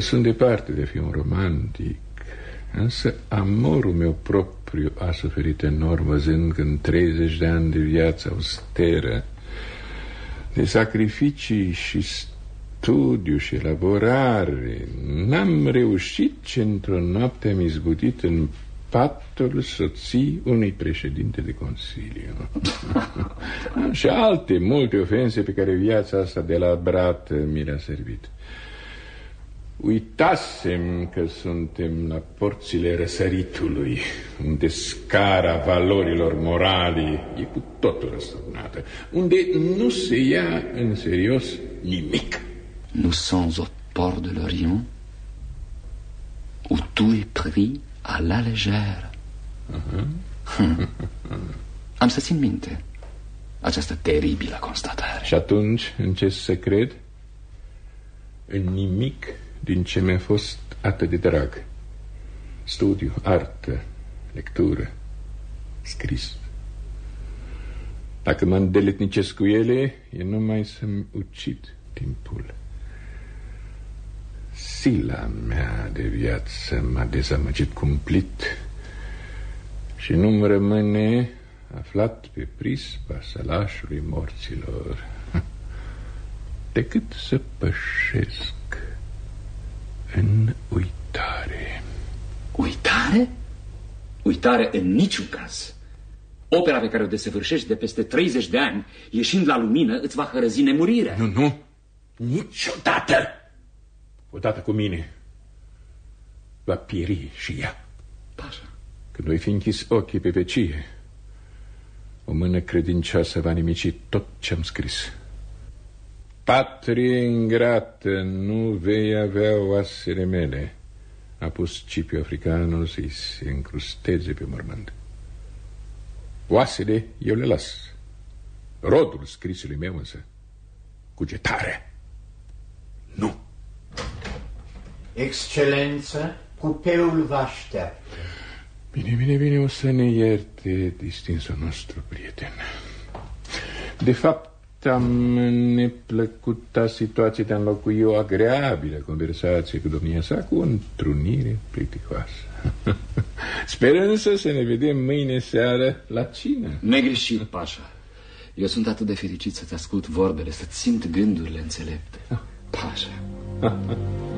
Sunt departe de a fi un romantic, însă amorul meu propriu a suferit enorm văzând că în 30 de ani de viață austeră, de sacrificii și studiu și elaborare, n-am reușit ce într-o noapte am izbutit în patul soții unui președinte de consiliu. și alte multe ofense pe care viața asta de la brat mi le-a servit. Uitasem că suntem la porțile răsăritului, unde scara valorilor morale e cu totul răsturnată, unde nu se ia în serios nimic. Nous sommes au port de l'Orient, où tout est pris a la lejeră. Uh-huh. Am să țin minte această teribilă constatare. Și atunci, în ce să cred? În nimic din ce mi-a fost atât de drag. Studiu, artă, lectură, scris. Dacă mă îndeletnicesc cu ele, e numai să-mi ucid timpul. Sila mea de viață m-a dezamăgit cumplit și nu-mi rămâne aflat pe prispa sălașului morților decât să pășesc în uitare. Uitare? Uitare în niciun caz. Opera pe care o desăvârșești de peste 30 de ani, ieșind la lumină, îți va hărăzi nemurirea. Nu, nu, niciodată! odată cu mine, va pieri și ea. Pașa. Când voi fi închis ochii pe vecie, o mână credincioasă va nimici tot ce-am scris. Patrie ingrată, nu vei avea oasele mele, a pus Cipiu africanul să-i se încrusteze pe mormânt. Oasele eu le las. Rodul scrisului meu însă, cugetare. Nu. Excelență, cupeul vă așteaptă. Bine, bine, bine, o să ne ierte distinsul nostru prieten. De fapt, am neplăcuta situație de a înlocui o agreabilă conversație cu domnia sa cu o întrunire plicticoasă. Sper însă să ne vedem mâine seară la cină. Negreșit, Pașa. Eu sunt atât de fericit să-ți ascult vorbele, să-ți simt gândurile înțelepte. Pașa.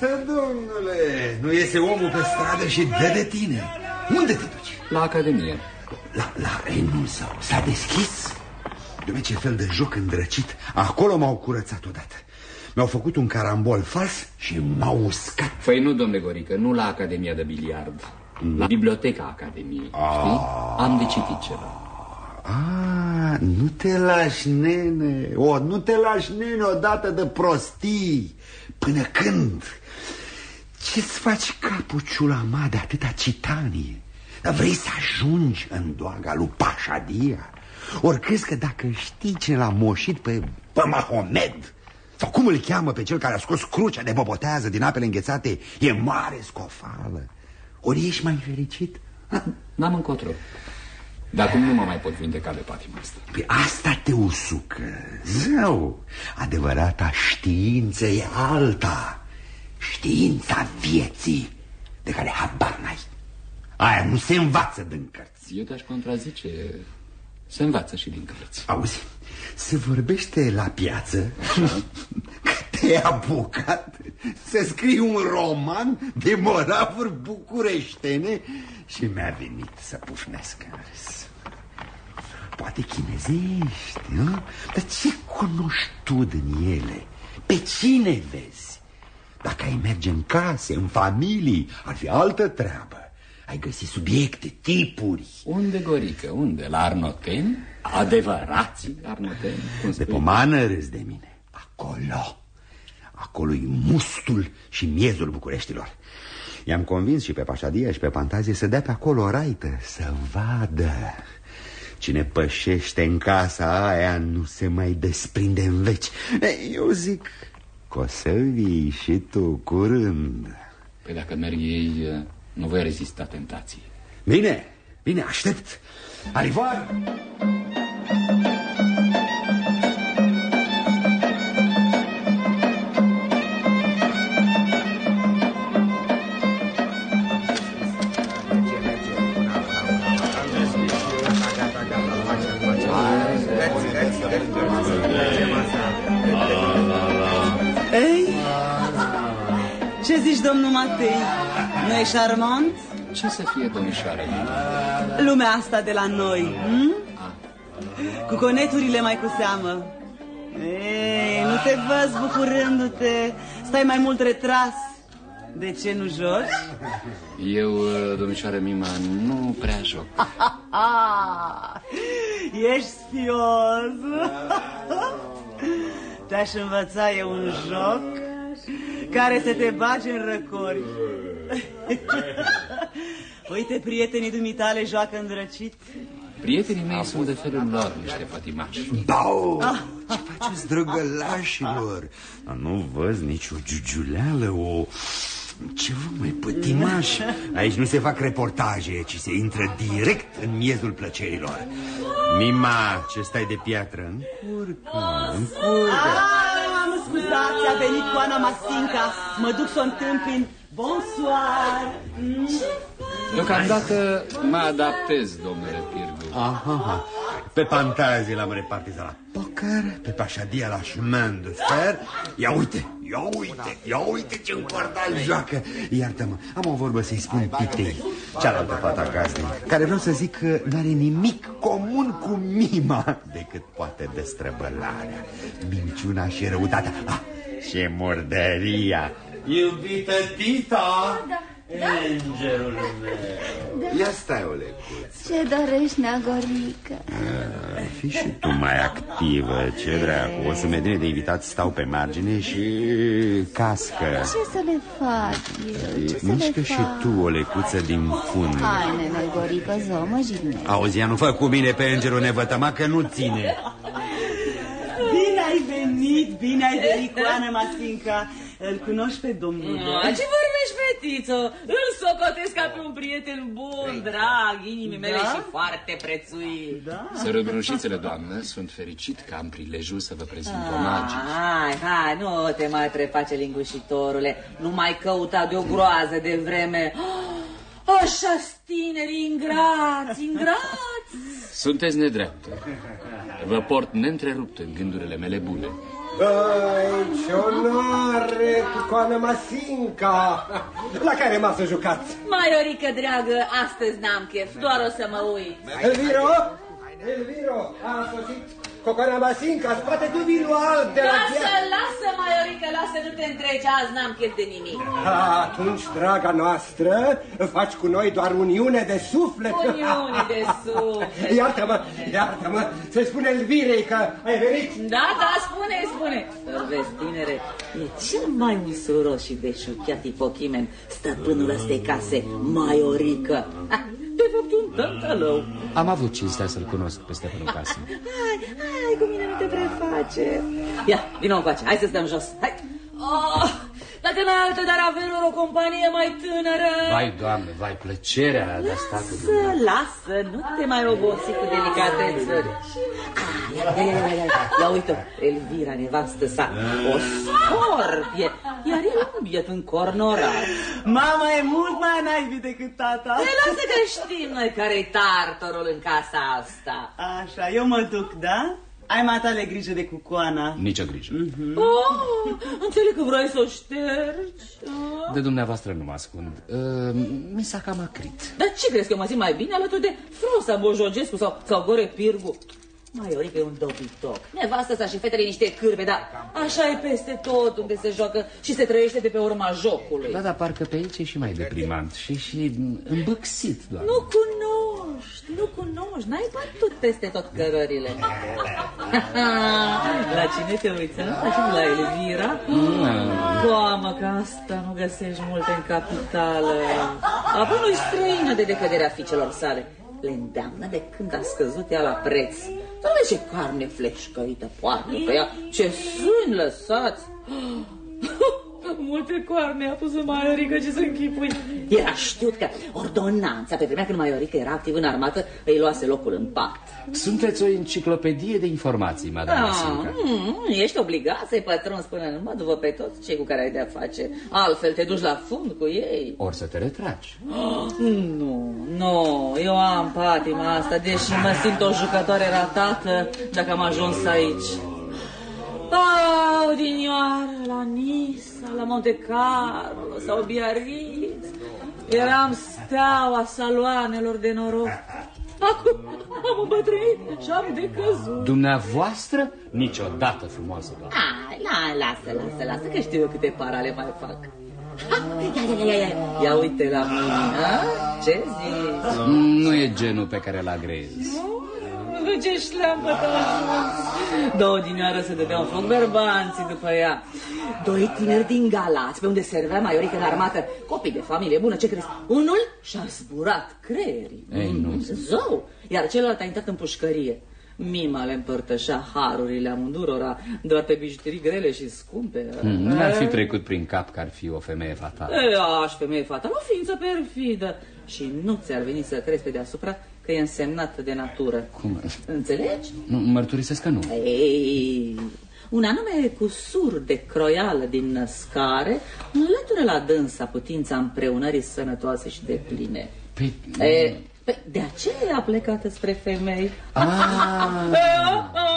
uită, domnule! Nu iese omul pe stradă și dă de tine. Unde te duci? La Academie. La, la renul său. S-a deschis? Dumne, ce fel de joc îndrăcit. Acolo m-au curățat odată. Mi-au făcut un carambol fals și m-au uscat. Păi nu, domnule Gorică, nu la Academia de Biliard. La Biblioteca Academiei, știi? Am de citit ceva. Ah, nu te lași, nene. O, nu te lași, nene, odată de prostii. Până când? Ce-ți faci capul ciulama de atâta citanie? Dar vrei să ajungi în doaga lui Pașadia? Ori crezi că dacă știi ce l-a moșit pe, pe Mahomed Sau cum îl cheamă pe cel care a scos crucea de bobotează din apele înghețate E mare scofală Ori ești mai fericit? N-am încotro Dar acum nu mă mai pot vindeca de patima asta. Păi asta te usucă. Zău, adevărata știință e alta. Știința vieții De care habar n-ai. Aia nu se învață din cărți. Eu te-aș contrazice. Se învață și din cărți. Auzi, se vorbește la piață Că te-ai apucat Să scrii un roman De moravuri bucureștene Și mi-a venit să pufnesc în râs Poate chinezești, nu? Dar ce cunoști tu din ele? Pe cine vezi? Dacă ai merge în case, în familii, ar fi altă treabă ai găsit subiecte, tipuri Unde, Gorică, unde? La Arnoteni? Adevărați Arnoteni? Cum De pomană râzi de mine Acolo acolo e mustul și miezul Bucureștilor I-am convins și pe Pașadia și pe Pantazie să dea pe acolo o raită Să vadă Cine pășește în casa aia nu se mai desprinde în veci Eu zic că o să vii și tu curând Păi dacă merg ei nu voi rezista tentației. Bine, bine, aștept. Alivar! Ei, domnul Matei? Nu e șarmant? Ce să fie, domnișoară? Lumea asta de la noi, hm? Cu coneturile mai cu seamă. Ei, nu te văz bucurându-te, stai mai mult retras. De ce nu joci? Eu, domnișoară Mima, nu prea joc. Ești spios. Te-aș învăța eu un joc care să te bage în răcori. Uite, prietenii dumitale joacă îndrăcit. Prietenii mei sunt de felul lor niște pătimași. Bau! Ce faceți, drăgălașilor? Nu văz nicio giugiuleală, o... Ceva mai pătimaș. Aici nu se fac reportaje, ci se intră direct în miezul plăcerilor. Mima, ce stai de piatră? Încurcă, încurcă. Ah, mă scuzați, a venit cu Ana Masinca. Mă duc să o întâmpin. Bonsoir! Deocamdată mă adaptez, domnule Pirgu. Aha, pe pantazie l-am repartizat la poker, pe pașadia la chemin de fer. Ia uite, ia uite, ia uite ce încordal joacă. Iartă-mă, am o vorbă să-i spun Pitei, cealaltă fata casei, care vreau să zic că n-are nimic comun cu mima decât poate destrăbălarea, minciuna și răutatea. Ah, și murdăria. Iubită Tita! Da, Îngerul meu. Ia stai, Olecuț. Ce dorești, Neagorică? Fii și tu mai activă, ce dracu O sumedenie de invitați stau pe margine și cască Ce să le fac eu? Ce să le Mișcă și fac? tu o lecuță din fund Hai, Nenegorică, zău, mă jignesc. Auzi, ea nu fă cu mine pe îngerul nevătăma că nu ține Bine ai venit, bine ai venit cu Ana Masinca. Îl cunoști pe domnul Ah, Doi? Ce vorbești, fetiță? Îl socotesc ca pe un prieten bun, drag, inimii mele Da? și foarte prețuit. Da. Să răbrușițele, doamnă, sunt fericit că am prilejul să vă prezint omagii. Ah, Hai, hai, nu te mai preface lingușitorule. Nu mai căuta de o groază de vreme. Ah, așa tineri ingrați, ingrați. Sunteți nedreaptă. Vă port neîntrerupt în gândurile mele bune. Ai, ce onoare cu coana Masinca! La care masă jucați? Maiorică, dragă, astăzi n-am chef, doar o să mă uit. Elviro? Elviro, a sosit Cocoana Masinca, scoate tu vinul alb de la Lasă, gheață. lasă, Maiorică, lasă, nu te întreci, azi n-am chef de nimic. Atunci, draga noastră, faci cu noi doar uniune de suflet. Uniune de suflet. Iartă-mă, iartă-mă, să-i spune Elvirei că ai venit. Da, da, spune, spune. Îl vezi, tinere, e cel mai usuros și deșuchiat ipochimen stăpânul ăstei case, Maiorică. Ha, De fapt, un tântălău. Am avut cinstea să-l cunosc pe stăpânul casei. Hai, hai, cu mine nu te preface. Ia, vină încoace, hai să stăm jos. Hai. Oh, dacă n-ai altă dar avelor o companie mai tânără. Vai, doamne, vai, plăcerea de a sta cu Lasă, lasă, nu te mai obosi cu delicatețele. Ah, ia, ia, ia, ia, ia, ia uite Elvira, nevastă sa, o scorpie, iar el un biet cornorat. Mama e mult mai naibii decât tata. Păi lasă că știm noi care-i tartorul în casa asta. Așa, eu mă duc, da? Ai mai tale grijă de cucoana. Nicio grijă. Oh, înțeleg că vrei să o ștergi. Ah. De dumneavoastră nu mă ascund. Uh, mi s-a cam acrit. Dar ce crezi că eu mă simt mai bine alături de Frosa Bojogescu sau, sau Gore Pirgu? Maiorică e un dobitoc. Nevastă sa și fetele niște cârbe, dar așa e peste tot unde se joacă și se trăiește de pe urma jocului. Da, dar parcă pe aici e și mai deprimant și, și îmbăxit, doar. Nu cunoști, nu cunoști, n-ai bătut peste tot cărările. la cine te uiți? nu? La la Elvira? Coamă că asta nu găsești multe în capitală. Apoi nu-i străină de decăderea fiicelor sale. Le îndeamnă de când a scăzut ea la preț. Să vezi ce carne fleșcăită poartă pe ea, ce sâni lăsați. Multe coarne a pus în Maiorică, ce să închipui. Era știut că ordonanța, pe vremea când Maiorică era activ în armată, îi luase locul în pat. Sunteți o enciclopedie de informații, madame Ah, Sinca. mm, ești obligat să-i pătrunzi până în mă după pe toți cei cu care ai de-a face. Altfel te duci la fund cu ei. Ori să te retragi. Oh, nu, nu, eu am patima asta, deși mă simt o jucătoare ratată dacă am ajuns aici. Ah, odinioară, la Nisa, la Monte Carlo sau Biarritz. Eram steaua saloanelor de noroc. Acum am îmbătrânit și am decăzut. Dumneavoastră? Niciodată frumoasă, doamnă. Hai, la, lasă, lasă, lasă, că știu eu câte parale mai fac. Ha, ia, ia, ia, ia, ia uite la mine, ha? Ce zici? Nu e genul pe care îl agrezi. Ce șleambă te ajuns. Două dinioară să dădeau foc berbanții după ea. Doi tineri din Galați, pe unde servea Maiorică în armată. Copii de familie bună, ce crezi? Unul și-a zburat creierii. Ei, nu. Zău! Iar celălalt a intrat în pușcărie. Mima le împărtășea harurile amândurora, doar pe bijuterii grele și scumpe. Hmm, Nu ar fi trecut prin cap că ar fi o femeie fatală. E, aș femeie fatală, o ființă perfidă. Și nu ți-ar veni să crezi pe deasupra că e însemnată de natură. Cum? Înțelegi? Nu, mărturisesc că nu. Ei, un anume cusur de croială din născare înlătură la dânsa putința împreunării sănătoase și de pline. Păi... E, pe, de aceea a plecat spre femei. Ah.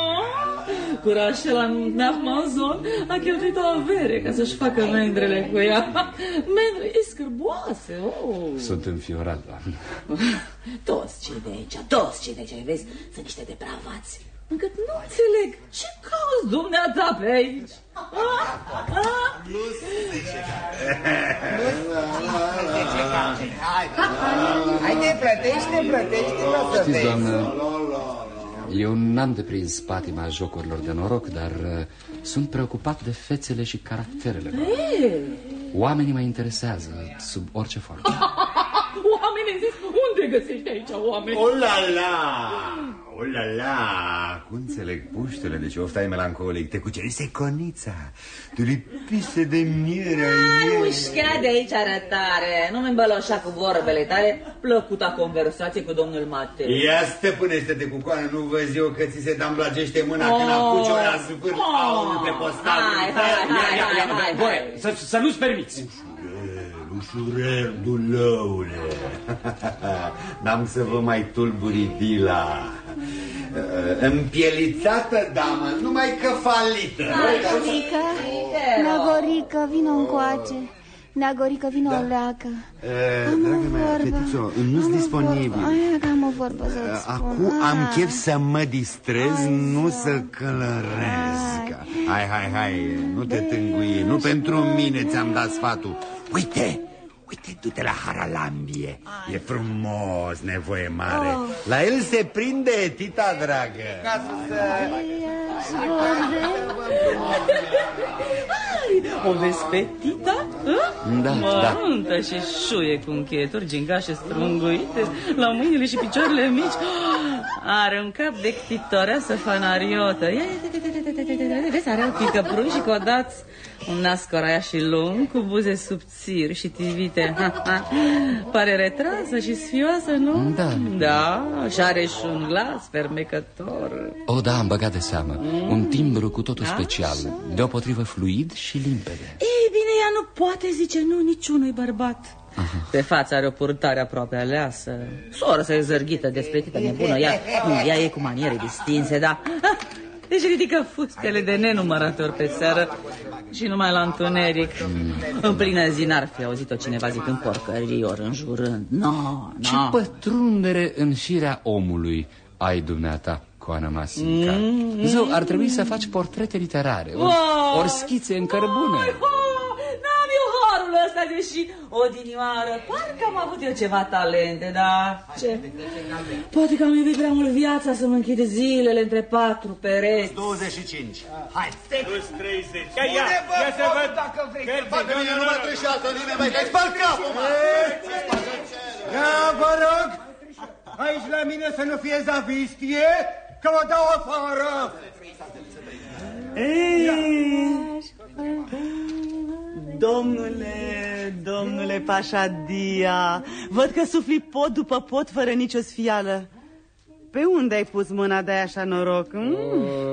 Curajul Nahmazon a cheltuit o avere ca să-și facă mendrele cu ea. Mendre scârboase, oh. Sunt înfiorat, doamnă. Toți cei de aici, toți cei de aici, vezi, sunt niște depravați. Încât nu înțeleg ce cauți dumneata pe aici. Ah, ah. Haide, plătește, plătește, nu o să Știți, vezi. doamnă, eu n-am deprins patima jocurilor de noroc, dar uh, sunt preocupat de fețele și caracterele lor. E, Oamenii mă interesează, sub orice formă. Oamenii zis, unde găsești aici oameni? O la la, o la la, acum înțeleg, puștele, de ce oftai melancolic. Te cucerise conița. Tu lipise de miere Mușchea de aici arătare, nu mi îmbăloșa cu vorbele tale, plăcuta conversație cu domnul Matei. Ia stăpânește-te cu coană, nu văzi eu că ți se damblagește mâna Oh. când apuci o la zvâr aul pe postal. Hai, hai, hai, Ia, hai, ia, hai, voie, hai. să, să nu-ți permiți. Ușurel, dulăule. N-am să vă mai tulburi dila. Uh, Împielițată damă, numai că falită. Nagorica, Nagorica, vino încoace. Nagorica, vino o leacă. Uh, Am o Dragă mea, vorbă. fetițo, nu-s Am o disponibil. vorbă. Aia că am o vorbă să-ți spun. Acum am Ah. chef să mă distrez, nu să călăresc. Hai, hai, hai, nu te tângui, nu pentru mine ți-am dat sfatul. Uite, uite, du-te la Haralambie. E frumos, nevoie mare. Oh. La el se prinde, tita dragă. Ca să O vezi pe tita? Da, da. Măruntă și șuie cu încheieturi gingașe strunguite La mâinile și picioarele mici Are un cap de ctitoreasă fanariotă Ia, ia, ia, ia, ia, ia, ia, ia, Vezi, are ochii căprui și codați Un nas coraia și lung Cu buze subțiri și tivite Ha, ha. Pare retrasă și sfioasă, nu? Da. Da, și are și un glas fermecător O, da, am băgat de seamă. Un timbru cu totul Așa. special. Deopotrivă fluid și limpede. Ei bine, ea nu poate zice nu niciunui bărbat. Pe față are o purtare aproape aleasă. Soră să e zărghită despre tita nebună. Ea, nu, ea e cu maniere distinse, da. Deci ridică fustele de nenumărate ori pe seară Și numai la întuneric. În plină zi n-ar fi auzit-o cineva zicând porcării ori înjurând No, Ce no. pătrundere în firea omului ai dumneata, Coana Masinca. Mm. Zău, ar trebui să faci portrete literare, ori, Wow. ori schițe în cărbune. Oh, N-am eu harul ăsta, deși odinioară Parcă am avut eu ceva talente, dar ce? Poate că am iubit prea mult viața să mă închid zilele între patru pereți 25. Hai, Plus 30. Ia, ia, ia să văd. dacă vrei. Cărți, Facă nu, mine nu, numai nu. trei și altă nimeni mai că-i spăl capul, mă! Ia, vă rog, aici la mine să nu fie zavistie, că vă dau afară. Domnule, domnule Pașadia Văd că sufli pot după pot fără nicio sfială Pe unde ai pus mâna de așa noroc? Mm?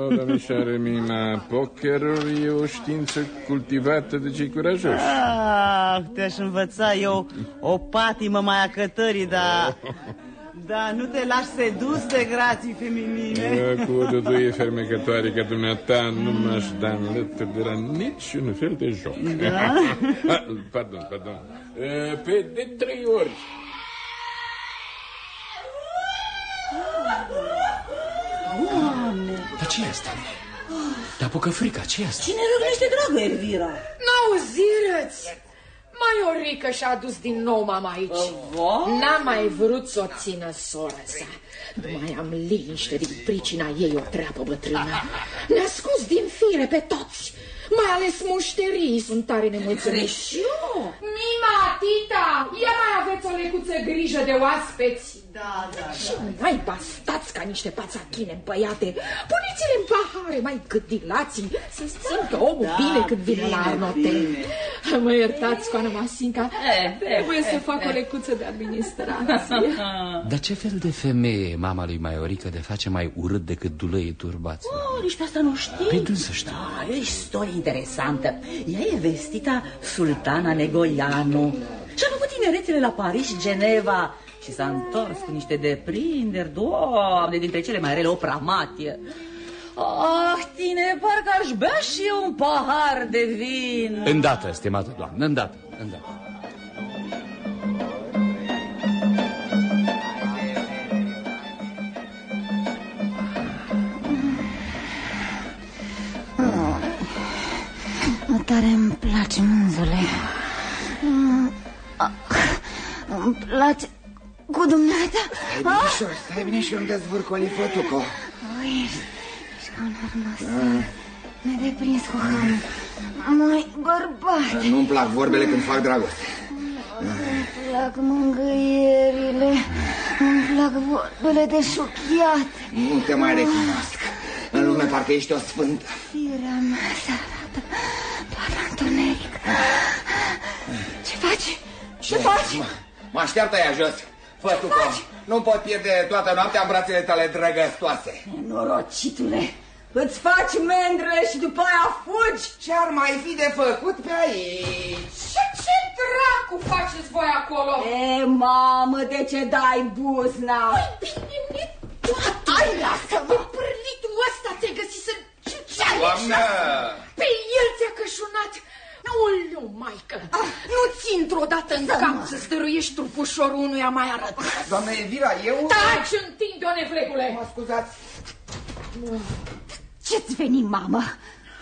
O, domnișoară Mina, pokerul e o știință cultivată de cei curajoși. Ah, te-aș învăța eu o patimă mai a cătării, dar... Da, nu te lași sedus de grații feminine Eu, Cu o dăduie fermecătoare ca dumneata nu m-aș da înlături de la niciun fel de joc. Da? Ah, pardon, pardon. E, Pe de trei ori. Doamne, Dar ce este? Te apucă frica, ce este? cine răgnește dragă, Elvira? N-auzireți! Maiorică și-a adus din nou mama aici. N-a mai vrut să o țină sora sa. Nu mai am liniște din pricina ei o treabă bătrână. Ne-a scos din fire pe toți. Mai ales mușterii sunt tare nemulțumiți. Și eu? Mima, tita, ia mai aveți o lecuță grijă de oaspeți. Da, da, Și naiba stați ca niște pațachine împăiate. Puneți-le în pahare mai cât dilații, să simtă omul Da, bine când vine bine, la arnotel. bine. Mă iertați, Coana Masinca, Eh, trebuie eh, să eh, fac o eh. lecuță de administrație. Dar ce fel de femeie e mama lui Maiorică de face mai urât decât dulăii turbați? Oh, nici pe asta nu știi? Pe dânsă știu. Da, e o istorie interesantă. Ea e vestita sultana Negoianu. Și-a făcut tinerețele la Paris și Geneva. Și s-a întors cu niște deprinderi, doamne, dintre cele mai rele, o pramatie. Ah, tine, parcă aș bea și eu un pahar de vin. Îndată, stimată doamnă, îndată, îndată. Tare îmi place, mânzule. Mm, ah, Îmi place cu dumneata. Stai binișor, stai bine și eu îmi dezvârc o lifotuco. Ui, ești ca un armas. Ne deprins cu hamul. Mai bărbat. Nu-mi plac vorbele când fac dragoste. Îmi plac mângâierile. Îmi plac vorbele de șochiat. Nu te mai recunosc. Doamne, parcă ești o sfântă. Firea mea se arată doar la întuneric. Ce faci? Ce faci? Mă, mă așteaptă aia jos. Fă tu cum. Nu pot pierde toată noaptea în brațele tale drăgăstoase. Nenorocitule, îți faci mendră și după aia fugi? Ce-ar mai fi de făcut pe aici? Și ce dracu faceți voi acolo? E, mamă, de ce dai buzna? Păi bine, toate. Ai, lasă-mă! Pe pârlitul ăsta ți-ai găsit să... Ce, ce Doamnă! Pe el ți-a cășunat. Oleu, maică, ah, nu ți într-o dată în cap să stăruiești trupușorul unuia mai arătat. Doamne Elvira, eu... Taci, întinde-o, nevlegule! Mă scuzați. Ce-ți veni, mamă?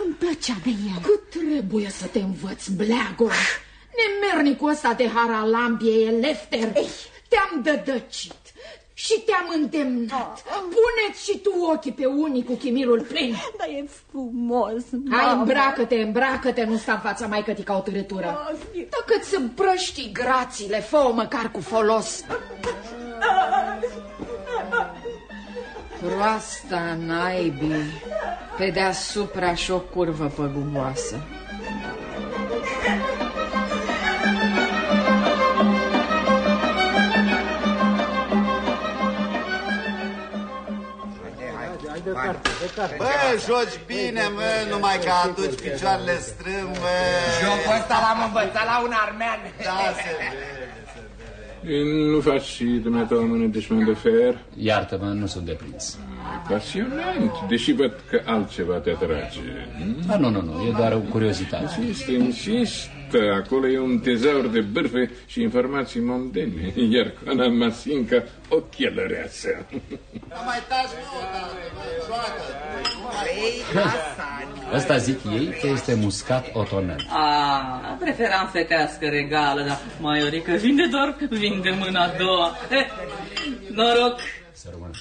Îmi plăcea de el. Cât trebuie să te învăț, bleagor? Nemernicul ăsta de haralambie e lefter. Te-am dădăcit și te-am îndemnat. Puneți și tu ochii pe unii cu chimilul plin. Dar e frumos, Hai, mamă. îmbracă-te, îmbracă-te, nu sta în fața mai că ca o târătură. Dacă ți împrăști grațiile, fă-o măcar cu folos. Proasta naibii, pe deasupra și o curvă păguboasă. Bă, joci bine, mă, numai că aduci picioarele strâmb, mă. Jocul ăsta l-am învățat la un armean. Da, se vede. Nu faci și dumneata o mână de șmen de fer? Iartă-mă, nu sunt deprins. Pasionant, deși văd că altceva te atrage. Ah, nu, nu, nu, e doar o curiozitate. Insist, insist. Acolo e un tezaur de bârfe și informații mondene, iar Coana Masinca o chelăreață. Nu mai taci, nu, dar, bă, joacă. Ăsta zic ei că este muscat otonel. A, preferam fetească regală, dar Maiorică vinde doar, vinde mâna a doua. Eh, noroc! Să rămână.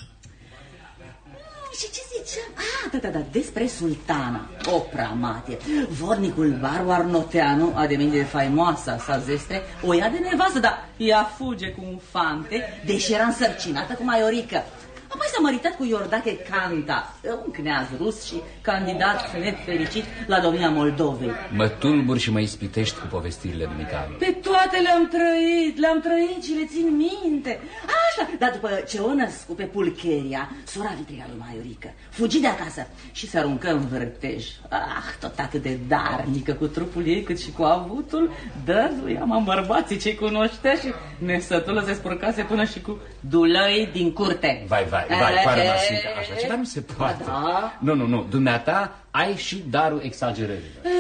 Și ce ziceam? Ah, da, da, da, despre sultana, o pramatie. Vornicul Baru Arnoteanu, ademeni de faimoasa sa zestre, o ia de nevastă, dar ea fuge cu un fante, deși era însărcinată cu Maiorică. Apoi s-a măritat cu Iordache Canta, un kneaz rus și candidat nefericit la domnia Moldovei. Mă tulburi și mă ispitești cu povestirile dumitale. Pe toate le-am trăit, le-am trăit și le țin minte. Așa, dar după ce o născu pe Pulcheria, sora vitria lui Maiorică, fugi de acasă și se aruncă în vârtej. Ah, tot atât de darnică cu trupul ei cât și cu avutul, dăduia mă bărbații ce cunoștea și nesătulă se spurcase până și cu dulăi din curte. Vai, vai, vai, pare Masinca, așa ceva nu se poate. Da. Nu, nu, nu, dumneata ai și darul exagerărilor. Eh,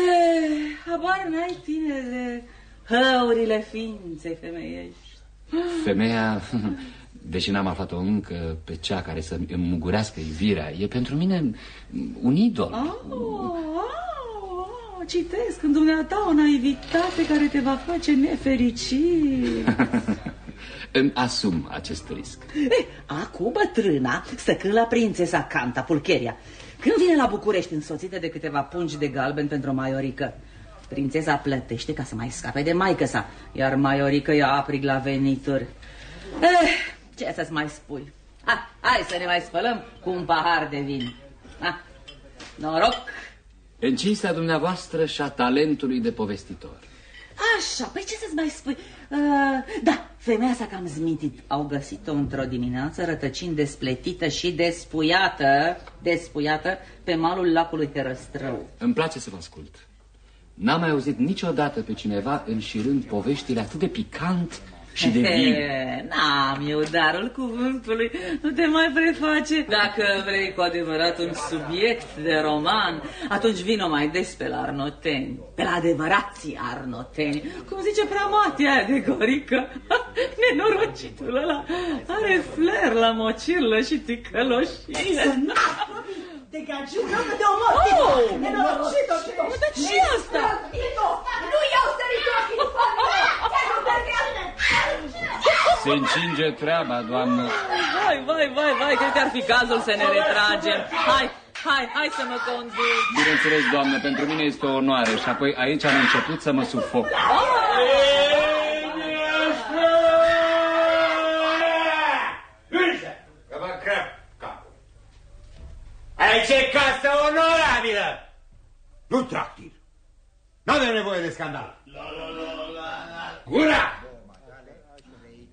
habar n-ai tine de hăurile ființei femeiești. Femeia, deși n-am aflat-o încă pe cea care să îmi mugurească ivirea, e pentru mine un idol. Oh, oh, citesc în dumneata o naivitate care te va face nefericit. Îmi asum acest risc. Eh, acum bătrâna stăcând la prințesa Canta, Pulcheria. Când vine la București însoțită de câteva pungi de galben pentru Maiorică, prințesa plătește ca să mai scape de maică sa, iar Maiorică ia aprig la venituri. Eh, ce să-ți mai spui? Ha, hai să ne mai spălăm cu un pahar de vin. Ha, noroc! În cinstea dumneavoastră și a talentului de povestitor. Așa, păi ce să-ți mai spui? Uh, da, femeia s-a cam zmintit. Au găsit-o într-o dimineață rătăcind despletită și despuiată, despuiată pe malul lacului Herăstrău. Îmi place să vă ascult. N-am mai auzit niciodată pe cineva înșirând poveștile atât de picant și de vin. He, N-am eu darul cuvântului, nu te mai preface. Dacă vrei cu adevărat un subiect de roman, atunci vino mai des pe la Arnoteni, pe la adevărații Arnoteni. Cum zice pramatia aia de Gorică, nenorocitul ăla are flair la mocirlă și ticăloșie. De gagiună, de omor, Oh! Nenorocit-o, Dar ce asta? Nu iau săritorii, Se încinge treaba, doamnă. Vai, vai, vai, vai, cred că ar fi cazul să ne retragem. Hai, hai, hai să mă conduc. Bineînțeles, doamnă, pentru mine este o onoare și apoi aici am început să mă sufoc. Că vă crăp capul. Ai Aici e casă onorabilă! Nu tractir! Nu avem nevoie de scandal! Gura!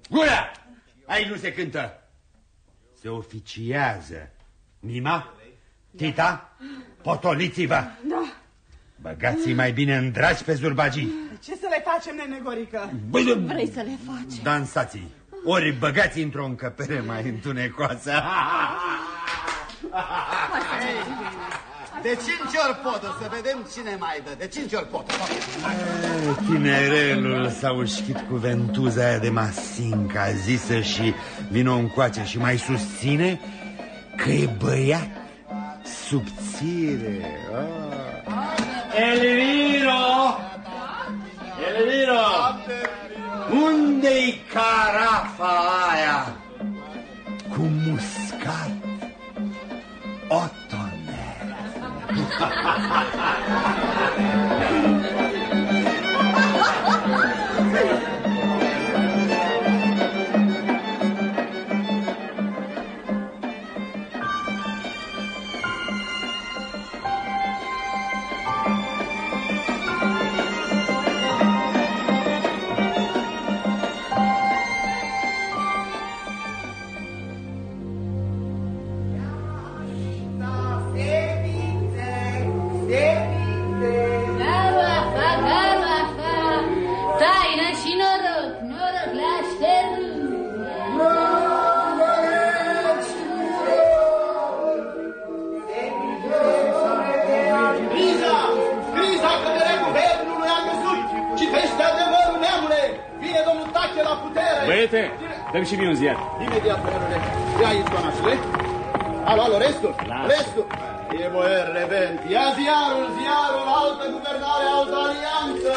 Gura! Aici nu se cântă! Se oficiază. Mima? Tita? Potoliți-vă! Da. Băgați-i mai bine în dragi pe zurbagii. Ce să le facem, nene Gorică? Băi, Vrei să le faci? Dansați ori băgați într-o încăpere mai întunecoasă. De cinci ori potă, să vedem cine mai dă. De cinci ori potă. Tinerelul s-a ușchit cu ventuza aia de masinca zisă și vino încoace și mai susține că e băiat subțire. Ah. Elviro! Elviro! Unde-i carafa aia cu muscat? おっとね Ha ha ha ha! Putere! Băiete, dăm și mie un ziar. Imediat, boierule. Ia aici, doamnașule. Alo, alo, restul? Restul? E boier, revent. Ia ziarul, ziarul, altă guvernare, altă alianță.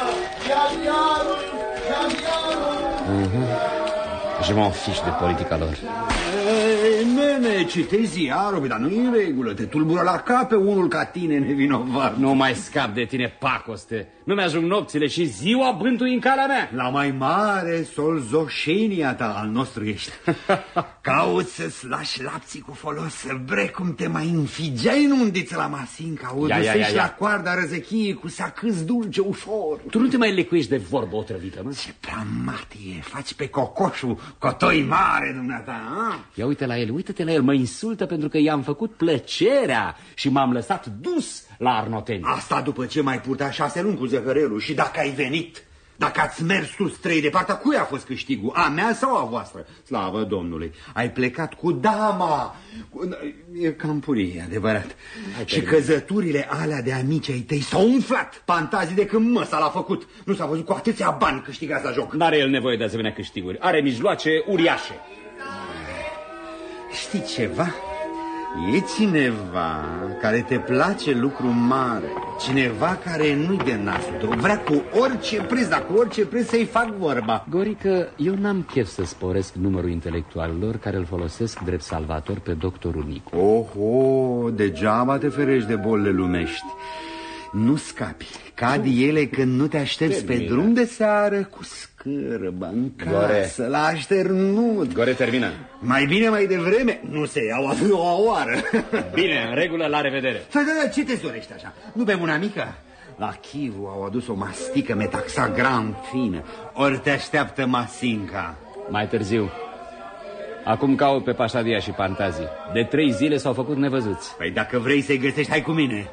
Ia ziarul, ia ziarul. Je m'en fiche de politica lor. Ei, nene, citezi ziarul, dar nu e în regulă. Te tulbură la cap pe unul ca tine nevinovat. Nu mai scap de tine, pacoste. Nu mi-ajung nopțile și ziua bântui în calea mea. La mai mare solzoșenia ta al nostru ești. Cauți să-ți lași lapții cu folos, bre cum te mai înfigeai în undiță la masinca, o Ia, ia, ia, dusești ia. la coarda răzechie cu sacâs dulce ușor. Tu nu te mai lecuiești de vorbă otrăvită, mă? Ce prea matie, faci pe cocoșul, cotoi mare, dumneata, a? Ia uite la el, uite-te la el, mă insultă pentru că i-am făcut plăcerea și m-am lăsat dus la Arnoteni. Asta după ce mai purta șase luni cu zăhărelul și dacă ai venit, dacă ați mers sus trei de partea, cui a fost câștigul? A mea sau a voastră? Slavă Domnului! Ai plecat cu dama! Cu... E cam purie, adevărat. și căzăturile alea de amici ai tăi s-au umflat. Fantazii de când măsa l-a făcut. Nu s-a văzut cu atâția bani câștigați la joc. N-are el nevoie de asemenea câștiguri. Are mijloace uriașe. Știi ceva? E cineva care te place lucru mare Cineva care nu-i de nasul tău Vrea cu orice preț, dar cu orice preț să-i fac vorba Gorică, eu n-am chef să sporesc numărul intelectualilor care îl folosesc drept salvator pe doctorul Nicu. Oho, degeaba te ferești de bolile lumești Nu scapi, cad ele când nu te aștepți pe Termină. drum de seară Cu scârbă în Gore. casă, la așternut Gore, termină. Mai bine mai devreme, nu se iau a doua oară Bine, în regulă, la revedere. Da, da, da, ce te zorești așa? Nu bem una mică? La Chivu au adus o mastică metaxagram fină Ori te așteaptă masinca Mai târziu. Acum caut pe Pașadia și Pantazii. De trei zile s-au făcut nevăzuți. Păi dacă vrei să-i găsești, hai cu mine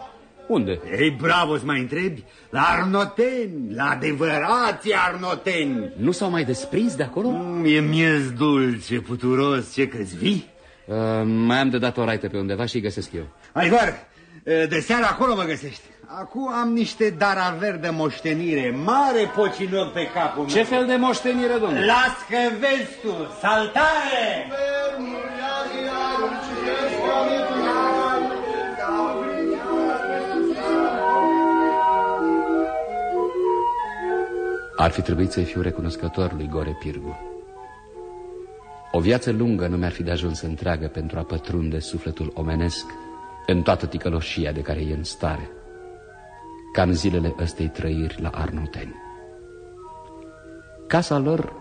Unde? Ei, bravo, să mai întrebi? La Arnoteni, la adevărații Arnoteni Nu s-au mai desprins de acolo? mm, E miez dulce, puturos, ce crezi, vii? Uh, mai am de dat o raită pe undeva și găsesc eu. Adevăr, de seară acolo mă găsești Acum am niște daraver de moștenire Mare pocinoc pe capul meu Ce fel de moștenire, domnule? Las că vezi tu, saltare! Ar fi trebuit să-i fiu recunoscător lui Gore Pirgu. O viață lungă nu mi-ar fi de ajuns întreagă pentru a pătrunde sufletul omenesc în toată ticăloșia de care e în stare, ca în zilele ăstei trăiri la Arnoteni. Casa lor,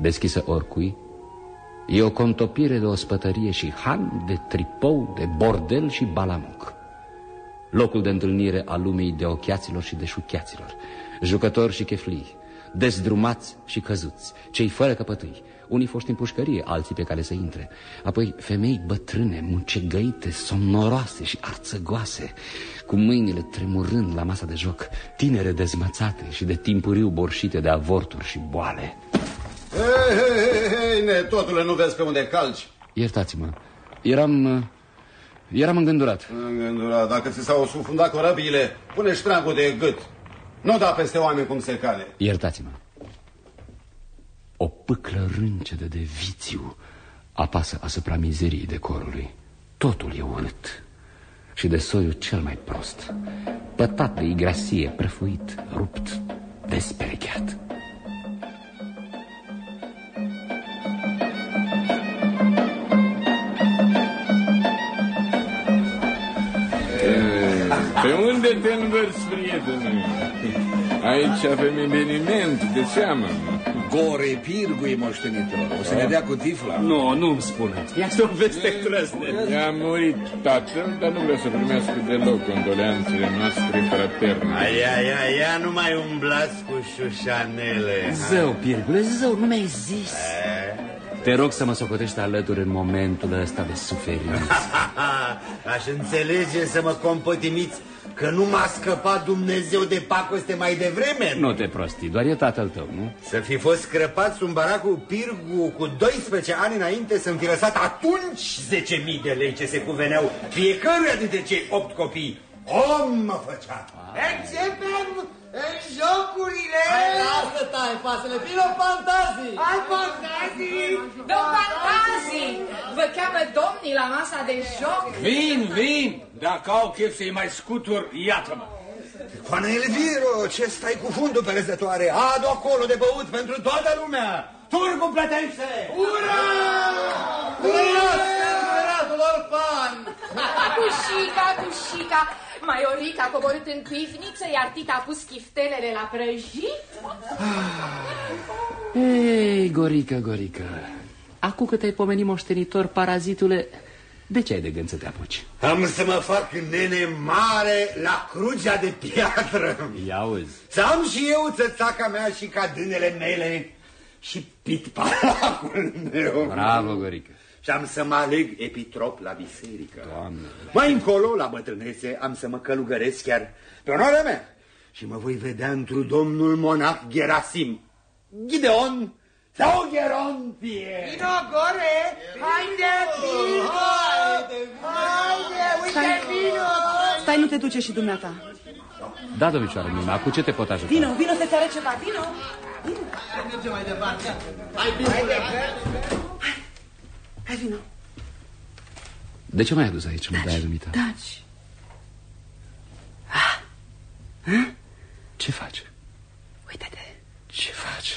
deschisă oricui, E o contopire de ospătărie și han, de tripou, de bordel și balamuc Locul de întâlnire al lumii de ochiaților și de șuchiaților Jucători și cheflii, dezdrumați și căzuți Cei fără căpătâi, unii foști în pușcărie, alții pe care să intre Apoi femei bătrâne, muncegăite, somnoroase și arțăgoase Cu mâinile tremurând la masa de joc Tinere dezmățate și de timpuriu borșite de avorturi și boale Hei, hei, hei, hei, ne, totule, nu vezi pe unde calci? Iertați-mă, eram... uh, Eram îngândurat Îngândurat, dacă ți s-au sufundat corăbile, pune ștrangul de gât. Nu da peste oameni cum se cale. Iertați-mă O pâclă râncedă de vițiu apasă asupra mizeriei decorului Totul e urât Și de soiul cel mai prost Pătat de igrasie, prăfuit, rupt, desperecheat Pe unde te învârți, prietene? Aici avem eveniment de seamă. Gore Pirgui, moștenitor. O să ne dea cu tifla. Nu, nu-mi spuneți. Este o veste trăsne. I-a murit tatăl, dar nu vrea să primească deloc condoleanțele noastre fraterne. Ai, ai, ai, ia nu mai umblați cu șușanele. ha? Zău, Pirgule, zău, nu mi-ai zis Te rog să mă socotești alături în momentul ăsta de suferință Aș înțelege să mă compătimiți că nu m-a scăpat Dumnezeu de pacoste mai devreme. Nu te prosti, doar e tatăl tău, nu? Să fi fost scrăpat sub baracul Pirgu cu 12 ani înainte să-mi fi lăsat atunci 10.000 de lei ce se cuveneau fiecăruia dintre cei opt copii. Om mă făcea. Începem jocurile! Hai, lasă, tai, pasăle, vino fantazii! Hai, fantazii! Domn Fantazii, vă cheamă domnii la masa de joc? Vin, vin! Dacă au chef să-i mai scutur, iată-mă! Coana Elviro, ce stai cu fundul pe răzătoare? Adu acolo de băut pentru toată lumea! Turcu plătește! Ura! Ura! Împăratul orfan! Cușica, cușica, Maiorica a coborât în pivniță, iar Tita a pus chiftelele la prăjit. Ei, Gorică, Gorică Acum că te-ai pomenit moștenitor, parazitule De ce ai de gând să te apuci? Am să mă fac nene mare la crucea de piatră. Ia auzi Să am și eu țățaca mea și cadânele mele și pitpalacul meu. Bravo, Gorică Și am să mă aleg epitrop la biserică. Doamne Mai încolo, la bătrânețe, am să mă călugăresc chiar pe onoarea mea. Și mă voi vedea într domnul monah Gerasim. Gideon sau Gerontie. Vino, Gore! Haide, vino! Haide, uite, vino! Stai, nu te duce și dumneata. Da, domnișoară Mima, cu ce te pot ajuta? Vino, vino să-ți arăt ceva, vino! Mergem mai departe. Hai, vino! Hai, vino. De ce m-ai adus aici, mă dai dumita? Taci. Ce faci? Uite-te. Ce faci?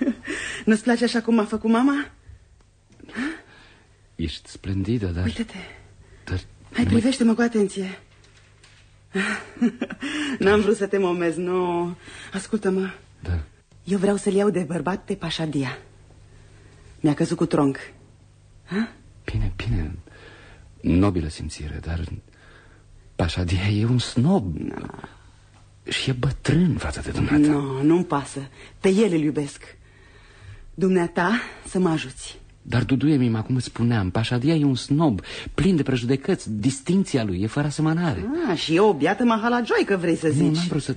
Nu-ți place așa cum m-a făcut mama? Ești splendidă, dar... Uite-te. dar Hai, privește-mă cu atenție. N-am vrut să te momez, nu. Ascultă-mă. Da. Eu vreau să-l iau de bărbat pe Pașadia. Mi-a căzut cu tronc. Bine, bine Nobilă simțire, dar Pașadia e un snob Și e bătrân față de dumneata Nu, nu-mi pasă. Pe el îl iubesc. Dumneata să mă ajuți. Dar Duduie Mima, cum îți spuneam Pașadia e un snob, plin de prejudecăți Distinția lui e fără asemănare Ah, și eu o biată mahalajoică vrei să zici. Nu, n-am vrut să...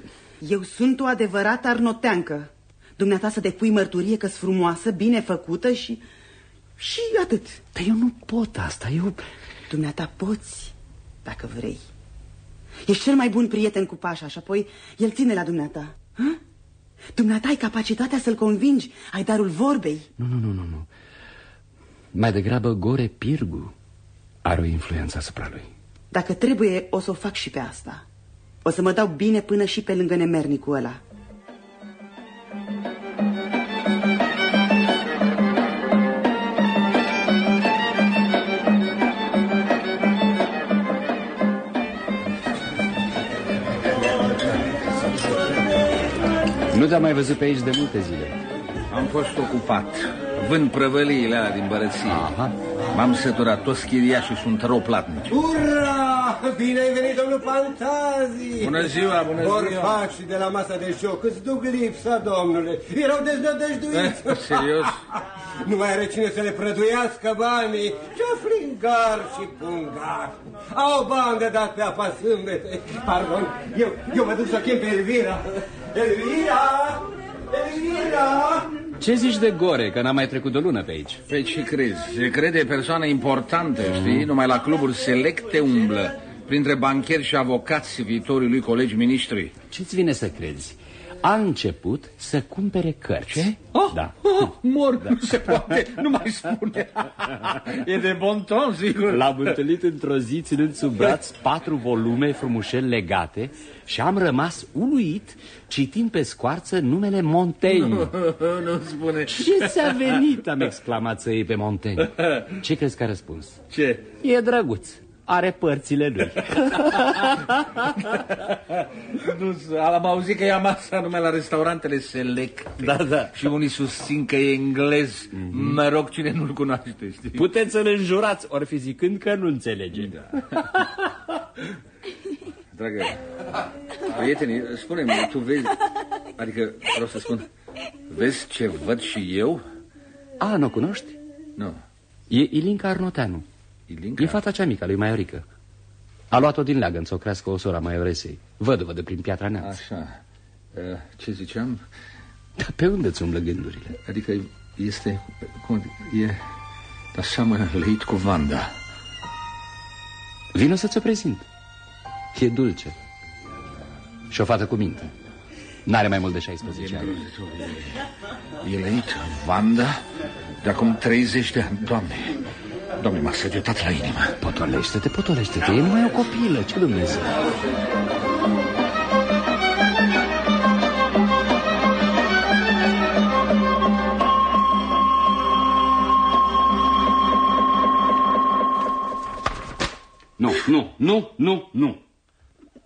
Eu sunt o adevărată arnoteancă. Dumneata să depui mărturie că-s frumoasă, bine făcută și... Și atât. Dar eu nu pot asta, eu... Dumneata poți, dacă vrei. Ești cel mai bun prieten cu Pașa și apoi el ține la dumneata. Hă? Dumneata ai capacitatea să-l convingi, ai darul vorbei. Nu, nu, nu, nu, nu Mai degrabă Gore Pirgu Are o influență asupra lui Dacă trebuie, o să o fac și pe asta. O să mă dau bine până și pe lângă nemernicul ăla. Nu te-am mai văzut pe aici de multe zile Am fost ocupat. Vând prăvăliile alea din bărăție. M-am săturat, toți chiriașii sunt rău platnici. Ura! Bine ai venit, domnul Fantazii! Bună ziua, bună ziua! Orfașii de la masa de joc îți duc lipsa, domnule. Erau deznădăjduiți. Eh, serios? Nu mai are cine să le prăduiască banii. Ce flingar și pungar. Au bani de dat pe apa sâmbete. Pardon, eu, eu mă duc să chem pe Elvira. Elvira! Elvira! Ce zici de Gore, că n-a mai trecut de o lună pe aici? Pe ce crezi? Se crede persoană importantă, știi? Numai la cluburi selecte umblă. Printre bancheri și avocați viitorii lui colegi ministri. Ce-ți vine să crezi? A început să cumpere cărți. Ce? Oh, Da. oh, mor, da. nu se poate, nu mai spune. e de bon ton, sigur. L-am întâlnit într-o zi ținând sub braț patru volume frumușel legate și am rămas uluit citind pe scoarță numele Montaigne. nu spune. Ce ți-a venit? Am exclamat să iei pe Montaigne. Ce crezi că a răspuns? Ce? E drăguț. Are părțile lui. Nu, am auzit că ia masa numai la restaurantele select. Da, da. Și unii susțin că e englez. Mm-hmm. Mă rog, cine nu-l cunoaște, știi? Puteți să-l înjurați, ori fi zicând că nu înțelege. Da. Dragă, prietenii, spune-mi, tu vezi, adică vreau să spun, vezi ce văd și eu? A, nu o cunoști? Nu. E Ilinca Arnoteanu. Ilinca? E fata cea mică a lui Maiorică. A luat-o din leagăn să o crească o sora Maioresei. Văduvă de prin Piatra Neamț. Așa. Uh, Ce ziceam? Dar pe unde ți umblă gândurile? Adică este, cum, e, dar seamănă leit cu Vanda. Vino să ți-o prezint. E dulce. Și o fată cu minte. N-are mai mult de 16 ani. E leit Vanda de acum 30 de ani, Doamne. Doamne, m-a săgetat la inimă. Potolește-te, potolește-te. E numai o copilă. Ce Dumnezeu? Nu, nu, nu, nu, nu.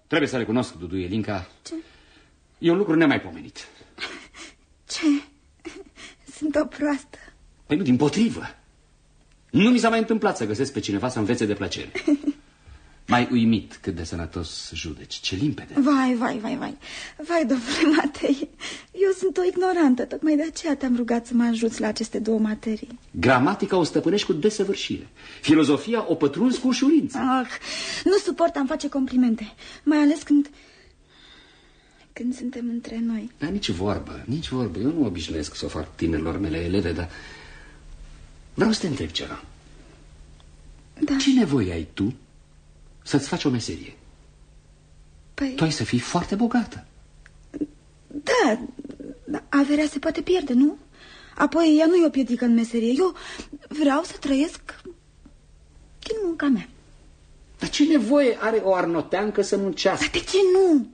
Trebuie să recunosc, Dudu Elinca. Ce? E un lucru nemaipomenit. Ce? Sunt o proastă. Păi nu, din potrivă. Nu mi s-a mai întâmplat să găsesc pe cineva să învețe de plăcere. Mai uimit cât de sănătos judeci. Ce limpede. Vai, vai, vai, vai. Vai, domnule Matei, eu sunt o ignorantă, tocmai de aceea te-am rugat să mă ajuți la aceste două materii. Gramatica o stăpânești cu desăvârșire. Filozofia o pătrunzi cu ușurință. Ah, nu suport am face complimente, mai ales când... când suntem între noi. Dar nici vorbă, nici vorbă. Eu nu obișnuiesc să o fac tinerilor mele eleve, dar vreau să te întreb ceva. Da. Ce nevoie ai tu să-ți faci o meserie? Păi, Tu ai să fii foarte bogată. da, da, averea se poate pierde, nu? Apoi ea nu e o piedică în meserie. Eu vreau să trăiesc din munca mea. Dar ce nevoie are o arnoteancă să muncească? Dar de ce nu?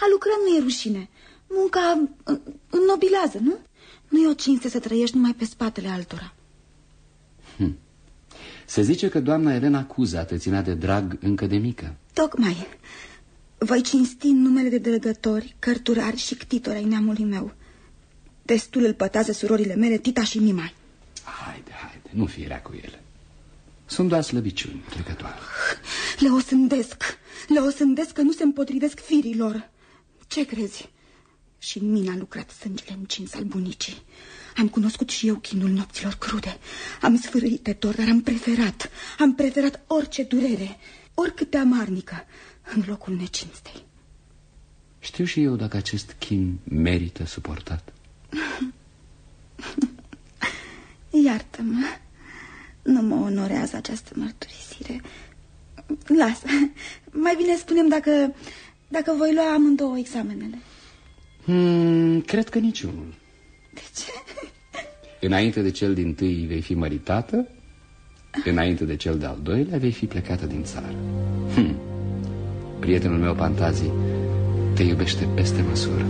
A lucra nu e rușine. Munca în- înnobilează, nu? Nu e o cinste să trăiești numai pe spatele altora. Se zice că doamna Elena Cuza te ținea de drag încă de mică. Tocmai. Voi cinsti în numele de dărăgători, cărturari și ctitori ai neamului meu. Destul îl pătează surorile mele, Tita și Mimai. Haide, haide, nu fi rea cu ele. Sunt doar slăbiciuni trecătoare. Le osândesc. Le osândesc că nu se împotrivesc firilor. Ce crezi? Și în mine a lucrat sângele încins al bunicii. Am cunoscut și eu chinul nopților crude. Am sfârâit de dor, dar am preferat. Am preferat orice durere, oricât de amarnică, în locul necinstei. Știu și eu dacă acest chin merită suportat. Iartă-mă. Nu mă onorează această mărturisire. Lasă. Mai bine spunem dacă, dacă voi lua amândouă examenele. Hmm, cred că niciunul. De ce? Înainte de cel din tâi vei fi măritată, înainte de cel de-al doilea vei fi plecată din țară. Hm. Prietenul meu, Pantazi, te iubește peste măsură.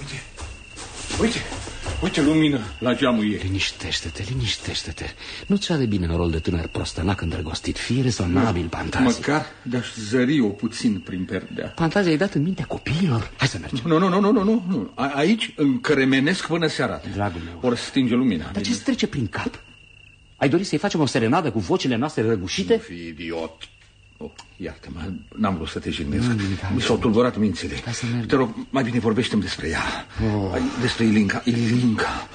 Uite, Uite lumină la geamul ei. Liniștește-te, liniștește-te. Nu ți de bine în rol de tânăr prostănac îndrăgostit. Fii rezonabil, Pantazi. Măcar de-aș zări-o puțin prin perdea. Pantazi, ai dat în mintea copiilor? Hai să mergem. Nu, nu, nu, nu, nu, nu, nu. A- Aici încremenesc până seara. Dragul meu. Ori stinge lumina. Dar ce trece prin cap? Ai dorit să-i facem o serenadă cu vocile noastre răgușite? Nu fi idiot. Oh, iartă-mă, n-am vrut să te jignesc. Mi s-au tulburat mințile. Te rog, mai bine vorbește despre ea. Oh. Despre Ilinca. Ilinca.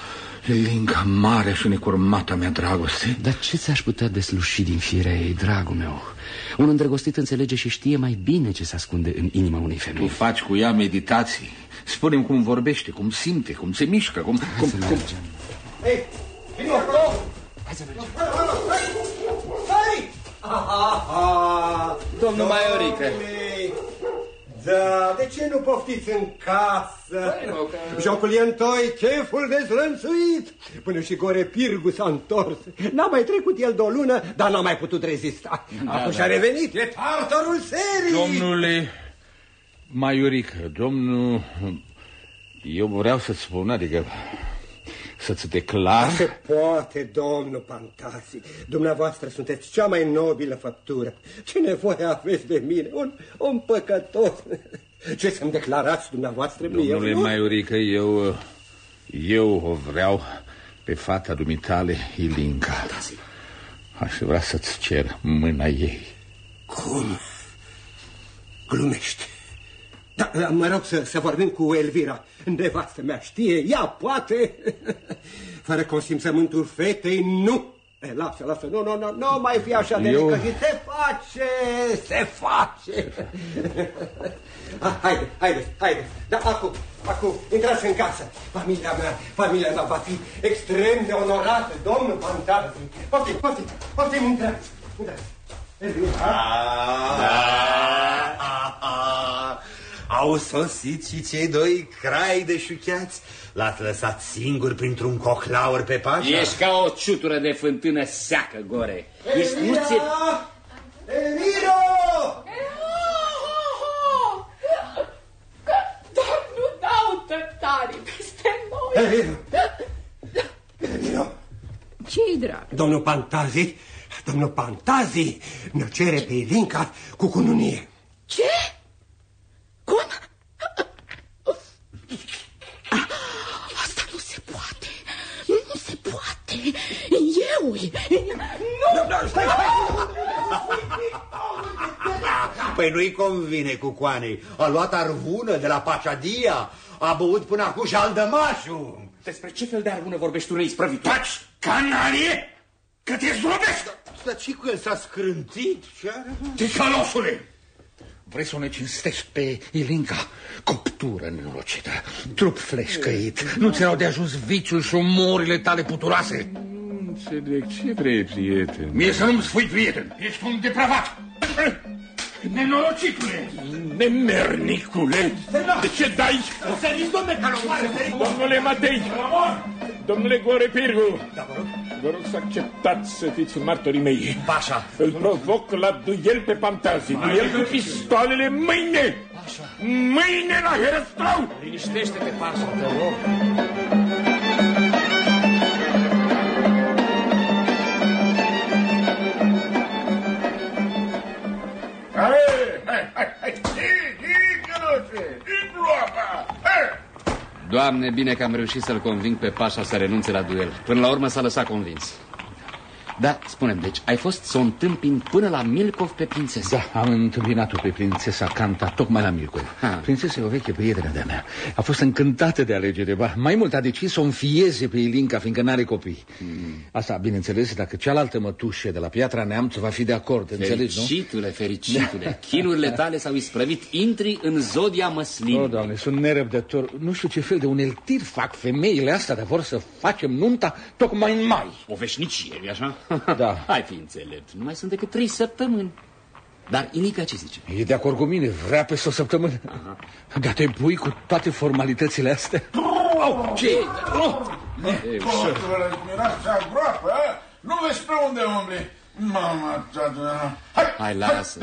Ilinca, mare și necurmata mea dragoste. Dar ce ți-aș putea desluși din firea ei, dragul meu? Un îndrăgostit înțelege și știe mai bine ce se ascunde în inima unei Tu femei. faci cu ea meditații. Spune-mi cum vorbește, cum simte, cum se mișcă, cum... cum, cum... Hei, vino acolo! Hai să mergem! Hai! Aha! Domnul Maiorică. Da, de ce nu poftiți în casă? Jocul e întoi, cheful dezlănțuit. Până și Gore Pirgu s-a întors. N-a mai trecut el de o lună, dar n-a mai putut rezista. Da, Acum da. și-a revenit, e tartarul serii. Domnule Maiorică, domnul... Eu vreau să-ți spun, adică să-ți declar... Se poate, domnul Pantazi. Dumneavoastră sunteți cea mai nobilă făptură. Ce nevoie aveți de mine? Un, un păcătos. Ce să-mi declarați dumneavoastră mie? Domnule nu? Maiorică, eu, eu o vreau pe fata dumitale, Ilinca. Aș vrea să-ți cer mâna ei. Cum? Glumești. Da, da, mă rog să, să vorbim cu Elvira. Nevastă mea știe, ea poate. Fără consimțământul fetei, nu. E, lasă, lasă, nu, nu, nu, nu mai fi așa de Eu- necăjit. Se face, se face. Ah, haide, haide, haide. Da, acum, acum, intrați în casă. Familia mea, familia mea va fi extrem de onorată, domnul Pantazi. Poftim, poftim, poftim, intrați. Intrați. Elvira. Au sosit și cei doi crai de șucheați. L-ați lăsat singur printr-un coclaur pe pașa? Ești ca o ciutură de fântână seacă, Gore. Ești nu ți Elviro! Dar nu dau tătarii peste noi. Elviro! Elviro! Ce-i drag? Domnul Pantazi, domnul Pantazi ne cere pe Ilinca cu cununie. Ce? Cum? Asta nu se poate. Nu se poate. Eu... Nu! Da, stai, Păi nu-i convine cu coanei. A luat arvună de la Paciadia, a băut până acum și aldămașul. Despre ce fel de arvună vorbești tu, neisprăvit? Taci, canalie, că te zdrobesc! Dar ce cu el s-a scrântit? Ce are? Ticalosule! Vrei să o necinstești pe Ilinca? Coptură nenorocită, trup fleșcăit, nu ți erau de ajuns viciul și umorile tale puturoase? Înțeleg, ce vrei, prieten? Mie să nu-mi spui prieten, ești un depravat! Nenorocitule! Nemernicule! De ce dai? Seriți, domne Calomoare, seriți! Domnule Matei! Domnule Gore Pirgu! Vă rog să acceptați să fiți martorii mei. Pașa! Îl provoc la duel pe Pantazi. Duel cu pistoalele mâine! Mâine la Herăstrău! Liniștește-te, Pașa, te rog. Doamne, bine că am reușit să-l conving pe Pașa să renunțe la duel. Până la urmă s-a lăsat convins. Da, spunem, deci, ai fost să o întâmpini până la Milcov pe prințesa. Da, am întâmpinat-o pe prințesa Canta tocmai la Milcov. Prințesa e o veche prietenă de-a mea. A fost încântată de alegere, ba. Mai mult a decis să o înfieze pe Ilinca, fiindcă n-are copii. Asta, bineînțeles, dacă cealaltă mătușe de la Piatra Neamț va fi de acord, înțelegi, nu? Fericitule, fericitule, chinurile tale s-au isprăvit, intri în zodia măslinii. O, Doamne, sunt nerăbdător. Nu știu ce fel de uneltir fac femeile astea, dar vor să facem nunta tocmai în mai. O veșnicie, e așa? Da. Hai fi înțelept, nu mai sunt decât trei săptămâni. Dar Ilica ce zice? E de acord cu mine, vrea peste o săptămână. Dar te pui cu toate formalitățile astea? Au, ce? E ușor. Mirați aproape, a? Nu vezi pe unde umbli. Mama, tată... Hai, Hai, lasă.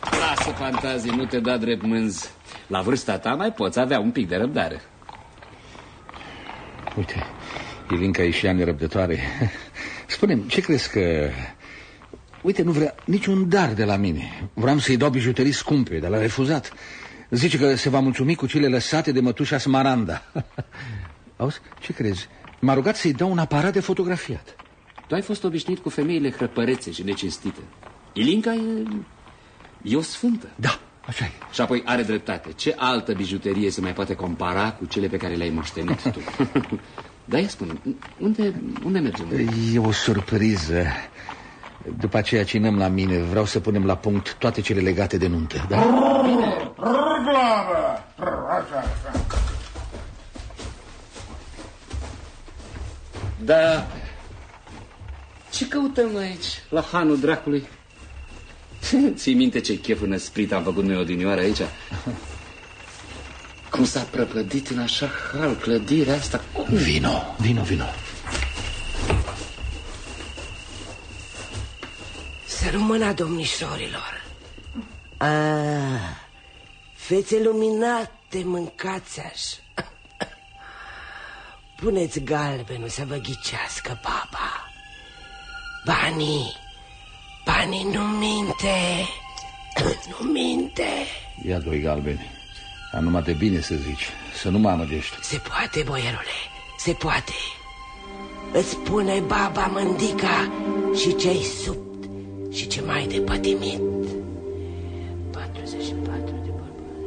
Lasă fantazii, nu te da drept mânz. La vârsta ta mai poți avea un pic de răbdare. Uite, Ilinca e și ea nerăbdătoare. Spune ce crezi că... Uite, nu vrea niciun dar de la mine. Vreau să-i dau bijuterii scumpe, dar l-a refuzat. Zice că se va mulțumi cu cele lăsate de mătușa Smaranda. Auzi, ce crezi? M-a rugat să-i dau un aparat de fotografiat. Tu ai fost obișnuit cu femeile hrăpărețe și necinstite. Ilinca e... e o sfântă. Da, așa e. Și apoi are dreptate. Ce altă bijuterie se mai poate compara cu cele pe care le-ai moștenit tu? da, ia spune, unde, unde mergem? E o surpriză. După aceea cinăm la mine. Vreau să punem la punct toate cele legate de nuntă. Da? Bine. Reclamă! Așa, așa. Da, ce căutăm noi aici, la hanul dracului? Ții minte ce chef înăsprit am făcut noi odinioară aici? Cum s-a prăpădit în așa hal clădirea asta? Cum? Vino, vino, vino. Să rămână domnișorilor. Ah, fețe luminate, mâncați așa. Puneți galbenul să vă ghicească baba. Banii, banii nu minte, nu minte. Ia doi galbeni. Dar numai de bine să zici, să nu mă amăgești. Se poate, boierule, se poate. Îți pune baba mândica și ce-ai subt și ce mai de pătimit. 44 de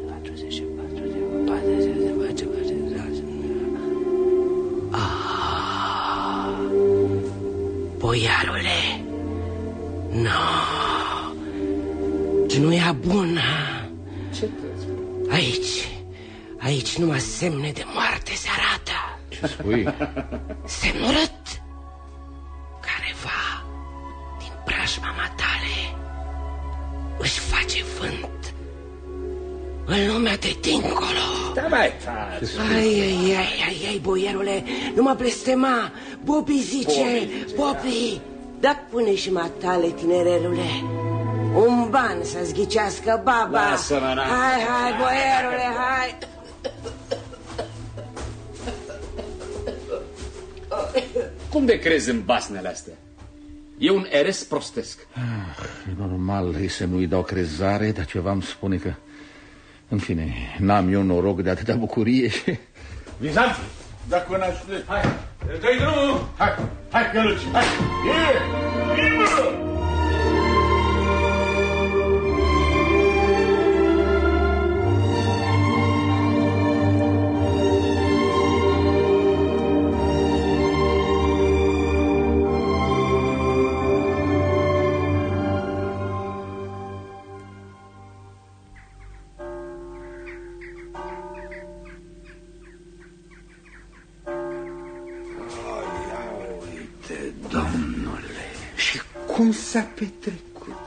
44 de 40 de 40 Ah, boiarule, no, nu e bună. Ce Aici, aici numai semne de moarte se arată. Ce spui? Semn urât. Careva din preajma matale își face vânt în lumea de dincolo. Da, mai Ai, ai, ai, ai, ai, boierule, nu mă blestema. Bobi zice, Bobi, da pune și matale, tinerelule. Un ban să zghicească baba. Lasă-mă, n-am- Hai, hai, boierule, hai. Cum de crezi în basnele astea? E un eres prostesc. E normal e să nu-i dau crezare, dar ceva îmi spune că... În fine, n-am eu noroc de atâta bucurie și... Vizanți, dacă n-aș Hai, dă-i drumul! Hai, hai, căluci, hai! E, vimbă! Uite, s-a petrecut?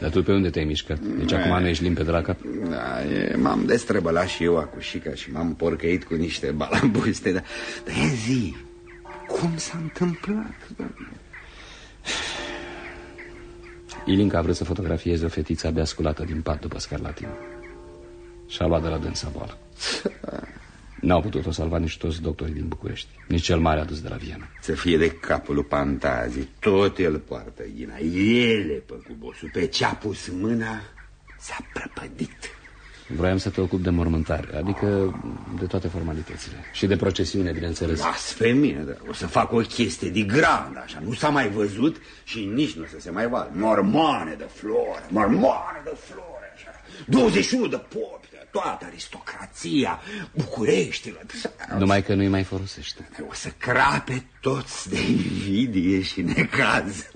Dar tu pe unde te-ai mișcat? Deci acum nu ești limpede la cap? Da, e, m-am destrăbălat și eu acușica și m-am porcăit cu niște balambuste, dar, dar e zi, cum s-a întâmplat, domnule? Ilinca a vrut să fotografieze o fetiță abia sculată din pat după scarlatină. Și-a luat de la dânsa boală. N-au putut-o salva nici toți doctorii din București, nici cel mare adus de la Viena. Să fie de capul lui Pantazi, tot el poartă ghina, ele pe cubosul, pe ce a pus mâna, s-a prăpădit. Vroiam să te ocup de mormântare, adică de toate formalitățile. Și de procesiune, bineînțeles. Las pe mine, dar o să fac o chestie de grand, așa, nu s-a mai văzut și nici nu o să se mai vadă. Mormoane de flori, mormoane de flori, așa. 21 de popi, de toată aristocrația, Bucureștilor. Numai că nu-i mai folosește. O să crape toți de invidie și necaz.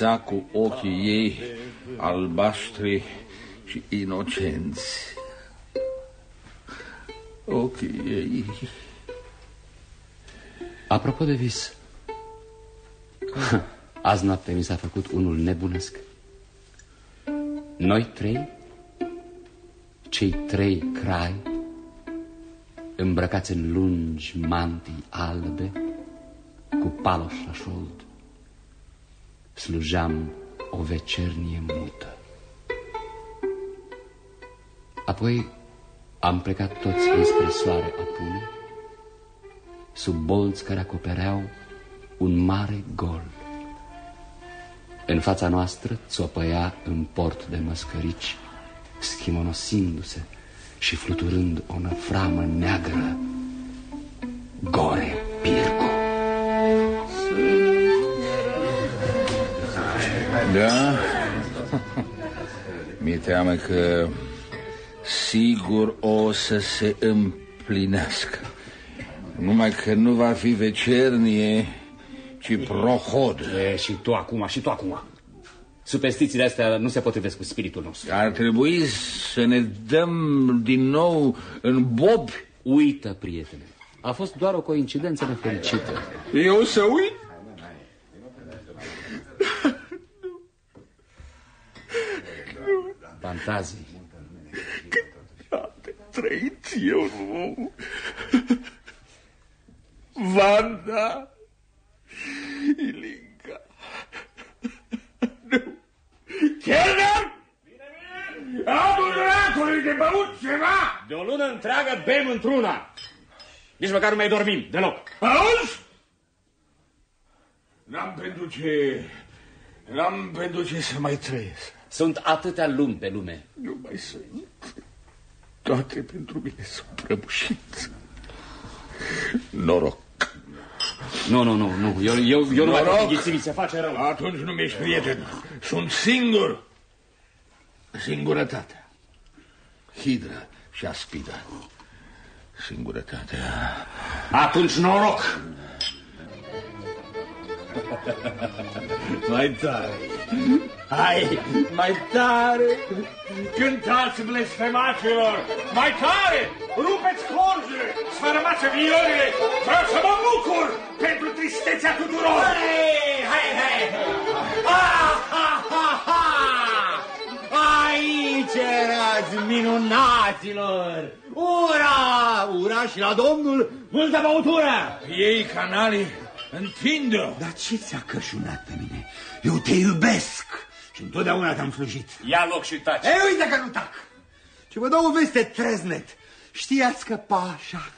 Fixa cu ochii ei albastri și inocenți. Ochii ei. Apropo de vis, azi noapte mi s-a făcut unul nebunesc. Noi trei, cei trei crai, îmbrăcați în lungi mantii albe, cu paloș la șold, slujeam o vecernie mută. Apoi am plecat toți înspre soare apune, sub bolți care acopereau un mare gol. În fața noastră țopăia în port de măscărici, schimonosindu-se și fluturând o năframă neagră, Gore Pircu. Da? Mi-e teamă că sigur o să se împlinească. Numai că nu va fi vecernie, ci prohod. E, și tu acum, și tu acum. Superstițiile astea nu se potrivesc cu spiritul nostru. Ar trebui să ne dăm din nou în bob. Uită, prietene. A fost doar o coincidență nefericită. Eu să uit? Fantazii. Câte trăit eu, nu? Vanda, Ilinca. Nu. Chelner! Amul dracului de băut ceva! De o lună întreagă bem într-una. Nici măcar nu mai dormim, deloc. Auzi? N-am pentru ce... N-am pentru ce să mai trăiesc. Sunt atâtea lumi pe lume. Nu mai sunt. Toate pentru mine sunt prăbușit. Noroc. Nu, nu, nu, nu. Eu, eu, eu nu mai Noroc. pot înghiți, mi se face rău. Atunci nu mi-ești prieten. Sunt singur. Singurătatea. Hidra și aspida. Singurătatea. Atunci noroc! Mai tare. Hai, mai tare. Cântați blestemaților! Mai tare! Rupeți corjele! Sfărâmați viorile! Vreau să mă bucur pentru tristețea tuturor! Hai, hai, hai! Ah, ha, ha, ha! Aici erați minunaților! Ura! Ura și la domnul multă băutură! Ei, canalii, întindă! Dar ce ți-a cășunat pe mine? Eu te iubesc și întotdeauna te-am slujit. Ia loc și taci. Ei, uite că nu tac! Și vă dau o veste treznet. Știați că Pașa,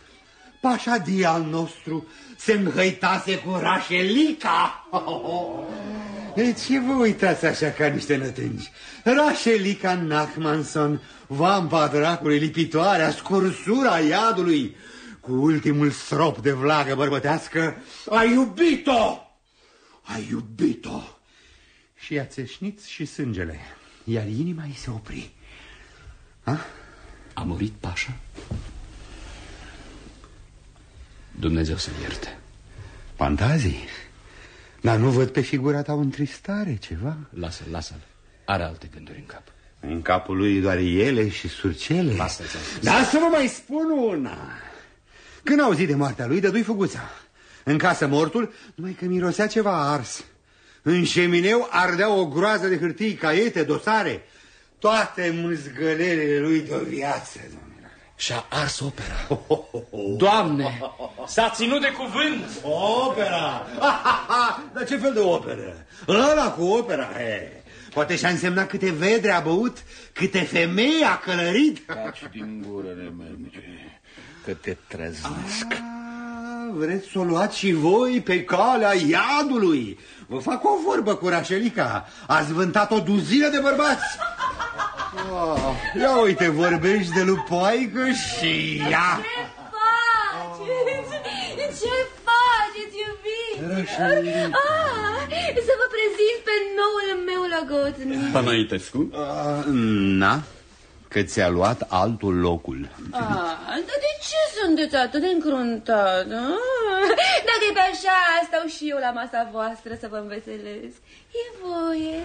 Pașa Dia al nostru, se înhăitase cu Rașelica? De ce vă uitați așa ca niște nătângi? Rașelica Nachmanson, vampa dracului lipitoarea, scursura iadului, cu ultimul strop de vlagă bărbătească, a iubit-o! A iubit-o! Și i-a țeșnit și sângele, iar inima îi se opri. Ha? A murit Pașa? Dumnezeu să ierte. Fantazii? Dar nu văd pe figura ta o întristare, ceva? Lasă-l, lasă-l. Are alte gânduri în cap. În capul lui doar ele și surcele. Lasă-ți Dar să vă mai spun una. Când au auzit de moartea lui, dădui făguța. În casă mortul, numai că mirosea ceva ars. În șemineu ardea o groază de hârtii, caiete, dosare. Toate mâzgălelele lui de o viață, domnule. Și-a ars opera. Doamne, s-a ținut de cuvânt. Opera! Dar ce fel de operă? Ăla cu opera, he. Poate și-a însemnat câte vedre a băut, câte femei a călărit. Taci din gură, nemernice, că te treznesc. Ah, Vreți să o luați și voi pe calea iadului? Vă fac o vorbă cu Rașelica. Ați vântat o duzină de bărbați. Oh, ia uite, vorbești de lupoaică și ea. Ce faceți? Ce faceți, iubit? Rașelica. Ah, să vă prezint pe noul meu logodnic. Panaitescu? Uh, na, că ți-a luat altul locul. Ah, Dar de ce sunteți atât de încruntat? ah? Dacă e pe așa, stau și eu la masa voastră să vă înveselesc. E voie.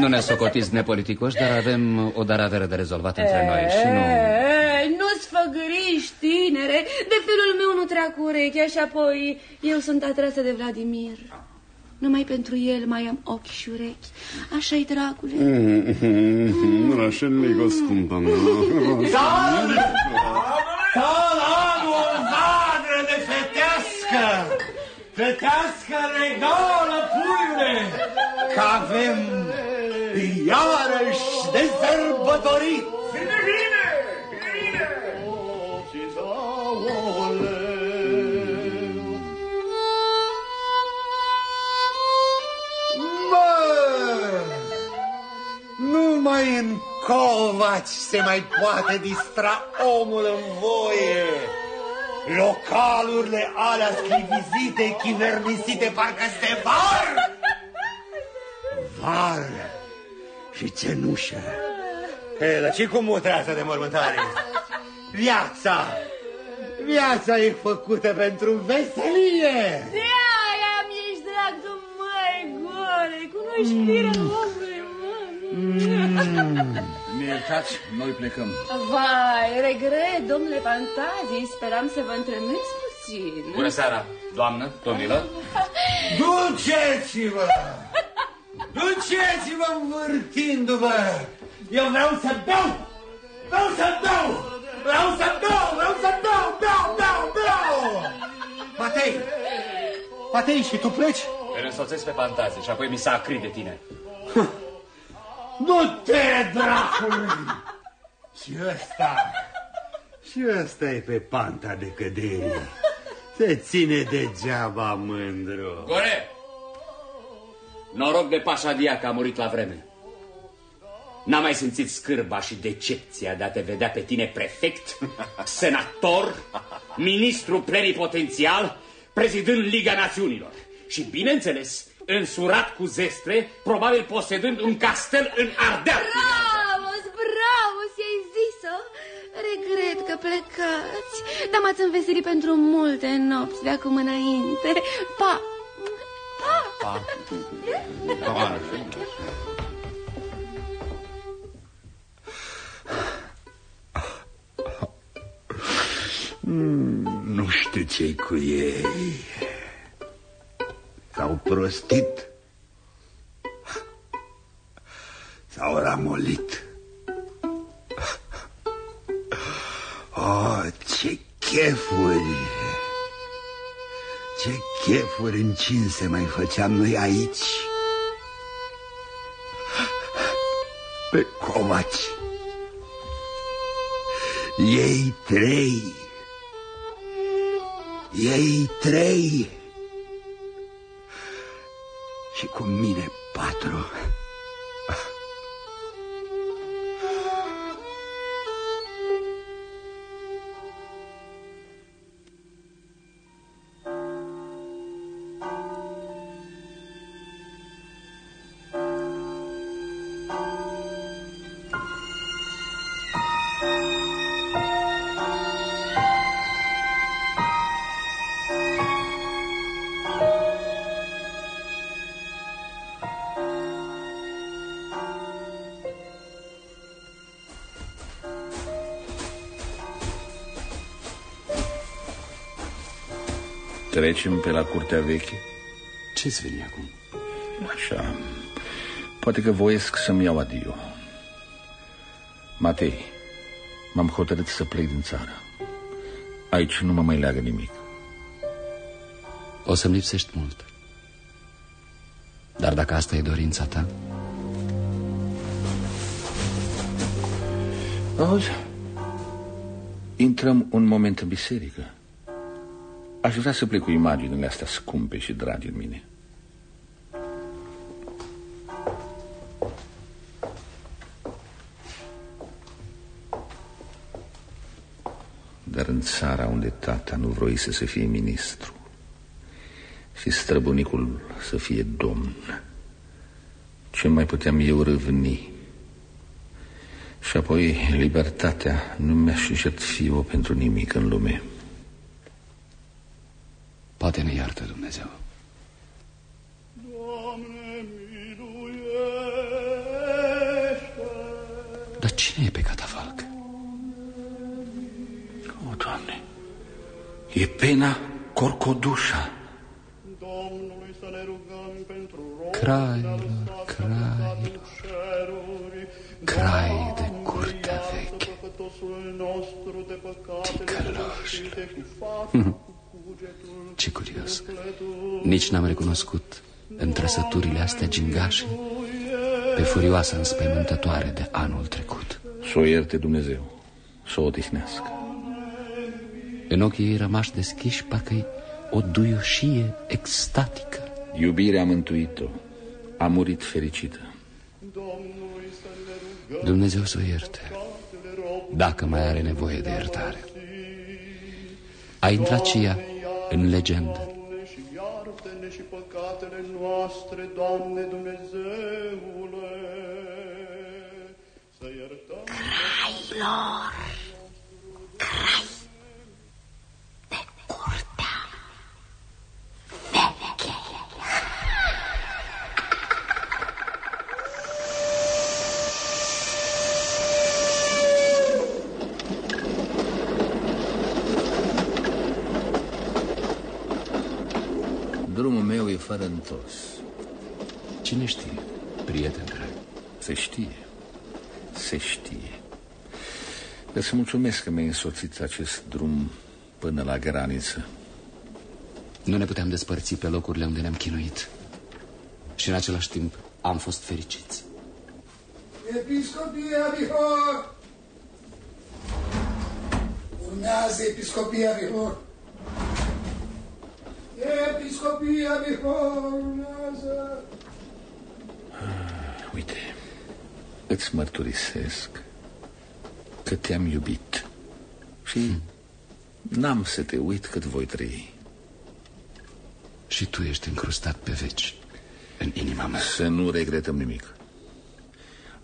Nu ne socotiți nepoliticoși, dar avem o daravere de rezolvat între noi și nu... Ei, Nu-ți făgăriști, tinere. De felul meu nu trec urechea și apoi eu sunt atrasă de Vladimir. Numai pentru el mai am ochi și urechi. Așa-i, dragule. Raszelnego skumpa no. Talanul vadră de fetească! Fetească regală, puiule! Că avem iarăși de sărbătorit! Bine, bine! Numai în covaci se mai poate distra omul în voie. Localurile alea sclivizite, chivernisite, parcă se var! Var și cenușă. E, dar ce cu mutra asta de mormântare? Viața! Viața e făcută pentru veselie! De aia mi-ești drag, tu măi, gole, cunoști firea omului, mă. Ne iertați, noi plecăm. Vai, regret, domnule Fantazii, speram să vă întremeți puțin. Bună seara, doamnă, domnilor. Duceți-vă! Duceți-vă învârtindu-vă! Eu vreau să beau! Vreau să beau! Vreau să beau! Vreau să beau! Beau, beau, beau! Matei! Matei, și tu pleci? Îl însoțesc pe fantazie și apoi mi s-a acrit de tine. Nu te dracului! Și ăsta... Și ăsta e pe panta de cădere. Se ține degeaba mândru. Gore! Noroc de Pașadia că a murit la vreme. N-am mai simțit scârba și decepția de a te vedea pe tine prefect, senator, ministru plenipotențial, prezidând Liga Națiunilor. Și, bineînțeles, însurat cu zestre, probabil posedând un castel în Ardeal. Bravo, bravo, ți-ai zis-o. Regret că plecați, dar m-ați înveselit pentru multe nopți de acum înainte. Pa! Pa! Mm, nu știu ce cu ei. S-au prostit. S-au ramolit. Oh, ce chefuri! Ce chefuri încinse mai făceam noi aici. Pe covaci. Ei trei. Ei trei. Și cu mine patru. Trecem pe la curtea veche? Ce-ți veni acum? Așa, poate că voiesc să-mi iau adio. Matei, m-am hotărât să plec din țară. Aici nu mă mai leagă nimic. O să-mi lipsești mult. Dar dacă asta e dorința ta, Auzi, intrăm un moment în biserică. Aș vrea să plec cu imaginile astea scumpe și dragi în mine. Dar în țara unde tata nu vroise să fie ministru și străbunicul să fie domn, ce mai puteam eu râvni? Și Și apoi libertatea nu mi-aș jertfi-o pentru nimic în lume. Poate ne iartă Dumnezeu. Dar cine e pe catafalc? O, Doamne, e pena Corcodușa. Crailor, crailor, crai de curtea veche, ticăloșilor. Ce curios, nici n-am recunoscut în trăsăturile astea gingașe pe furioasa înspăimântătoare de anul trecut. Să o ierte Dumnezeu, să o odihnească. În ochii ei rămași deschiși, parcă o duioșie extatică. Iubirea a mântuit-o, a murit fericită. Dumnezeu să o ierte, dacă mai are nevoie de iertare. A intrat și ea în legendă. Iartă-ne și păcatele noastre, Doamne Dumnezeule, să iertăm... Crailor, crai de curtea veche. Drumul meu e fără întors. Cine știe, prieten drag? Se știe, se știe. Îți mulțumesc că mi-ai însoțit acest drum până la graniță. Nu ne puteam despărți pe locurile unde ne-am chinuit. Și în același timp am fost fericiți. Episcopia Bihor! Urmează Episcopia Bihor! Episcopia Bihor urmează! Uite, îți mărturisesc că te-am iubit și n-am să te uit cât voi trăi. Și tu ești încrustat pe veci în inima mea. Să nu regretăm nimic.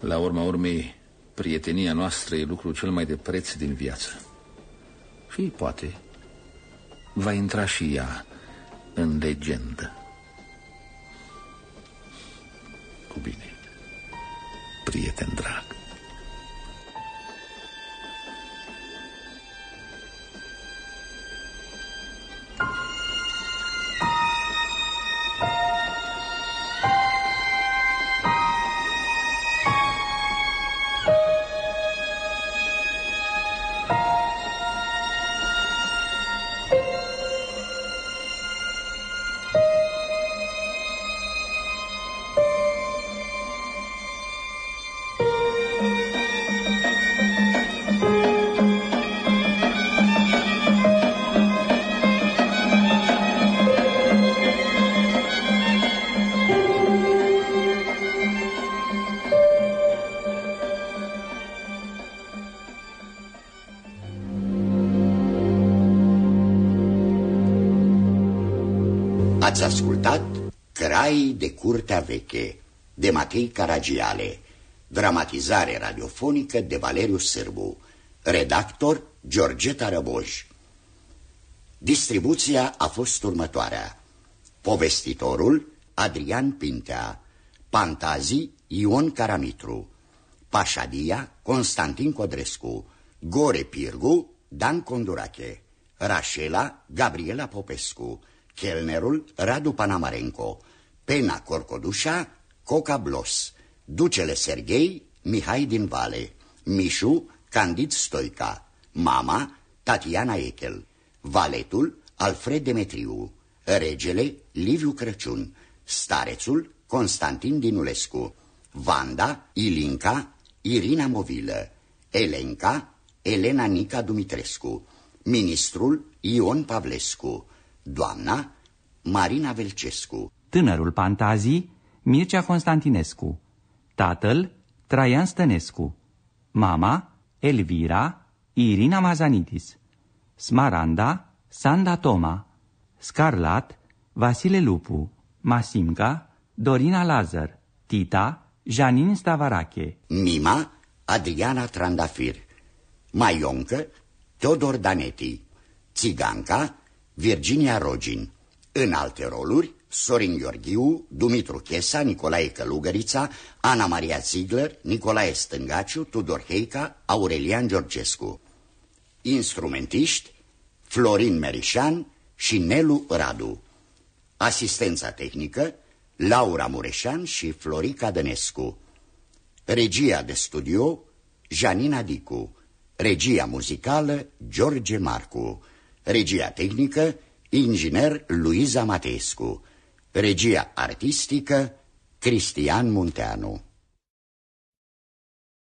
La urma urmei, prietenia noastră e lucrul cel mai de preț din viață. Și poate va intra și ea în legendă. Cu bine, prieten drag. Ați de Curtea Veche de Matei Caragiale, dramatizare radiofonică de Valeriu Sârbu, redactor Georgeta Răboj. Distribuția a fost următoarea. Povestitorul Adrian Pintea, Pantazii Ion Caramitru, Pașadia Constantin Codrescu, Gore Pirgu Dan Condurache, Rașela Gabriela Popescu, Chelnerul Radu Panamarenco, Pena Corcodușa, Coca Blos, Ducele Serghei, Mihai din Vale, Mișu, Candid Stoica, Mama, Tatiana Echel, Valetul, Alfred Demetriu, Regele, Liviu Crăciun, Starețul, Constantin Dinulescu, Vanda, Ilinca, Irina Movilă, Elenca, Elena Nica Dumitrescu, Ministrul Ion Pavlescu, Doamna Marina Velcescu Tânărul Pantazii Mircea Constantinescu. Tatăl Traian Stănescu. Mama Elvira Irina Mazanitis. Smaranda Sanda Toma. Scarlat Vasile Lupu. Masimca Dorina Lazar Tita Janin Stavarache. Mima Adriana Trandafir. Maioncă, Teodor Daneti Țiganca, Virginia Rogin. În alte roluri, Sorin Gheorghiu, Dumitru Chesa, Nicolae Călugărița, Ana Maria Ziegler, Nicolae Stângaciu, Tudor Heica, Aurelian Georgescu. Instrumentiști, Florin Merișan și Nelu Radu. Asistența tehnică, Laura Mureșan și Florica Dănescu. Regia de studio, Janina Dicu. Regia muzicală, George Marcu. Regia tehnică, inginer Luiza Matescu. Regia artistică, Cristian Munteanu.